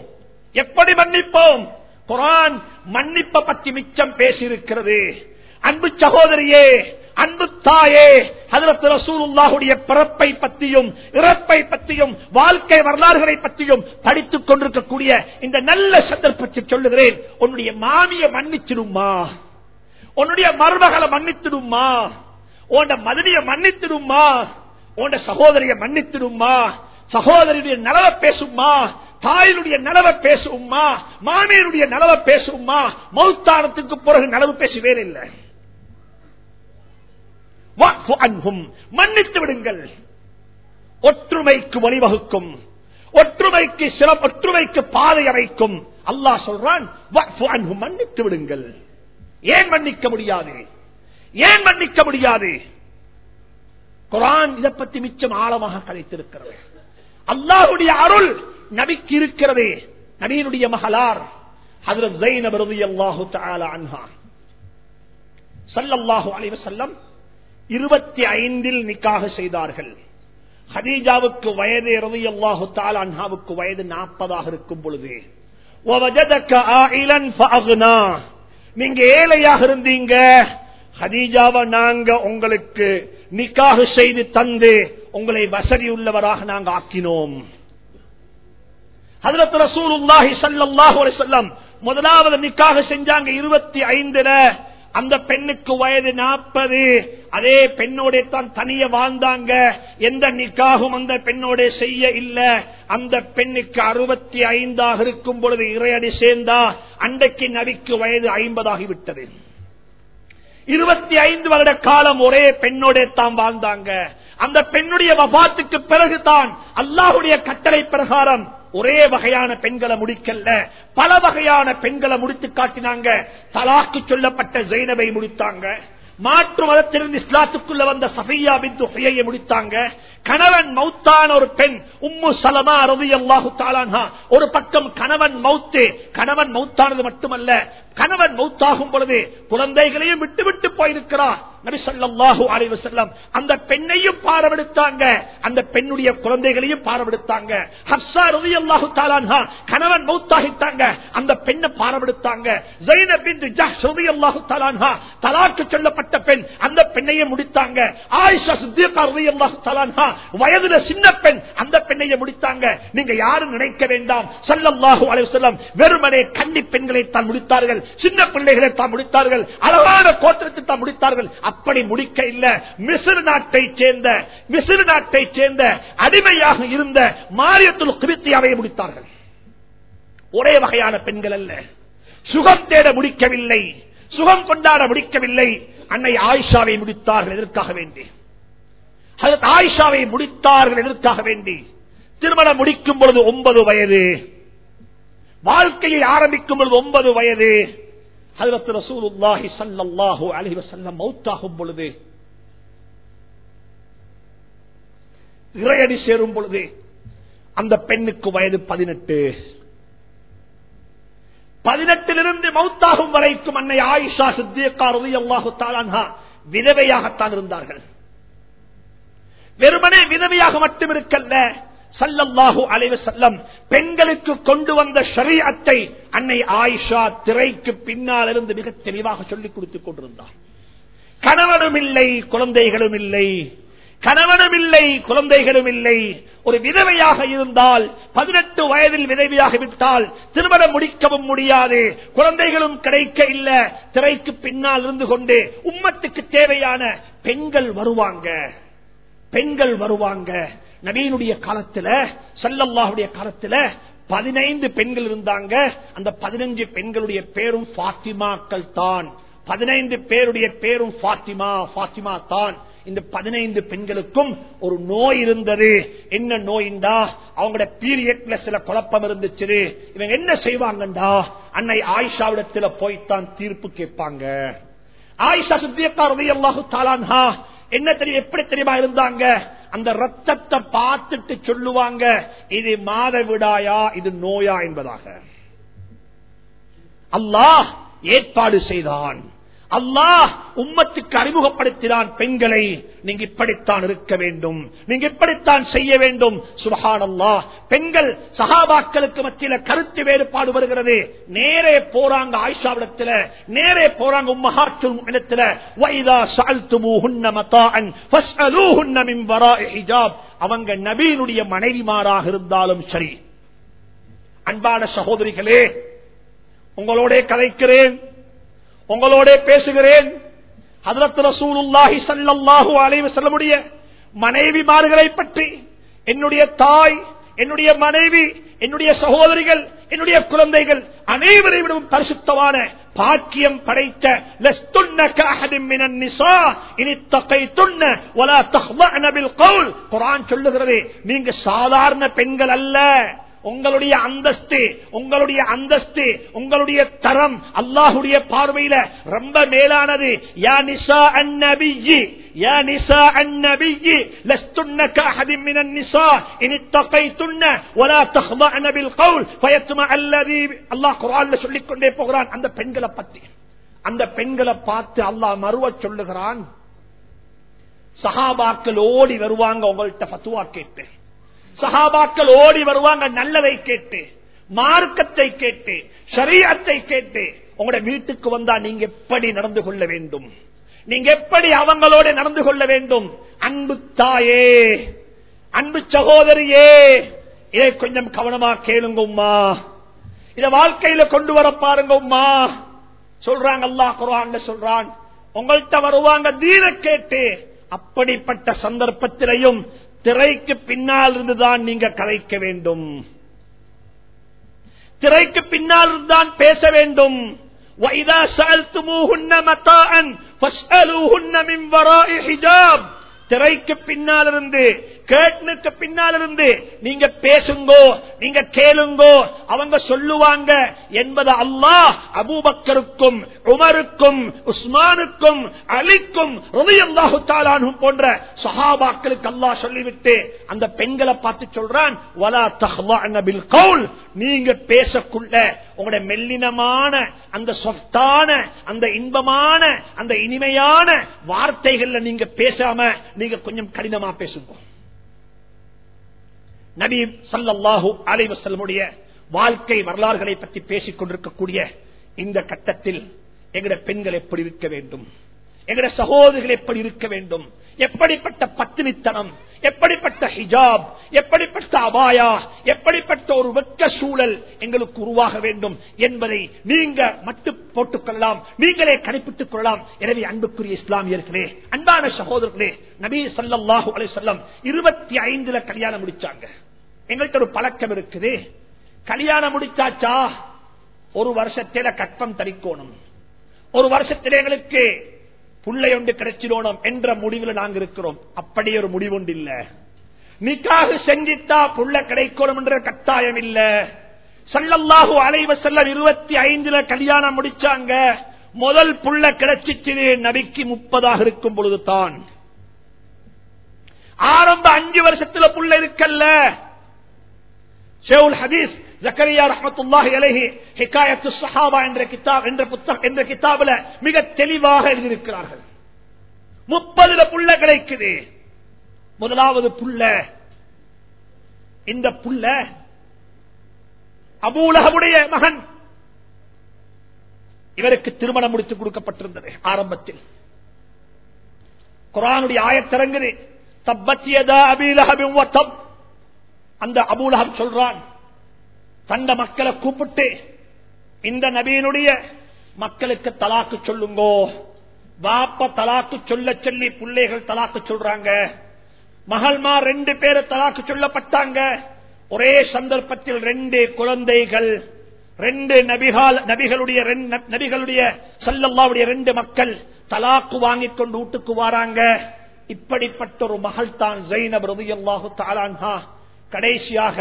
எப்படி மன்னிப்போம்? குரான் மன்னிப்ப பற்றி மிச்சம் பேசியிருக்கிறது. அன்பு சகோதரியே அன்பு தாயே ஹதரத் ரசூலுல்லாஹுடைய பிறப்பை பற்றியும் இறப்பை பற்றியும் வாழ்க்கை வரலாறுகளை பற்றியும் படித்துக் கொண்டிருக்கக்கூடிய இந்த நல்ல சந்தர்ப்பத்தை சொல்லுகிறேன். உன்னுடைய மாமிய மன்னிச்சிடுமா உன்னுடைய மருமகளை மன்னித்திடுமா உன்ட மதுரைய மன்னித்திடுமா உன்ட சகோதரிய மன்னித்திடுமா சகோதரியுடைய நலவை பேசுமா தாயினுடைய நலவை பேசுமா மாமியனுடைய நலவை பேசுமா மௌத்தானத்துக்கு பிறகு நலவு பேசுவேன் இல்லை. மன்னித்து விடுங்கள். ஒற்றுமைக்கு வழிவகுக்கும். ஒற்றுமைக்கு சிறப்பு ஒற்றுமைக்கு பாதை அமைக்கும். அல்லாஹ் சொல்றான் மன்னித்து விடுங்கள். ஏன் மன்னிக்க முடியாது? ஏன் மன்னிக்க முடியாது? குரான் இதை பற்றி மிச்சம் ஆழமாக கலைத்திருக்கிறது அல்லாஹுடைய அருள் நபிக்கு இருக்கிறது நபியினுடைய மகளார். ஹதரத் ஜைனப் ரலியல்லாஹு தஆலா அன்ஹா. ஸல்லல்லாஹு அலைஹி இருபத்தி ஐந்தில் நிக்காக செய்தார்கள். ஹதீஜாவுக்கு வயது ரவி அல்லாஹு தாலாவுக்கு வயது நாற்பதாக இருக்கும் பொழுது நீங்க ஏழையாக இருந்தீங்க. ஹதீஜாவை நாங்க உங்களுக்கு நிக்காக செய்து தந்து உங்களை வசதி உள்ளவராக நாங்க ஆக்கினோம். அதுல ரசூல் முதலாவது நிக்காக செஞ்சாங்க இருபத்தி ஐந்துல. அந்த பெண்ணுக்கு வயது நாற்பது. அதே பெண்ணோட தான் தனிய வாழ்ந்தாங்க. எந்த நிக்காகும் அந்த பெண்ணோட செய்ய இல்ல. அந்த பெண்ணுக்கு அறுபத்தி ஐந்தாக இருக்கும் பொழுது இறையடி சேர்ந்தா அன்றைக்கு நபிக்கு வயது ஐம்பதாகிவிட்டது இருபத்தி ஐந்து வருட காலம் ஒரே பெண்ணோட தான் வாழ்ந்தாங்க. அந்த பெண்ணுடைய வபாத்துக்கு பிறகுதான் அல்லாஹுடைய கட்டளை பிரகாரம் ஒரே வகையான பெண்களை முடிக்கல்ல. பல வகையான பெண்களை முடித்து காட்டினாங்க. தலாக்கு சொல்லப்பட்ட ஜெயினவை முடித்தாங்க. மாற்று மதத்திலிருந்து இஸ்லாத்துக்குள்ள வந்த சஃபையா பின் துகையை முடித்தாங்க. கணவன் மௌத்தான ஒரு பெண் உம்மு சலமா ரவி அல்லாஹு தாலான்ஹா ஒரு பக்கம் கணவன் மௌத்து கணவன் மௌத்தானது மட்டுமல்ல கணவன் மௌத்தாகும் பொழுது குழந்தைகளையும் விட்டு விட்டு போயிருக்கிறார். நபி அலைவு செல்லம் அந்த பெண்ணையும் பாரவெடுத்தாங்க அந்த பெண்ணுடைய குழந்தைகளையும் பாரவெடுத்தாங்க ஹர்ஷா ரவி அல்லாஹு அன்ஹா கணவன் மௌத்தாகிட்டாங்க. அந்த பெண்ணை பாரவெடுத்தாங்க ஸைனப் பின்த் ஜஹ்ஷ் ரலியல்லாஹு தஆலா தலாக்கு சொல்லப்பட்ட பெண் அந்த பெண்ணையும் முடித்தாங்க. ஆயிஷா சித்திகா ரவி அல்லாஹு அன்ஹா வயதுல சின்ன பெண் அந்த பெண்ணையும் முடித்தாங்க. நீங்க யாரும் நினைக்க வேண்டாம். ஸல்லல்லாஹு அலைஹி வெறுமனே கன்னி பெண்களை தான் முடித்தார்கள். சின்ன பிள்ளைகளை தான் முடித்தார்கள். அழகான கோத்திரத்தை தான் முடித்தார்கள். அப்படி முடிக்க இல்ல. மிசிறு நாட்டை சேர்ந்த மிசிறு நாட்டை சேர்ந்த அடிமையாக இருந்த மாரியத்துல் கிருத்தியாவை முடித்தார்கள். ஒரே வகையான பெண்கள் அல்ல. சுகம் தேட முடிக்கவில்லை. சுகம் கொண்டாட முடிக்கவில்லை. அன்னை ஆயிஷாவை முடித்தார்கள். எதற்காக வேண்டேன் ஆயிஷாவை முடித்தார்கள் எதற்காக வேண்டி. திருமணம் முடிக்கும் பொழுது ஒன்பது வயது. வாழ்க்கையை ஆரம்பிக்கும் பொழுது ஒன்பது வயது. ஹஜரத் ரசூலுல்லாஹி அலைஹி வஸல்லம் மௌத்தாகும் பொழுது. இறையடி சேரும் பொழுது. அந்த பெண்ணுக்கு வயது பதினெட்டு. பதினெட்டிலிருந்து மௌத்தாகும் வரைக்கும் அன்னை ஆயிஷா சித்தியக்கா ரலியல்லாஹு தஆலா விதவையாகத்தான் இருந்தார்கள். வெறுமனே விதவியாக மட்டும் இருக்கல்ல சல்லல்லாஹு அலைவு செல்லம் பெண்களுக்கு கொண்டு வந்த ஷரியத்தை அன்னை ஆயிஷா திரைக்கு பின்னால் இருந்து மிக தெளிவாக சொல்லிக் கொடுத்துக் கொண்டிருந்தார். கணவனும் இல்லை குழந்தைகளும் இல்லை. கணவனும் இல்லை குழந்தைகளும் இல்லை. ஒரு விதவையாக இருந்தால் பதினெட்டு வயதில் விதவையாக விட்டால் திருமணம் முடிக்கவும் முடியாது. குழந்தைகளும் கிடைக்க இல்ல. திரைக்கு பின்னால் இருந்து கொண்டு உம்மத்துக்கு தேவையான பெண்கள் வருவாங்க. பெண்கள் வருவாங்க. நபீனுடைய காலத்துல சல்லல்லாஹுடைய காலத்துல பதினைந்து பெண்கள் இருந்தாங்க. அந்த பதினஞ்சு பெண்களுடைய பேரும் பாத்திமாக்கள் தான். பதினைந்து பேருடைய பேரும் பாத்திமா பாத்திமா தான். இந்த பதினைந்து பெண்களுக்கும் ஒரு நோய் இருந்தது. என்ன நோயின்டா அவங்களோட பீரியட்ல சில குழப்பம் இருந்துச்சு இவங்க என்ன செய்வாங்கண்டா? அன்னை ஆயிஷாவிடத்துல போய்த்தான் தீர்ப்பு கேட்பாங்க. ஆயிஷா சுத்தியக்கா ரலியல்லாஹு தாலான்ஹா என்ன தெரியும் எப்படி தெரியுமா இருந்தாங்க? அந்த ரத்தத்தை பார்த்துட்டு சொல்லுவாங்க இது மாதவிடாயா இது நோயா என்பதாக. அல்லாஹ் ஏற்பாடு செய்தான். அல்லாஹ் உம்மத்துக்கு அறிமுகப்படுத்தினான் பெண்களை. நீங்க இப்படித்தான் இருக்க வேண்டும். நீங்க இப்படித்தான் செய்ய வேண்டும். சுபஹான் அல்லாஹ் பெண்கள் சகாபாக்களுக்கு மத்தியில கருத்து வேறுபாடு வருகிறது. நேரே போறாங்க ஆயிஷாவிடத்துல. நேரே போறாங்க உம்மஹாத்துல் இடத்துல வைதா சஅல்துமூஹுன்ன மதாஅன் ஃபஸ்அலூஹுன்ன மின் வராஇ ஹிஜாப். அவங்க நபியினுடைய மனைவிமாராக இருந்தாலும் சரி. அன்பான சகோதரிகளே உங்களோட கலைக்கிறேன் உங்களோட பேசுகிறேன். ஹதரத் ரசூலுல்லாஹி ஸல்லல்லாஹு அலைஹி வஸல்லமுடைய மனைவிமார்களை பற்றி என்னுடைய தாய் என்னுடைய மனைவி என்னுடைய சகோதரிகள் என்னுடைய குழந்தைகள் அனைவரை விடவும் பரிசுத்தமான பாக்கியம் படைத்த லஸ்துன்ன இனி சொல்லுகிறது நீங்க சாதாரண பெண்கள் அல்ல. உங்களுடைய அந்தஸ்து உங்களுடைய அந்தஸ்து உங்களுடைய தரம் அல்லாஹுடைய பார்வையில ரொம்ப மேலானது. யா நிசா அந்நபியி யா நிசா அந்நபியி லஸ்துன்ன கஅஹதின் மினன் நிசா வலா பில் கவுல் ஃபயத்ம அல்லதி அல்லாஹ் குர்ஆன்ல சொல்லிக் கொண்டே போகிறான். அந்த பெண்களை பத்தி. அந்த பெண்களை பார்த்து அல்லாஹ் மறுவ சொல்லுகிறான். சஹாபாக்கள் ஓடி வருவாங்க உங்கள்கிட்ட பத்துவா கேட்டு. சகாபாக்கள் ஓடி வருவாங்க நல்லதை கேட்டு மார்க்கத்தை கேட்டு சரீரத்தை கேட்டு. உங்களோட வீட்டுக்கு வந்தா நீங்க எப்படி நடந்து கொள்ள வேண்டும்? நீங்க எப்படி அவங்களோட நடந்து கொள்ள வேண்டும்? அன்பு தாயே அன்பு சகோதரியே. இதை கொஞ்சம் கவனமா கேளுங்க உமா இத வாழ்க்கையில கொண்டு வர பாருங்க உமா சொல்றாங்க அல்லாஹ் குரான் சொல்றான். உங்கள்கிட்ட வருவாங்க தீன கேட்டு. அப்படிப்பட்ட சந்தர்ப்பத்திலையும் திரைக்கு பின்னால் இருந்துதான் நீங்க கலைக்க வேண்டும் திரைக்கு பின்னால் இருந்துதான் பேச வேண்டும் وَإِذَا سَأَلْتُمُوهُنَّ مَتَاعًا فَاسْأَلُوهُنَّ مِنْ وَرَاءِ حِجَابٍ திரைக்கு பின்னால் இருந்து கேட்டனுக்கு பின்னால் இருந்து நீங்க பேசுங்கோ நீங்க கேளுங்கோ அவங்க சொல்லுவாங்க என்பது அல்லாஹ் அபூபக்கருக்கும் உமருக்கும் உஸ்மானுக்கும் அலிக்கும் ரலியல்லாஹு தாலானும் போன்ற சஹாபாக்களுக்கு அல்லாஹ் சொல்லிவிட்டு அந்த பெண்களை பார்த்து சொல்றான் வலா தஹ்வான பில் கவுல். நீங்க பேசக்குள்ள உங்களுடைய மெல்லினமான அந்த சொத்தான அந்த இன்பமான அந்த இனிமையான வார்த்தைகள்ல நீங்க பேசாம நீங்க கொஞ்சம் கடினமா பேசுங்க. நபி சல்லல்லாஹு அலைவசல்முடைய வாழ்க்கை வரலாறுகளை பற்றி பேசிக் கொண்டிருக்கக்கூடிய இந்த கட்டத்தில் எங்கட பெண்கள் எப்படி இருக்க வேண்டும்? எங்கட சகோதரிகள் எப்படி இருக்க வேண்டும்? எப்படிப்பட்ட பத்தினித்தனம் எப்படிப்பட்ட ஹிஜாப் எப்படிப்பட்ட அபாயா எப்படிப்பட்ட ஒரு வெக்க சூழல் எங்களுக்கு உருவாக வேண்டும் என்பதை நீங்க மட்டு போட்டுக் கொள்ளலாம் நீங்களே கணிப்பிட்டுக் கொள்ளலாம். எனவே அன்புக்குரிய இஸ்லாமியர்களே அன்பான சகோதரர்களே நபி சல்லாஹு அலைஹி சொல்லம் இருபத்தி ஐந்துல கல்யாணம் முடிச்சாங்க. எங்கள்கிட்ட ஒரு பழக்கம் இருக்குது. கல்யாணம் முடிச்சாச்சா? ஒரு வருஷத்தில கற்பம் தரிக்கோணும். ஒரு வருஷத்தில எங்களுக்கு புள்ளை ஒன்று கிடைச்சிடணும் என்ற முடிவில் நாங்க இருக்கிறோம். அப்படி ஒரு முடிவு ஒன்று இல்ல. நிக்காக செஞ்சித்தா புள்ள கிடைக்கணும் என்ற கட்டாயம் இல்ல. சல்லல்லாஹு அலைவ செல்லம் இருபத்தி ஐந்துல கல்யாணம் முடிச்சாங்க. முதல் புள்ள கிடைச்சிச்சு நபிக்கு முப்பதாக இருக்கும் பொழுது தான் ஆரம்ப அஞ்சு வருஷத்துல புள்ள இருக்கல்ல. ஷேவுல் ஹதீஸ் ஜக்கரியா ரஹமத்துல்லாஹி அலஹி ஹிகாயத்து சஹாபா என்ற கிதாப் என்ற புத்தகம் என்ற கிதாபில் மிக தெளிவாக எழுதியிருக்கிறார்கள். முப்பதுல புள்ள கிடைக்குது. முதலாவது புள்ள. இந்த புள்ள அபூலகமுடைய மகன். இவருக்கு திருமணம் முடித்து கொடுக்கப்பட்டிருந்தது ஆரம்பத்தில். குரானுடைய ஆயத்திறங்குது தப்பத்தியதா அபீலகபின் அந்த அபூலகம் சொல்றான் தந்த மக்களை கூப்பிட்டு இந்த நபியினுடைய மக்களுக்கு தலாக்கு சொல்லுங்கோ. வாப்ப தலாக்கு சொல்ல சொல்லி பிள்ளைகள் தலாக்கு சொல்றாங்க. மகள்மா ரெண்டு பேரு தலாக்கு சொல்லப்பட்டாங்க. ஒரே சந்தர்ப்பத்தில் ரெண்டு குழந்தைகள் ரெண்டு நபிகால் நபிகளுடைய நபிகளுடைய சல்லல்லாவுடைய ரெண்டு மக்கள் தலாக்கு வாங்கிக் கொண்டு வீட்டுக்கு வராங்க. இப்படிப்பட்ட ஒரு மகள் தான் ஜெயினப் ரதியல்லாஹு தாலான்ஹா கடைசியாக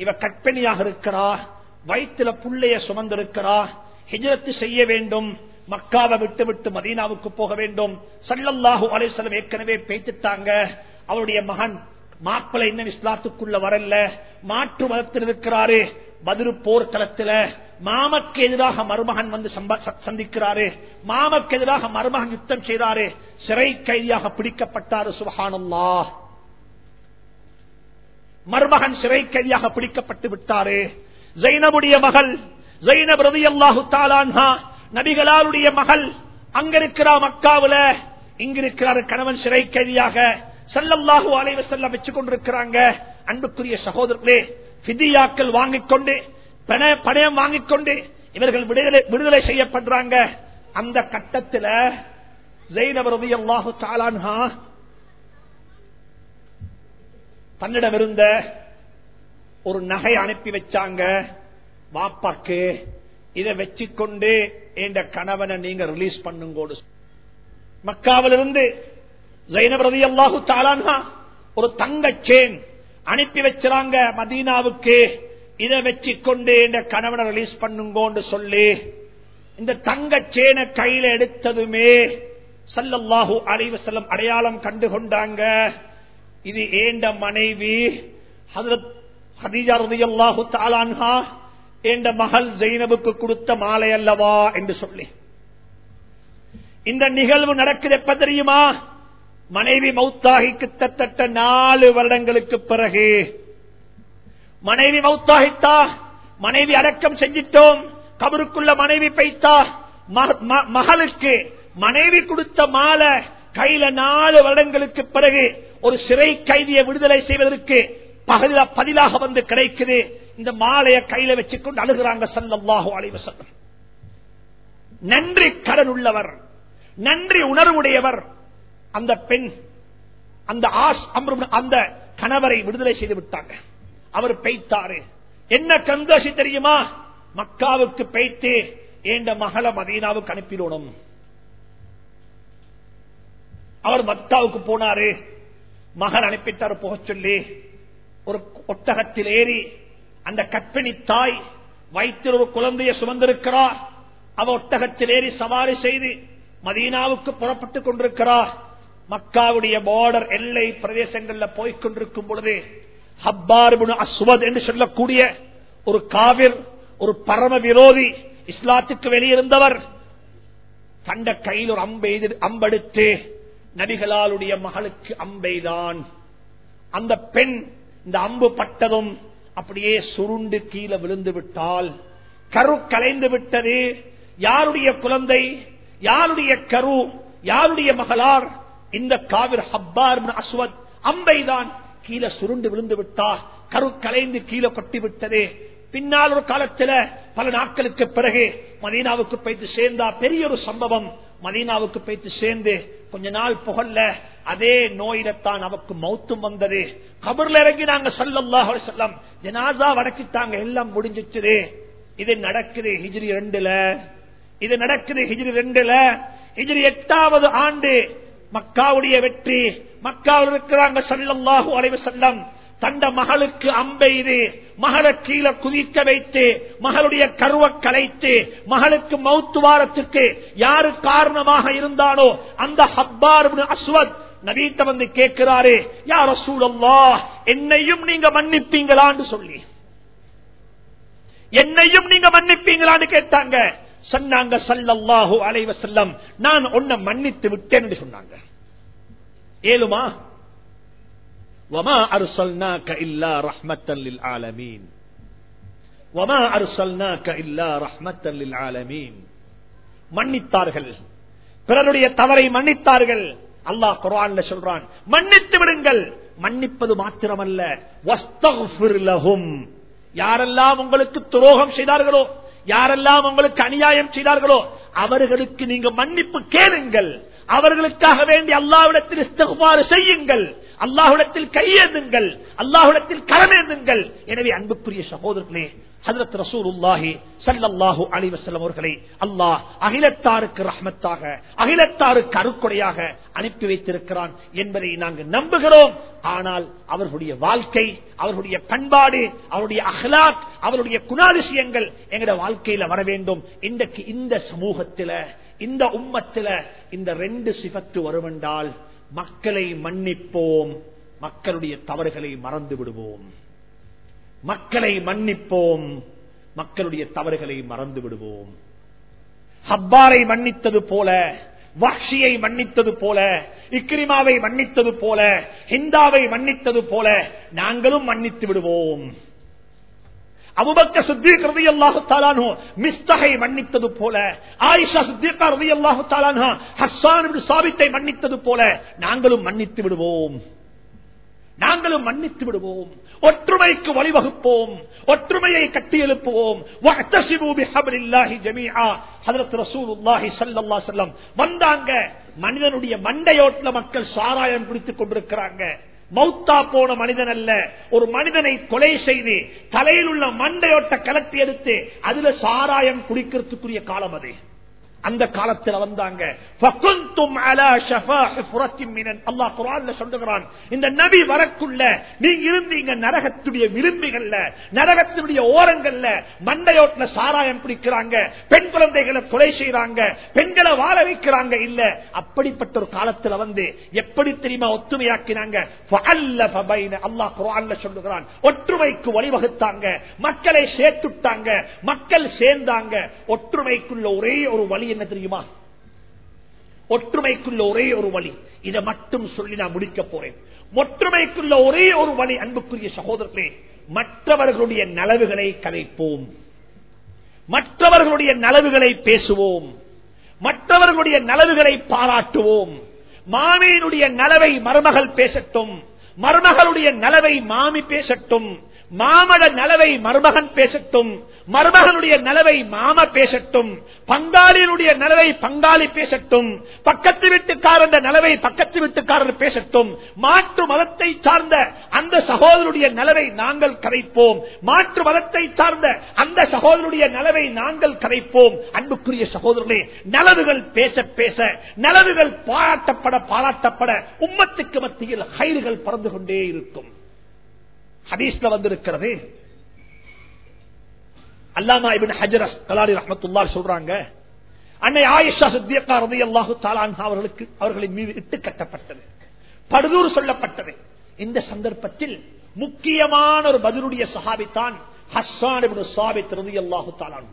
இவ கற்பனையாக இருக்கிறா வயிற்றுல புள்ளைய சுமந்திருக்கிறா ஹிஜரத்து செய்ய வேண்டும் மக்காவை விட்டு விட்டு மதீனாவுக்கு போக வேண்டும். சல்லல்லாஹு அலைஹிஸ்ஸலாம் ஏற்கனவே பேத்துட்டாங்க அவருடைய மகன் மாப்பிள்ள இன்னும் இஸ்லாத்துக்குள்ள வரல. மாற்று மதத்தில் இருக்கிறாரு. பதிரு போர்க்களத்துல மாமக்கு எதிராக மருமகன் வந்து ச- சந்திக்கிறாரு. மாமக்கு எதிராக மருமகன் யுத்தம் செய்கிறாரு சிறை கைதியாக பிடிக்கப்பட்டாரு சுபஹானல்லாஹ். மருமகன் சிறை கைதியாக பிடிக்கப்பட்டு விட்டாரு. ஜைனபுடைய மகள் ஜைனப் ரவி அல்லாஹு தாலான்ஹா நபிகளாருடைய மகள் அங்க இருக்கிறா மக்காவுல. இங்கிருக்கிறாரு கணவன் சிறை கைதியாக சல்லல்லாஹு அலைவ செல்லம் வச்சு கொண்டிருக்கிறாங்க. அன்புக்குரிய சகோதரர்களே பிதியாக்கள் வாங்கிக் கொண்டு பண- பணயம் வாங்கிக் கொண்டு இவர்கள் விடுதலை விடுதலை செய்யப்படுறாங்க. அந்த கட்டத்தில் ஜெயினப் அல்லாஹு தாலான்ஹா தன்னிடம் இருந்த ஒரு நகை அனுப்பி வச்சாங்க. வாப்பாக்கு இதை வச்சுக்கொண்டு என்ற கணவனை நீங்க ரிலீஸ் பண்ணுங்கோடு. மக்காவிலிருந்து ஜைனப் அல்லாஹு தாளானா ஒரு தங்க சேன் அனுப்பி வச்சாங்க மதீனாவுக்கு. இதை வச்சுக்கொண்டு என்ற கணவனை ரிலீஸ் பண்ணுங்கோன்னு சொல்லி இந்த தங்க சேனை கையில எடுத்ததுமே சல்லல்லாஹு அலைஹி வஸல்லம் அடையாளம் கண்டு கொண்டாங்க. இது ஏண்ட மனைவி? ஹதரத் ஹதீஜா ரலியல்லாஹு தாலான்ஹா ஏண்ட மகள் ஜெயினபுக்கு கொடுத்த மாலை அல்லவா என்று சொல்லி. இந்த நிகழ்வு நடக்குது எப்ப தெரியுமா? மனைவி மௌத்தாகி கிட்டத்தட்ட நாலு வருடங்களுக்கு பிறகு. மனைவி மௌத்தாகித்தா மனைவி அடக்கம் செஞ்சிட்டோம். கபருக்குள்ள மனைவி பைத்தா ம- மகளுக்கு மனைவி கொடுத்த மாலை கையில நாலு வருடங்களுக்கு பிறகு ஒரு சிறை கைதியை விடுதலை செய்வதற்கு பகலில- பதிலாக வந்து கிடைக்குது. இந்த மாலைய கையில வச்சுக்கொண்டு அழுகிறாங்க சல்லல்லாஹு அலைவ வஸல்லம். நன்றி கடன் உள்ளவர். நன்றி உணர்வுடையவர். அந்த பெண் அந்த ஆஸ் அந்த கணவரை விடுதலை செய்து விட்டாங்க. அவர் பெய்த்தாரு. என்ன சந்தோஷம் தெரியுமா? மக்காவுக்கு பெய்த்து ஏண்ட மகள மதீனாவுக்கு அனுப்பிடணும். அவர் மத்தாவுக்கு போனாரு. மகன் அனுப்பிட்டார் போக சொல்லி. ஒரு ஒட்டகத்தில் ஏறி அந்த கற்பிணி தாய் வயிற்றில் ஒரு குழந்தையை சுமந்திருக்கிறார். அவ ஒட்டகத்தில் ஏறி சவாரி செய்து மதீனாவுக்கு புறப்பட்டுக் கொண்டிருக்கிறார். மக்காவுடைய பார்டர் எல்லை பிரதேசங்கள்ல போய்க் கொண்டிருக்கும் பொழுது ஹப்பார் அஸ்வத் என்று சொல்லக்கூடிய ஒரு காவிர் ஒரு பரம விரோதி இஸ்லாத்துக்கு வெளியிருந்தவர். தண்ட கையில் ஒரு அம்பெய்து அம்பெடுத்து நபிகளாலுடைய மகளுக்கு அம்பைதான். அந்த பெண் இந்த அம்பு பட்டதும் அப்படியே சுருண்டு கீழே விழுந்து விட்டால் கரு கலைந்து விட்டது. யாருடைய குழந்தை? யாருடைய கரு? யாருடைய மகளார்? இந்த காவிர் ஹப்பார் அஸ்வத் அம்பைதான். கீழே சுருண்டு விழுந்து விட்டார் கரு கலைந்து கீழே கொட்டி விட்டது. பின்னால் ஒரு காலத்தில் பல நாட்களுக்கு பிறகு மதீனாவுக்கு போய்த்து சேர்ந்தா பெரிய ஒரு சம்பவம். மதீனாவுக்கு போய்த்து சேர்ந்து கொஞ்ச நாள் புகழ்ல அதே நோயிலத்தான் அவக்கு மௌத்தும் வந்தது. கபர்ல இறங்கி நாங்க சல்லாஹ் செல்லம் ஜனாசா வடக்கிட்டாங்க. எல்லாம் முடிஞ்சிச்சு இது நடக்குது ஹிஜ்ரி ரெண்டுல. இது நடக்குது ஹிஜ்ரி ரெண்டுல. ஹிஜ்ரி எட்டாவது ஆண்டு மக்காவுடைய வெற்றி. மக்காவில் இருக்கிறாங்க சல்லல்லாஹு அலைவ செல்லம் தந்த மகளுக்கு அம்பெய்து மகளை கீழே குதிக்க வைத்து மகளுடைய கருவ கலைத்து மகளுக்கு மௌத்து வாரத்துக்கு யாரு காரணமாக இருந்தானோ அந்த ஹப்பார் அஸ்வத் நவீத்த வந்து கேட்கிறாரு யார் சூழல்லா என்னையும் நீங்க மன்னிப்பீங்களான்னு சொல்லி. என்னையும் நீங்க மன்னிப்பீங்களான்னு கேட்டாங்க. சொன்னாங்க சல்லல்லாஹு அலைவ செல்லம் நான் உன்னை மன்னித்து விட்டேன் சொன்னாங்க. ஏழுமா? وما أرسلناك إلا رحمة للعالمين وما أرسلناك إلا رحمة للعالمين மன்னித்தார்கள் பிறருடைய தவறை மன்னித்தார்கள் அல்லாஹ் குரான்ல சொல்றான் மன்னித்து விடுங்கள் மன்னிப்பது மாத்திரமல்ல யாரெல்லாம் உங்களுக்கு துரோகம் செய்தார்களோ யாரெல்லாம் உங்களுக்கு அநியாயம் செய்தார்களோ அவர்களுக்கு நீங்க மன்னிப்பு கேளுங்கள் அவர்களுக்காக வேண்டி அல்லாவிடத்தில் இஸ்தகுமாறு செய்யுங்கள் அல்லாஹுடத்தில் கையேந்துங்கள். அல்லாஹுடத்தில் கரமேந்துங்கள் எனவே அன்புக்குரிய சகோதரர்களே ஹதரத் ரசூலுல்லாஹி ஸல்லல்லாஹு அலைஹி வஸல்லம் அவர்களை அல்லாஹ் அகிலத்தாருக்கு ரஹ்மத்தாக அகிலத்தாருக்கு அருக்குடையாக அனுப்பி வைத்திருக்கிறான் என்பதை நாங்கள் நம்புகிறோம். ஆனால் அவர்களுடைய வாழ்க்கை அவர்களுடைய பண்பாடு அவருடைய அஹ்லாக் அவருடைய குணாதிசயங்கள் எங்களுடைய வாழ்க்கையில வர வேண்டும். இன்றைக்கு இந்த சமூகத்தில இந்த உம்மத்தில இந்த ரெண்டு சிபத்து வருமென்றால் மக்களை மன்னிப்போம். மக்களுடைய தவறுகளை மறந்து விடுவோம். மக்களை மன்னிப்போம். மக்களுடைய தவறுகளை மறந்து விடுவோம். ஹப்பாரை மன்னித்தது போல வக்ஷியை மன்னித்தது போல இக்ரிமாவை மன்னித்தது போல ஹிந்தாவை மன்னித்தது போல நாங்களும் மன்னித்து விடுவோம். அபுபக்க சித்திக் ரவி அல்லாஹு தாலானோ மிஸ்தகை மன்னித்தது போல ஆயிஷா சித்திகா ரவி அல்லாஹு தாலானா ஹஸ்ஸான் சாபித்தை மன்னித்தது போல நாங்களும் மன்னித்து விடுவோம். நாங்களும் மன்னித்து விடுவோம். ஒற்றுமைக்கு வழிவகுப்போம். ஒற்றுமையை கட்டி எழுப்புவோம் வந்தாங்க. மனிதனுடைய மண்டையோட்டில் மக்கள் சாராயம் குடித்துக் கொண்டிருக்கிறாங்க. மௌத்தா போன மனிதன் அல்ல. ஒரு மனிதனை கொலை செய்து தலையில் உள்ள மண்டையோட்ட கலட்டி எடுத்து அதுல சாராயம் குடிக்கிறதுக்குரிய காலம் அது. அந்த காலத்தில் வந்தாங்க. சொல்லுகிறான் இந்த நபி வரக்குள்ள நீங்க இருந்தீங்க நரகத்துடைய விளிம்புகள்ல நரகத்தினுடைய ஓரங்கள்ல மண்டையோட்டின சாராயம் பிடிக்கிறாங்க பெண் குழந்தைகளை கொலை செய்யறாங்க பெண்களை வாழ வைக்கிறாங்க இல்ல. அப்படிப்பட்ட ஒரு காலத்துல வந்து எப்படி தெரியுமா ஒத்துமையாக்கினாங்க? அல்லாஹ் குரான்ல சொல்லுகிறான் ஒற்றுமைக்கு வழிவகுத்தாங்க மக்களை சேர்த்துட்டாங்க மக்கள் சேர்ந்தாங்க ஒற்றுமைக்குள்ள ஒரே ஒரு வழி என்ன தெரியுமா? ஒற்றுமைக்குள்ள ஒரே ஒரு வழி. இதை மட்டும் சொல்லி நான் முடிக்க போறேன். ஒற்றுமைக்குள்ள ஒரே ஒரு வழி அன்புக்குரிய சகோதரர்களே மற்றவர்களுடைய நலவுகளை கதைப்போம் மற்றவர்களுடைய நலவுகளை பேசுவோம். மற்றவர்களுடைய நலவுகளை பாராட்டுவோம். மாமியினுடைய நலவை மருமகள் பேசட்டும். மருமகளுடைய நலவை மாமி பேசட்டும். மாமட நலவை மருமகன் பேசட்டும் மருமகனுடைய நலவை மாம பேசட்டும் பங்காளியினுடைய நலவை பங்காளி பேசட்டும் பக்கத்து வீட்டுக்காரன் நலவை பக்கத்து வீட்டுக்காரர் பேசட்டும் மாற்று மதத்தை சார்ந்த அந்த சகோதரருடைய நலவை நாங்கள் கரைப்போம் மாற்று மதத்தை சார்ந்த அந்த சகோதரருடைய நலவை நாங்கள் கரைப்போம். அன்புக்குரிய சகோதரர்களே நலவுகள் பேச பேச நலவுகள் பாராட்டப்பட பாராட்டப்பட உம்மத்துக்கு மத்தியில் ஹைறுகள் பறந்து கொண்டே இருக்கும். ஹதீஸ்ல வந்திருக்கிறது. அல்லாமா இபின் ஹஜர் கலாடி ரஹமத்துல்லா சொல்றாங்க அன்னை ஆயிஷா சித்தியக்கா ரதி அல்லாஹு தாலான் அவர்களுக்கு அவர்களின் மீது இட்டு கட்டப்பட்டது. படுதூர் சொல்லப்பட்டது. இந்த சந்தர்ப்பத்தில் முக்கியமான ஒரு பதிலுடைய சஹாபித்தான் ஹஸ்ஸான் சாபித் ரதி அல்லாஹு தாலான்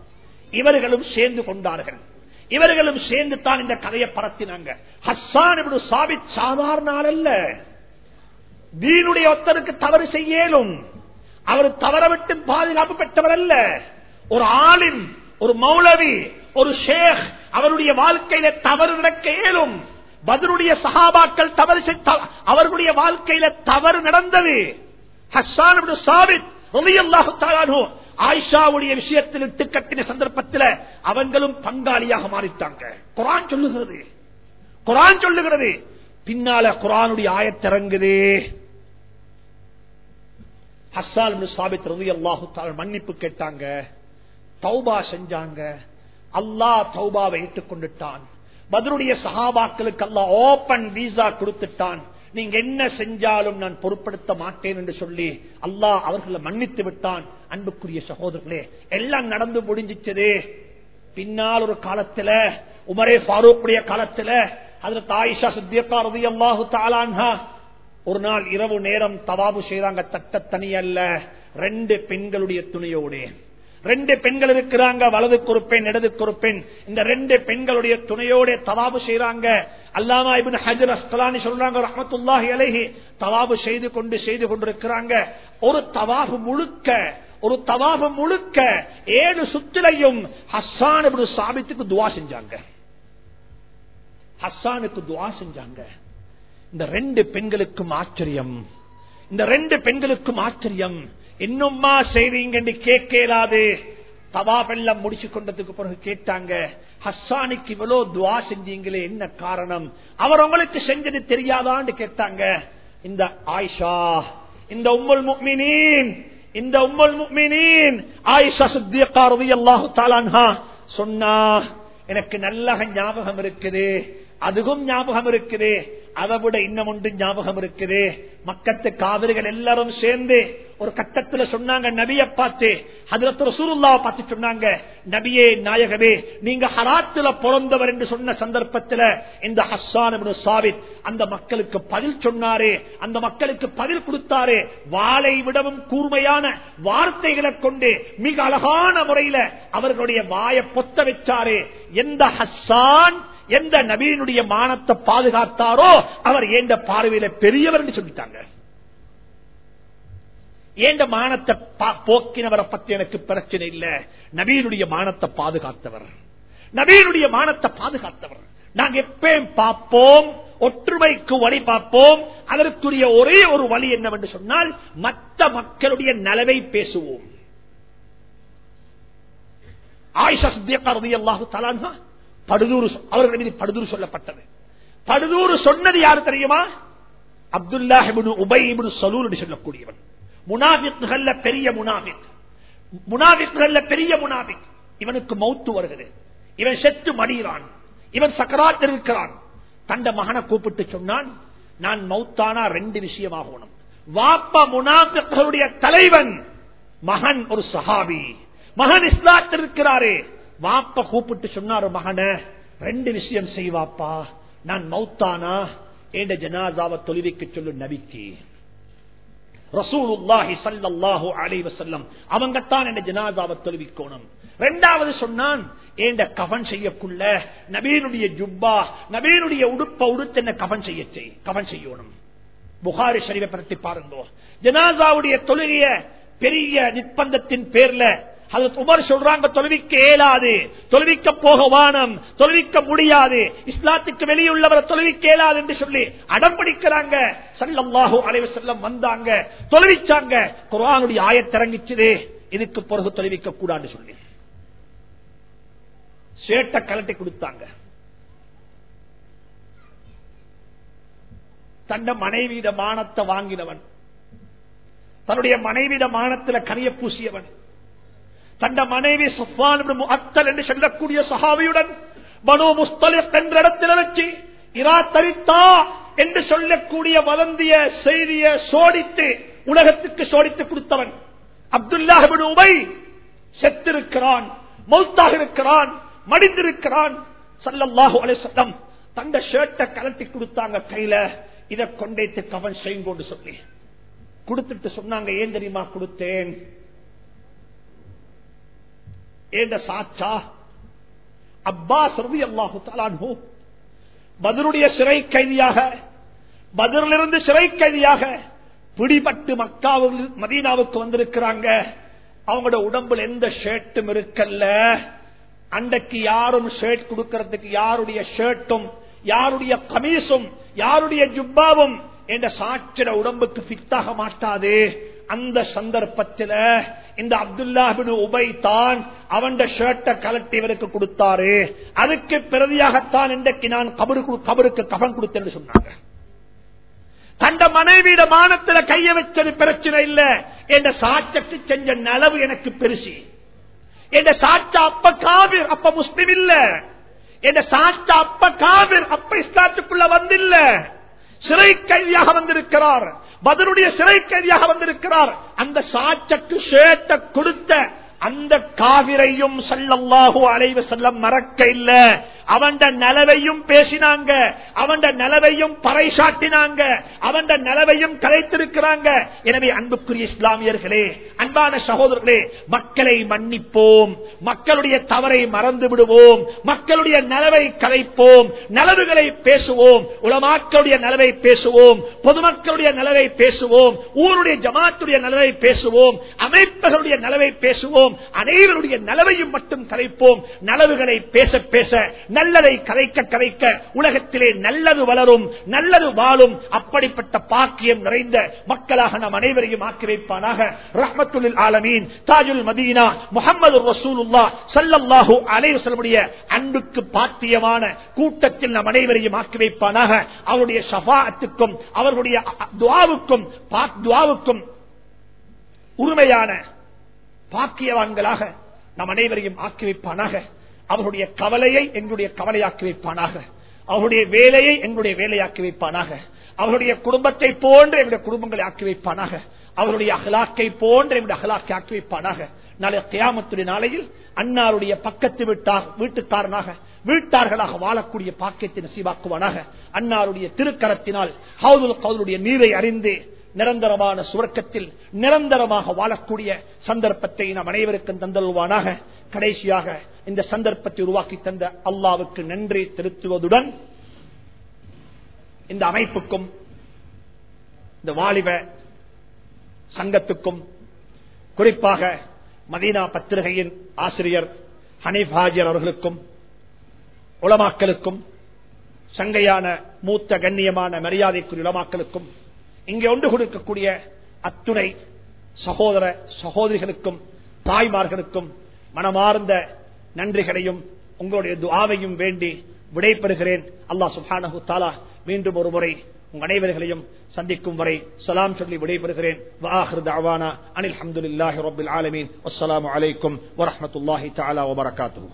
இவர்களும் சேர்ந்து கொண்டார்கள். இவர்களும் சேர்ந்து தான் இந்த கதையை பரத்தினாங்க. ஹஸ்ஸான் இப்னு சாபித் சாதாரண ஆள் அல்ல தீனுடைய ஒத்தருக்கு தவறு செய்யலும் அவர் தவற விட்டு பாதுகாப்பு பெற்றவர் அல்ல ஒரு ஆளின் ஒரு மௌலவி ஒரு ஷேக் அவருடைய வாழ்க்கையில தவறு நடக்க இயலும் பதிலுடைய சகாபாக்கள் தவறு அவர்களுடைய வாழ்க்கையில தவறு நடந்தது. ஹசான் சாபித் ஆயிஷாவுடைய விஷயத்தில் இட்டு கட்டின சந்தர்ப்பத்தில் அவங்களும் பங்காளியாக மாறிட்டாங்க. குரான் சொல்லுகிறது. குரான் சொல்லுகிறது. பின்னால குரானுடைய ஆயத்திறங்குது ஹஸ்ஸால் சாபித் ரவி அல்லாஹு மன்னிப்பு கேட்டாங்க தௌபா செஞ்சாங்க. அல்லாஹ் தௌபாவை ஏற்றுக்கொண்டுட்டான் பதிலுடைய சஹாபாக்களுக்கு அல்லாஹ் ஓபன் வீசா கொடுத்துட்டான். நீங்க என்ன செஞ்சாலும் நான் பொருட்படுத்த மாட்டேன் என்று சொல்லி அல்லாஹ் அவர்களை மன்னித்து விட்டான். அன்புக்குரிய சகோதரர்களே எல்லாம் நடந்து முடிஞ்சிச்சது. பின்னால் ஒரு காலத்துல உமரே ஃபாரூக்குடைய காலத்துல அதுல தாயிஷா சித்தியக்கா ரவி அல்லாஹு தாலான்ஹா ஒரு நாள் இரவு நேரம் தவாபு செய்யறாங்க தட்ட தனி அல்ல. ரெண்டு பெண்களுடைய துணையோடு. ரெண்டு பெண்கள் இருக்கிறாங்க வலதுக்கு ஒரு பெண் இடதுக்கு ஒரு பெண் இந்த ரெண்டு பெண்களுடைய துணையோட தவாபு செய்யறாங்க அல்லாமா இபின் ஹஜர் அஸ்கலானி சொல்றாங்க ரஹ்மத்துல்லாஹி அலைஹி தவாபு செய்து கொண்டு செய்து கொண்டிருக்கிறாங்க. ஒரு தவாபு முழுக்க ஒரு தவாபு முழுக்க ஏழு சுத்திலையும் ஹஸ்ஸான் சாபித்துக்கு துவா செஞ்சாங்க. ஹஸ்ஸானுக்கு துவா செஞ்சாங்க. இந்த ரெண்டு பெண்களுக்கும் ஆச்சரியம். இந்த ரெண்டு பெண்களுக்கும் ஆச்சரியம். இன்னும்மா செய்வீங்க கேட்கலாது. தவாபெல்லாம் முடிச்சு கொண்டதுக்கு பிறகு கேட்டாங்க ஹஸ்ஸானுக்கு இவ்வளவு துவா செஞ்சீங்களே என்ன காரணம்? அவர் உங்களுக்கு செஞ்சது தெரியாதான்னு கேட்டாங்க. இந்த ஆயிஷா இந்த உம்முல் முக்மினீன் இந்த உம்முல் முக்மினீன் ஆயிஷா சித்தியக்கா ரலியல்லாஹு தாலான்ஹா சொன்னா எனக்கு நல்ல ஞாபகம் இருக்குது. அதுவும் ஞாபகம் இருக்குது. அதை விட இன்னும் ஒன்று ஞாபகம் இருக்குது. மக்கத்து காவிரிகள் எல்லாரும் சேர்ந்து ஒரு கட்டத்துல சொன்னாங்க நபிய பார்த்து. அதுல சூருல்லாவை பார்த்து சொன்னாங்க நபியே நாயகமே நீங்க ஹராத்துல பிறந்தவர் என்று சொன்ன சந்தர்ப்பத்துல இந்த ஹஸ்ஸான் சாவித் அந்த மக்களுக்கு பதில் சொன்னாரே. அந்த மக்களுக்கு பதில் கொடுத்தாரு. வாளை விடவும் கூர்மையான வார்த்தைகளை கொண்டு மிக அழகான முறையில அவர்களுடைய வாயை பொத்த வச்சாரு. எந்த ஹஸ்ஸான் எந்த நபீனுடைய மானத்தை பாதுகாத்தாரோ அவர் ஏந்த பார்வையில பெரியவர் என்று சொல்லிட்டாங்க. ஏந்த மானத்தை போக்கினவரை பத்தி எனக்கு பிரச்சனை இல்ல. நபீனுடைய மானத்தை பாதுகாத்தவர். நபீனுடைய மானத்தை பாதுகாத்தவர். நாங்க எப்பயும் பார்ப்போம் ஒற்றுமைக்கு வழி பார்ப்போம் அதற்குரிய ஒரே ஒரு வழி என்னவென்று சொன்னால் மற்ற மக்களுடைய நலவை பேசுவோம். ஆயிஷா சித்தியக்கா ரலியல்லாஹு தஆலா படுதூறு அவர்கள் மீது படுதூறு சொல்லப்பட்டது. படுதூறு சொன்னது யாரு தெரியுமா? அப்துல்லா இப்னு சலூர் சலூல் என்று சொல்லக்கூடியவன். முனாபித்துகள்ல பெரிய முனாபித் முனாபித்துகள்ல பெரிய முனாபித் இவனுக்கு மௌத்து வருகிறது. இவன் செத்து மடிகிறான் இவன் சக்கராத் இருக்கிறான். தந்த மகனை கூப்பிட்டு சொன்னான் நான் மௌத்தானா ரெண்டு விஷயமாகணும். வாப்பா முனாஃபிக்குகளுடைய தலைவன் மகன் ஒரு சஹாபி. மகன் இஸ்லாத்திருக்கிறாரே வாப்ப கூப்பிட்டு சொன்னாரு மகனை ரெண்டு விஷயம் செய்வாப்பா. நான் மௌத்தானா? என்ற ஜனாசாவை தொழுவிக்கு சொல்லு நபிக்கு. ரசூலுல்லாஹி ஸல்லல்லாஹு அலைஹி வஸல்லம் அவங்க தான் என்ன ஜனாசாவை தொழுவிக்கணும். ரெண்டாவது சொன்னான் ஏண்ட கவன் செய்யக்குள்ள நபீனுடைய ஜுப்பா நபீனுடைய உடுப்ப உடுத்து என்ன கவன் செய்ய செய் கவன் செய்யணும். புகாரி ஷரீஃபை பற்றி பாருங்க. ஜனாசாவுடைய தொழுகைய பெரிய நிர்பந்தத்தின் பேர்ல உமர் சொல்றாங்க தொழுவிக்க இயலாது தொழுவிக்க போக வானம் தொழுவிக்க முடியாது இஸ்லாத்துக்கு வெளியுள்ளவரை தொழுவிக்க இயலாது என்று சொல்லி அடம் பிடிக்கிறாங்க. சல்லல்லாஹு அலைஹி செல்லம் வந்தாங்க தொழுவிச்சாங்க. குரானுடைய ஆயத்திறங்கிச்சுதே இதுக்கு பிறகு தொழுவிக்க கூடாது சொல்லி. சேட்டை கலட்டி கொடுத்தாங்க. தன்னை மனைவியிட மானத்தை வாங்கினவன். தன்னுடைய மனைவியிட மானத்துல கரிய பூசியவன். தந்த மனைவி சஃபான் அத்தல் என்று சொல்லக்கூடிய சஹாவியுடன் மனு முஸ்தலிக் என்ற இடத்தில் வச்சு இரா தரித்தா என்று சொல்லக்கூடிய வதந்திய செய்திய சோடித்து உலகத்துக்கு சோடித்து கொடுத்தவன் அப்துல்லாஹிபின் உபை செத்திருக்கிறான் மௌத்தாக இருக்கிறான் மடிந்திருக்கிறான் சல்லல்லாஹு அலைஹி தந்த ஷர்ட்டை கலட்டி கொடுத்தாங்க கையில இதை கொண்டேத்து கவன் செய்யும் சொல்லி கொடுத்துட்டு சொன்னாங்க ஏன் தெரியுமா கொடுத்தேன் ஏண்ட சாச்சா அப்பாஸ் ரவி அல்லாஹு தலான்ஹூ பதிலுடைய சிறை கைதியாக பதிலிருந்து சிறை கைதியாக பிடிபட்டு மக்காவில் மதீனாவுக்கு வந்திருக்கிறாங்க. அவங்களோட உடம்புல எந்த ஷர்ட்டும் இருக்கல்ல. அன்றைக்கு யாரும் ஷர்ட் கொடுக்கறதுக்கு யாருடைய ஷர்ட்டும் யாருடைய கமீசும் யாருடைய ஜுப்பாவும் என்ற சாட்சிட உடம்புக்கு ஃபிட்டாக மாட்டாது. அந்த சந்தர்ப்பத்தில் இந்த அப்துல்லாபின் உபை தான் அவன் ஷர்ட்டை கலட்டி இவருக்கு கொடுத்தாரு. அதுக்கு பிரதியாகத்தான் இன்றைக்கு நான் கபருக்கு கபருக்கு கபன் கொடுத்தேன்னு சொன்னாங்க. தந்த மனைவியிட மானத்துல கைய வச்சது பிரச்சனை இல்ல. என்ற சாட்சத்து செஞ்ச நலவு எனக்கு பெருசு. என்ற சாட்சா அப்ப காவிர் அப்ப முஸ்லிம் இல்ல. என்ற சாட்சா அப்ப காவிர் அப்ப இஸ்லாத்துக்குள்ள வந்தில்ல. சிறை கைதியாக வந்திருக்கிறார். பதிலுடைய சிறை கைதியாக வந்திருக்கிறார். அந்த சாட்சக்கு சேட்ட கொடுத்த அந்த காவிரையும் சல்லல்லாஹு அலைவ செல்லம் மறக்க இல்ல. அவன் நலவையும் பேசினாங்க. அவன் நலவையும் பறைசாட்டினாங்க. அவன் நலவையும் கலைத்திருக்கிறாங்க. எனவே அன்புக்குரிய இஸ்லாமியர்களே அன்பான சகோதரர்களே மக்களை மன்னிப்போம். மக்களுடைய தவறை மறந்து விடுவோம். மக்களுடைய நலவை கலைப்போம். நலவுகளை பேசுவோம். உலமாக்களுடைய நலவை பேசுவோம். பொதுமக்களுடைய நலவை பேசுவோம். ஊருடைய ஜமாத்துடைய நலவை பேசுவோம். அமைப்புகளுடைய நலவை பேசுவோம். அனைவருடைய நலவையும் மட்டும் கலைப்போம். நலவுகளை பேச பேச நல்லதை கலைக்க கலைக்க உலகத்திலே நல்லது வளரும் நல்லது வாழும். அப்படிப்பட்ட பாக்கியம் நிறைந்த மக்களாக நாம் அனைவரையும் ஆக்கி வைப்பானாக. ரஹமத்துல் ஆலமீன். தாஜுல் மதீனா. முகமது ரசூலுல்லா சல்லல்லாஹு அலைவசலமுடைய அன்புக்கு பாத்தியமான கூட்டத்தில் நம் அனைவரையும் ஆக்கி வைப்பானாக. அவருடைய சபாத்துக்கும் அவர்களுடைய துவாவுக்கும் துவாவுக்கும் உரிமையான பாக்கியவான்களாக நம் அனைவரையும் ஆக்கி வைப்பானாக அவருடைய கவலையை எங்களுடைய கவலையாக்கி வைப்பானாக அவருடைய வேலையை எங்களுடைய வேலையாக்கி வைப்பானாக அவருடைய குடும்பத்தை போன்று எங்களுடைய குடும்பங்களை ஆக்கி வைப்பானாக அவருடைய அகலாக்கை போன்று எங்களுடைய அகலாக்கை ஆக்கி வைப்பானாக நாளை தியாமத்துடைய நாளையில் அன்னாருடைய பக்கத்து வீட்டார் வீட்டுக்காரனாக வீட்டார்களாக வாழக்கூடிய பாக்கியத்தை நசீவாக்குவானாக. அன்னாருடைய திருக்கரத்தினால் ஹவுதுல் கவுதலுடைய நீரை அறிந்து நிரந்தரமான சுவர்க்கத்தில் நிரந்தரமாக வாழக்கூடிய சந்தர்ப்பத்தை நாம் அனைவருக்கும் தந்தல்வானாக கடைசியாக இந்த சந்தர்ப்பத்தை உருவாக்கி தந்த அல்லாவுக்கு நன்றி திருத்துவதுடன் இந்த அமைப்புக்கும் இந்த வாலிப சங்கத்துக்கும் குறிப்பாக மதீனா பத்திரிகையின் ஆசிரியர் ஹனீப் ஹாஜர் அவர்களுக்கும் உளமாக்கலுக்கும் சங்கையான மூத்த கண்ணியமான மரியாதைக்குரிய உளமாக்கலுக்கும் இங்கே ஒன்று கொடுக்கக்கூடிய அத்துணை சகோதர சகோதரிகளுக்கும் தாய்மார்களுக்கும் மனமார்ந்த நன்றிகளையும் உங்களுடைய துவாவையும் வேண்டி விடைபெறுகிறேன். அல்லாஹ் சுஹானஹு தாலா மீண்டும் ஒரு முறை உங்கள் அனைவர்களையும் சந்திக்கும் வரை சலாம் சொல்லி விடைபெறுகிறேன். அனில் அஹமதுல்லாஹி ரபில் ஆலமீன். அஸ்ஸலாமு அலைக்கும் தாலா வபரகாத்துஹு.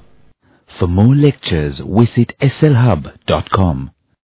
For more lectures, visit slhub.com.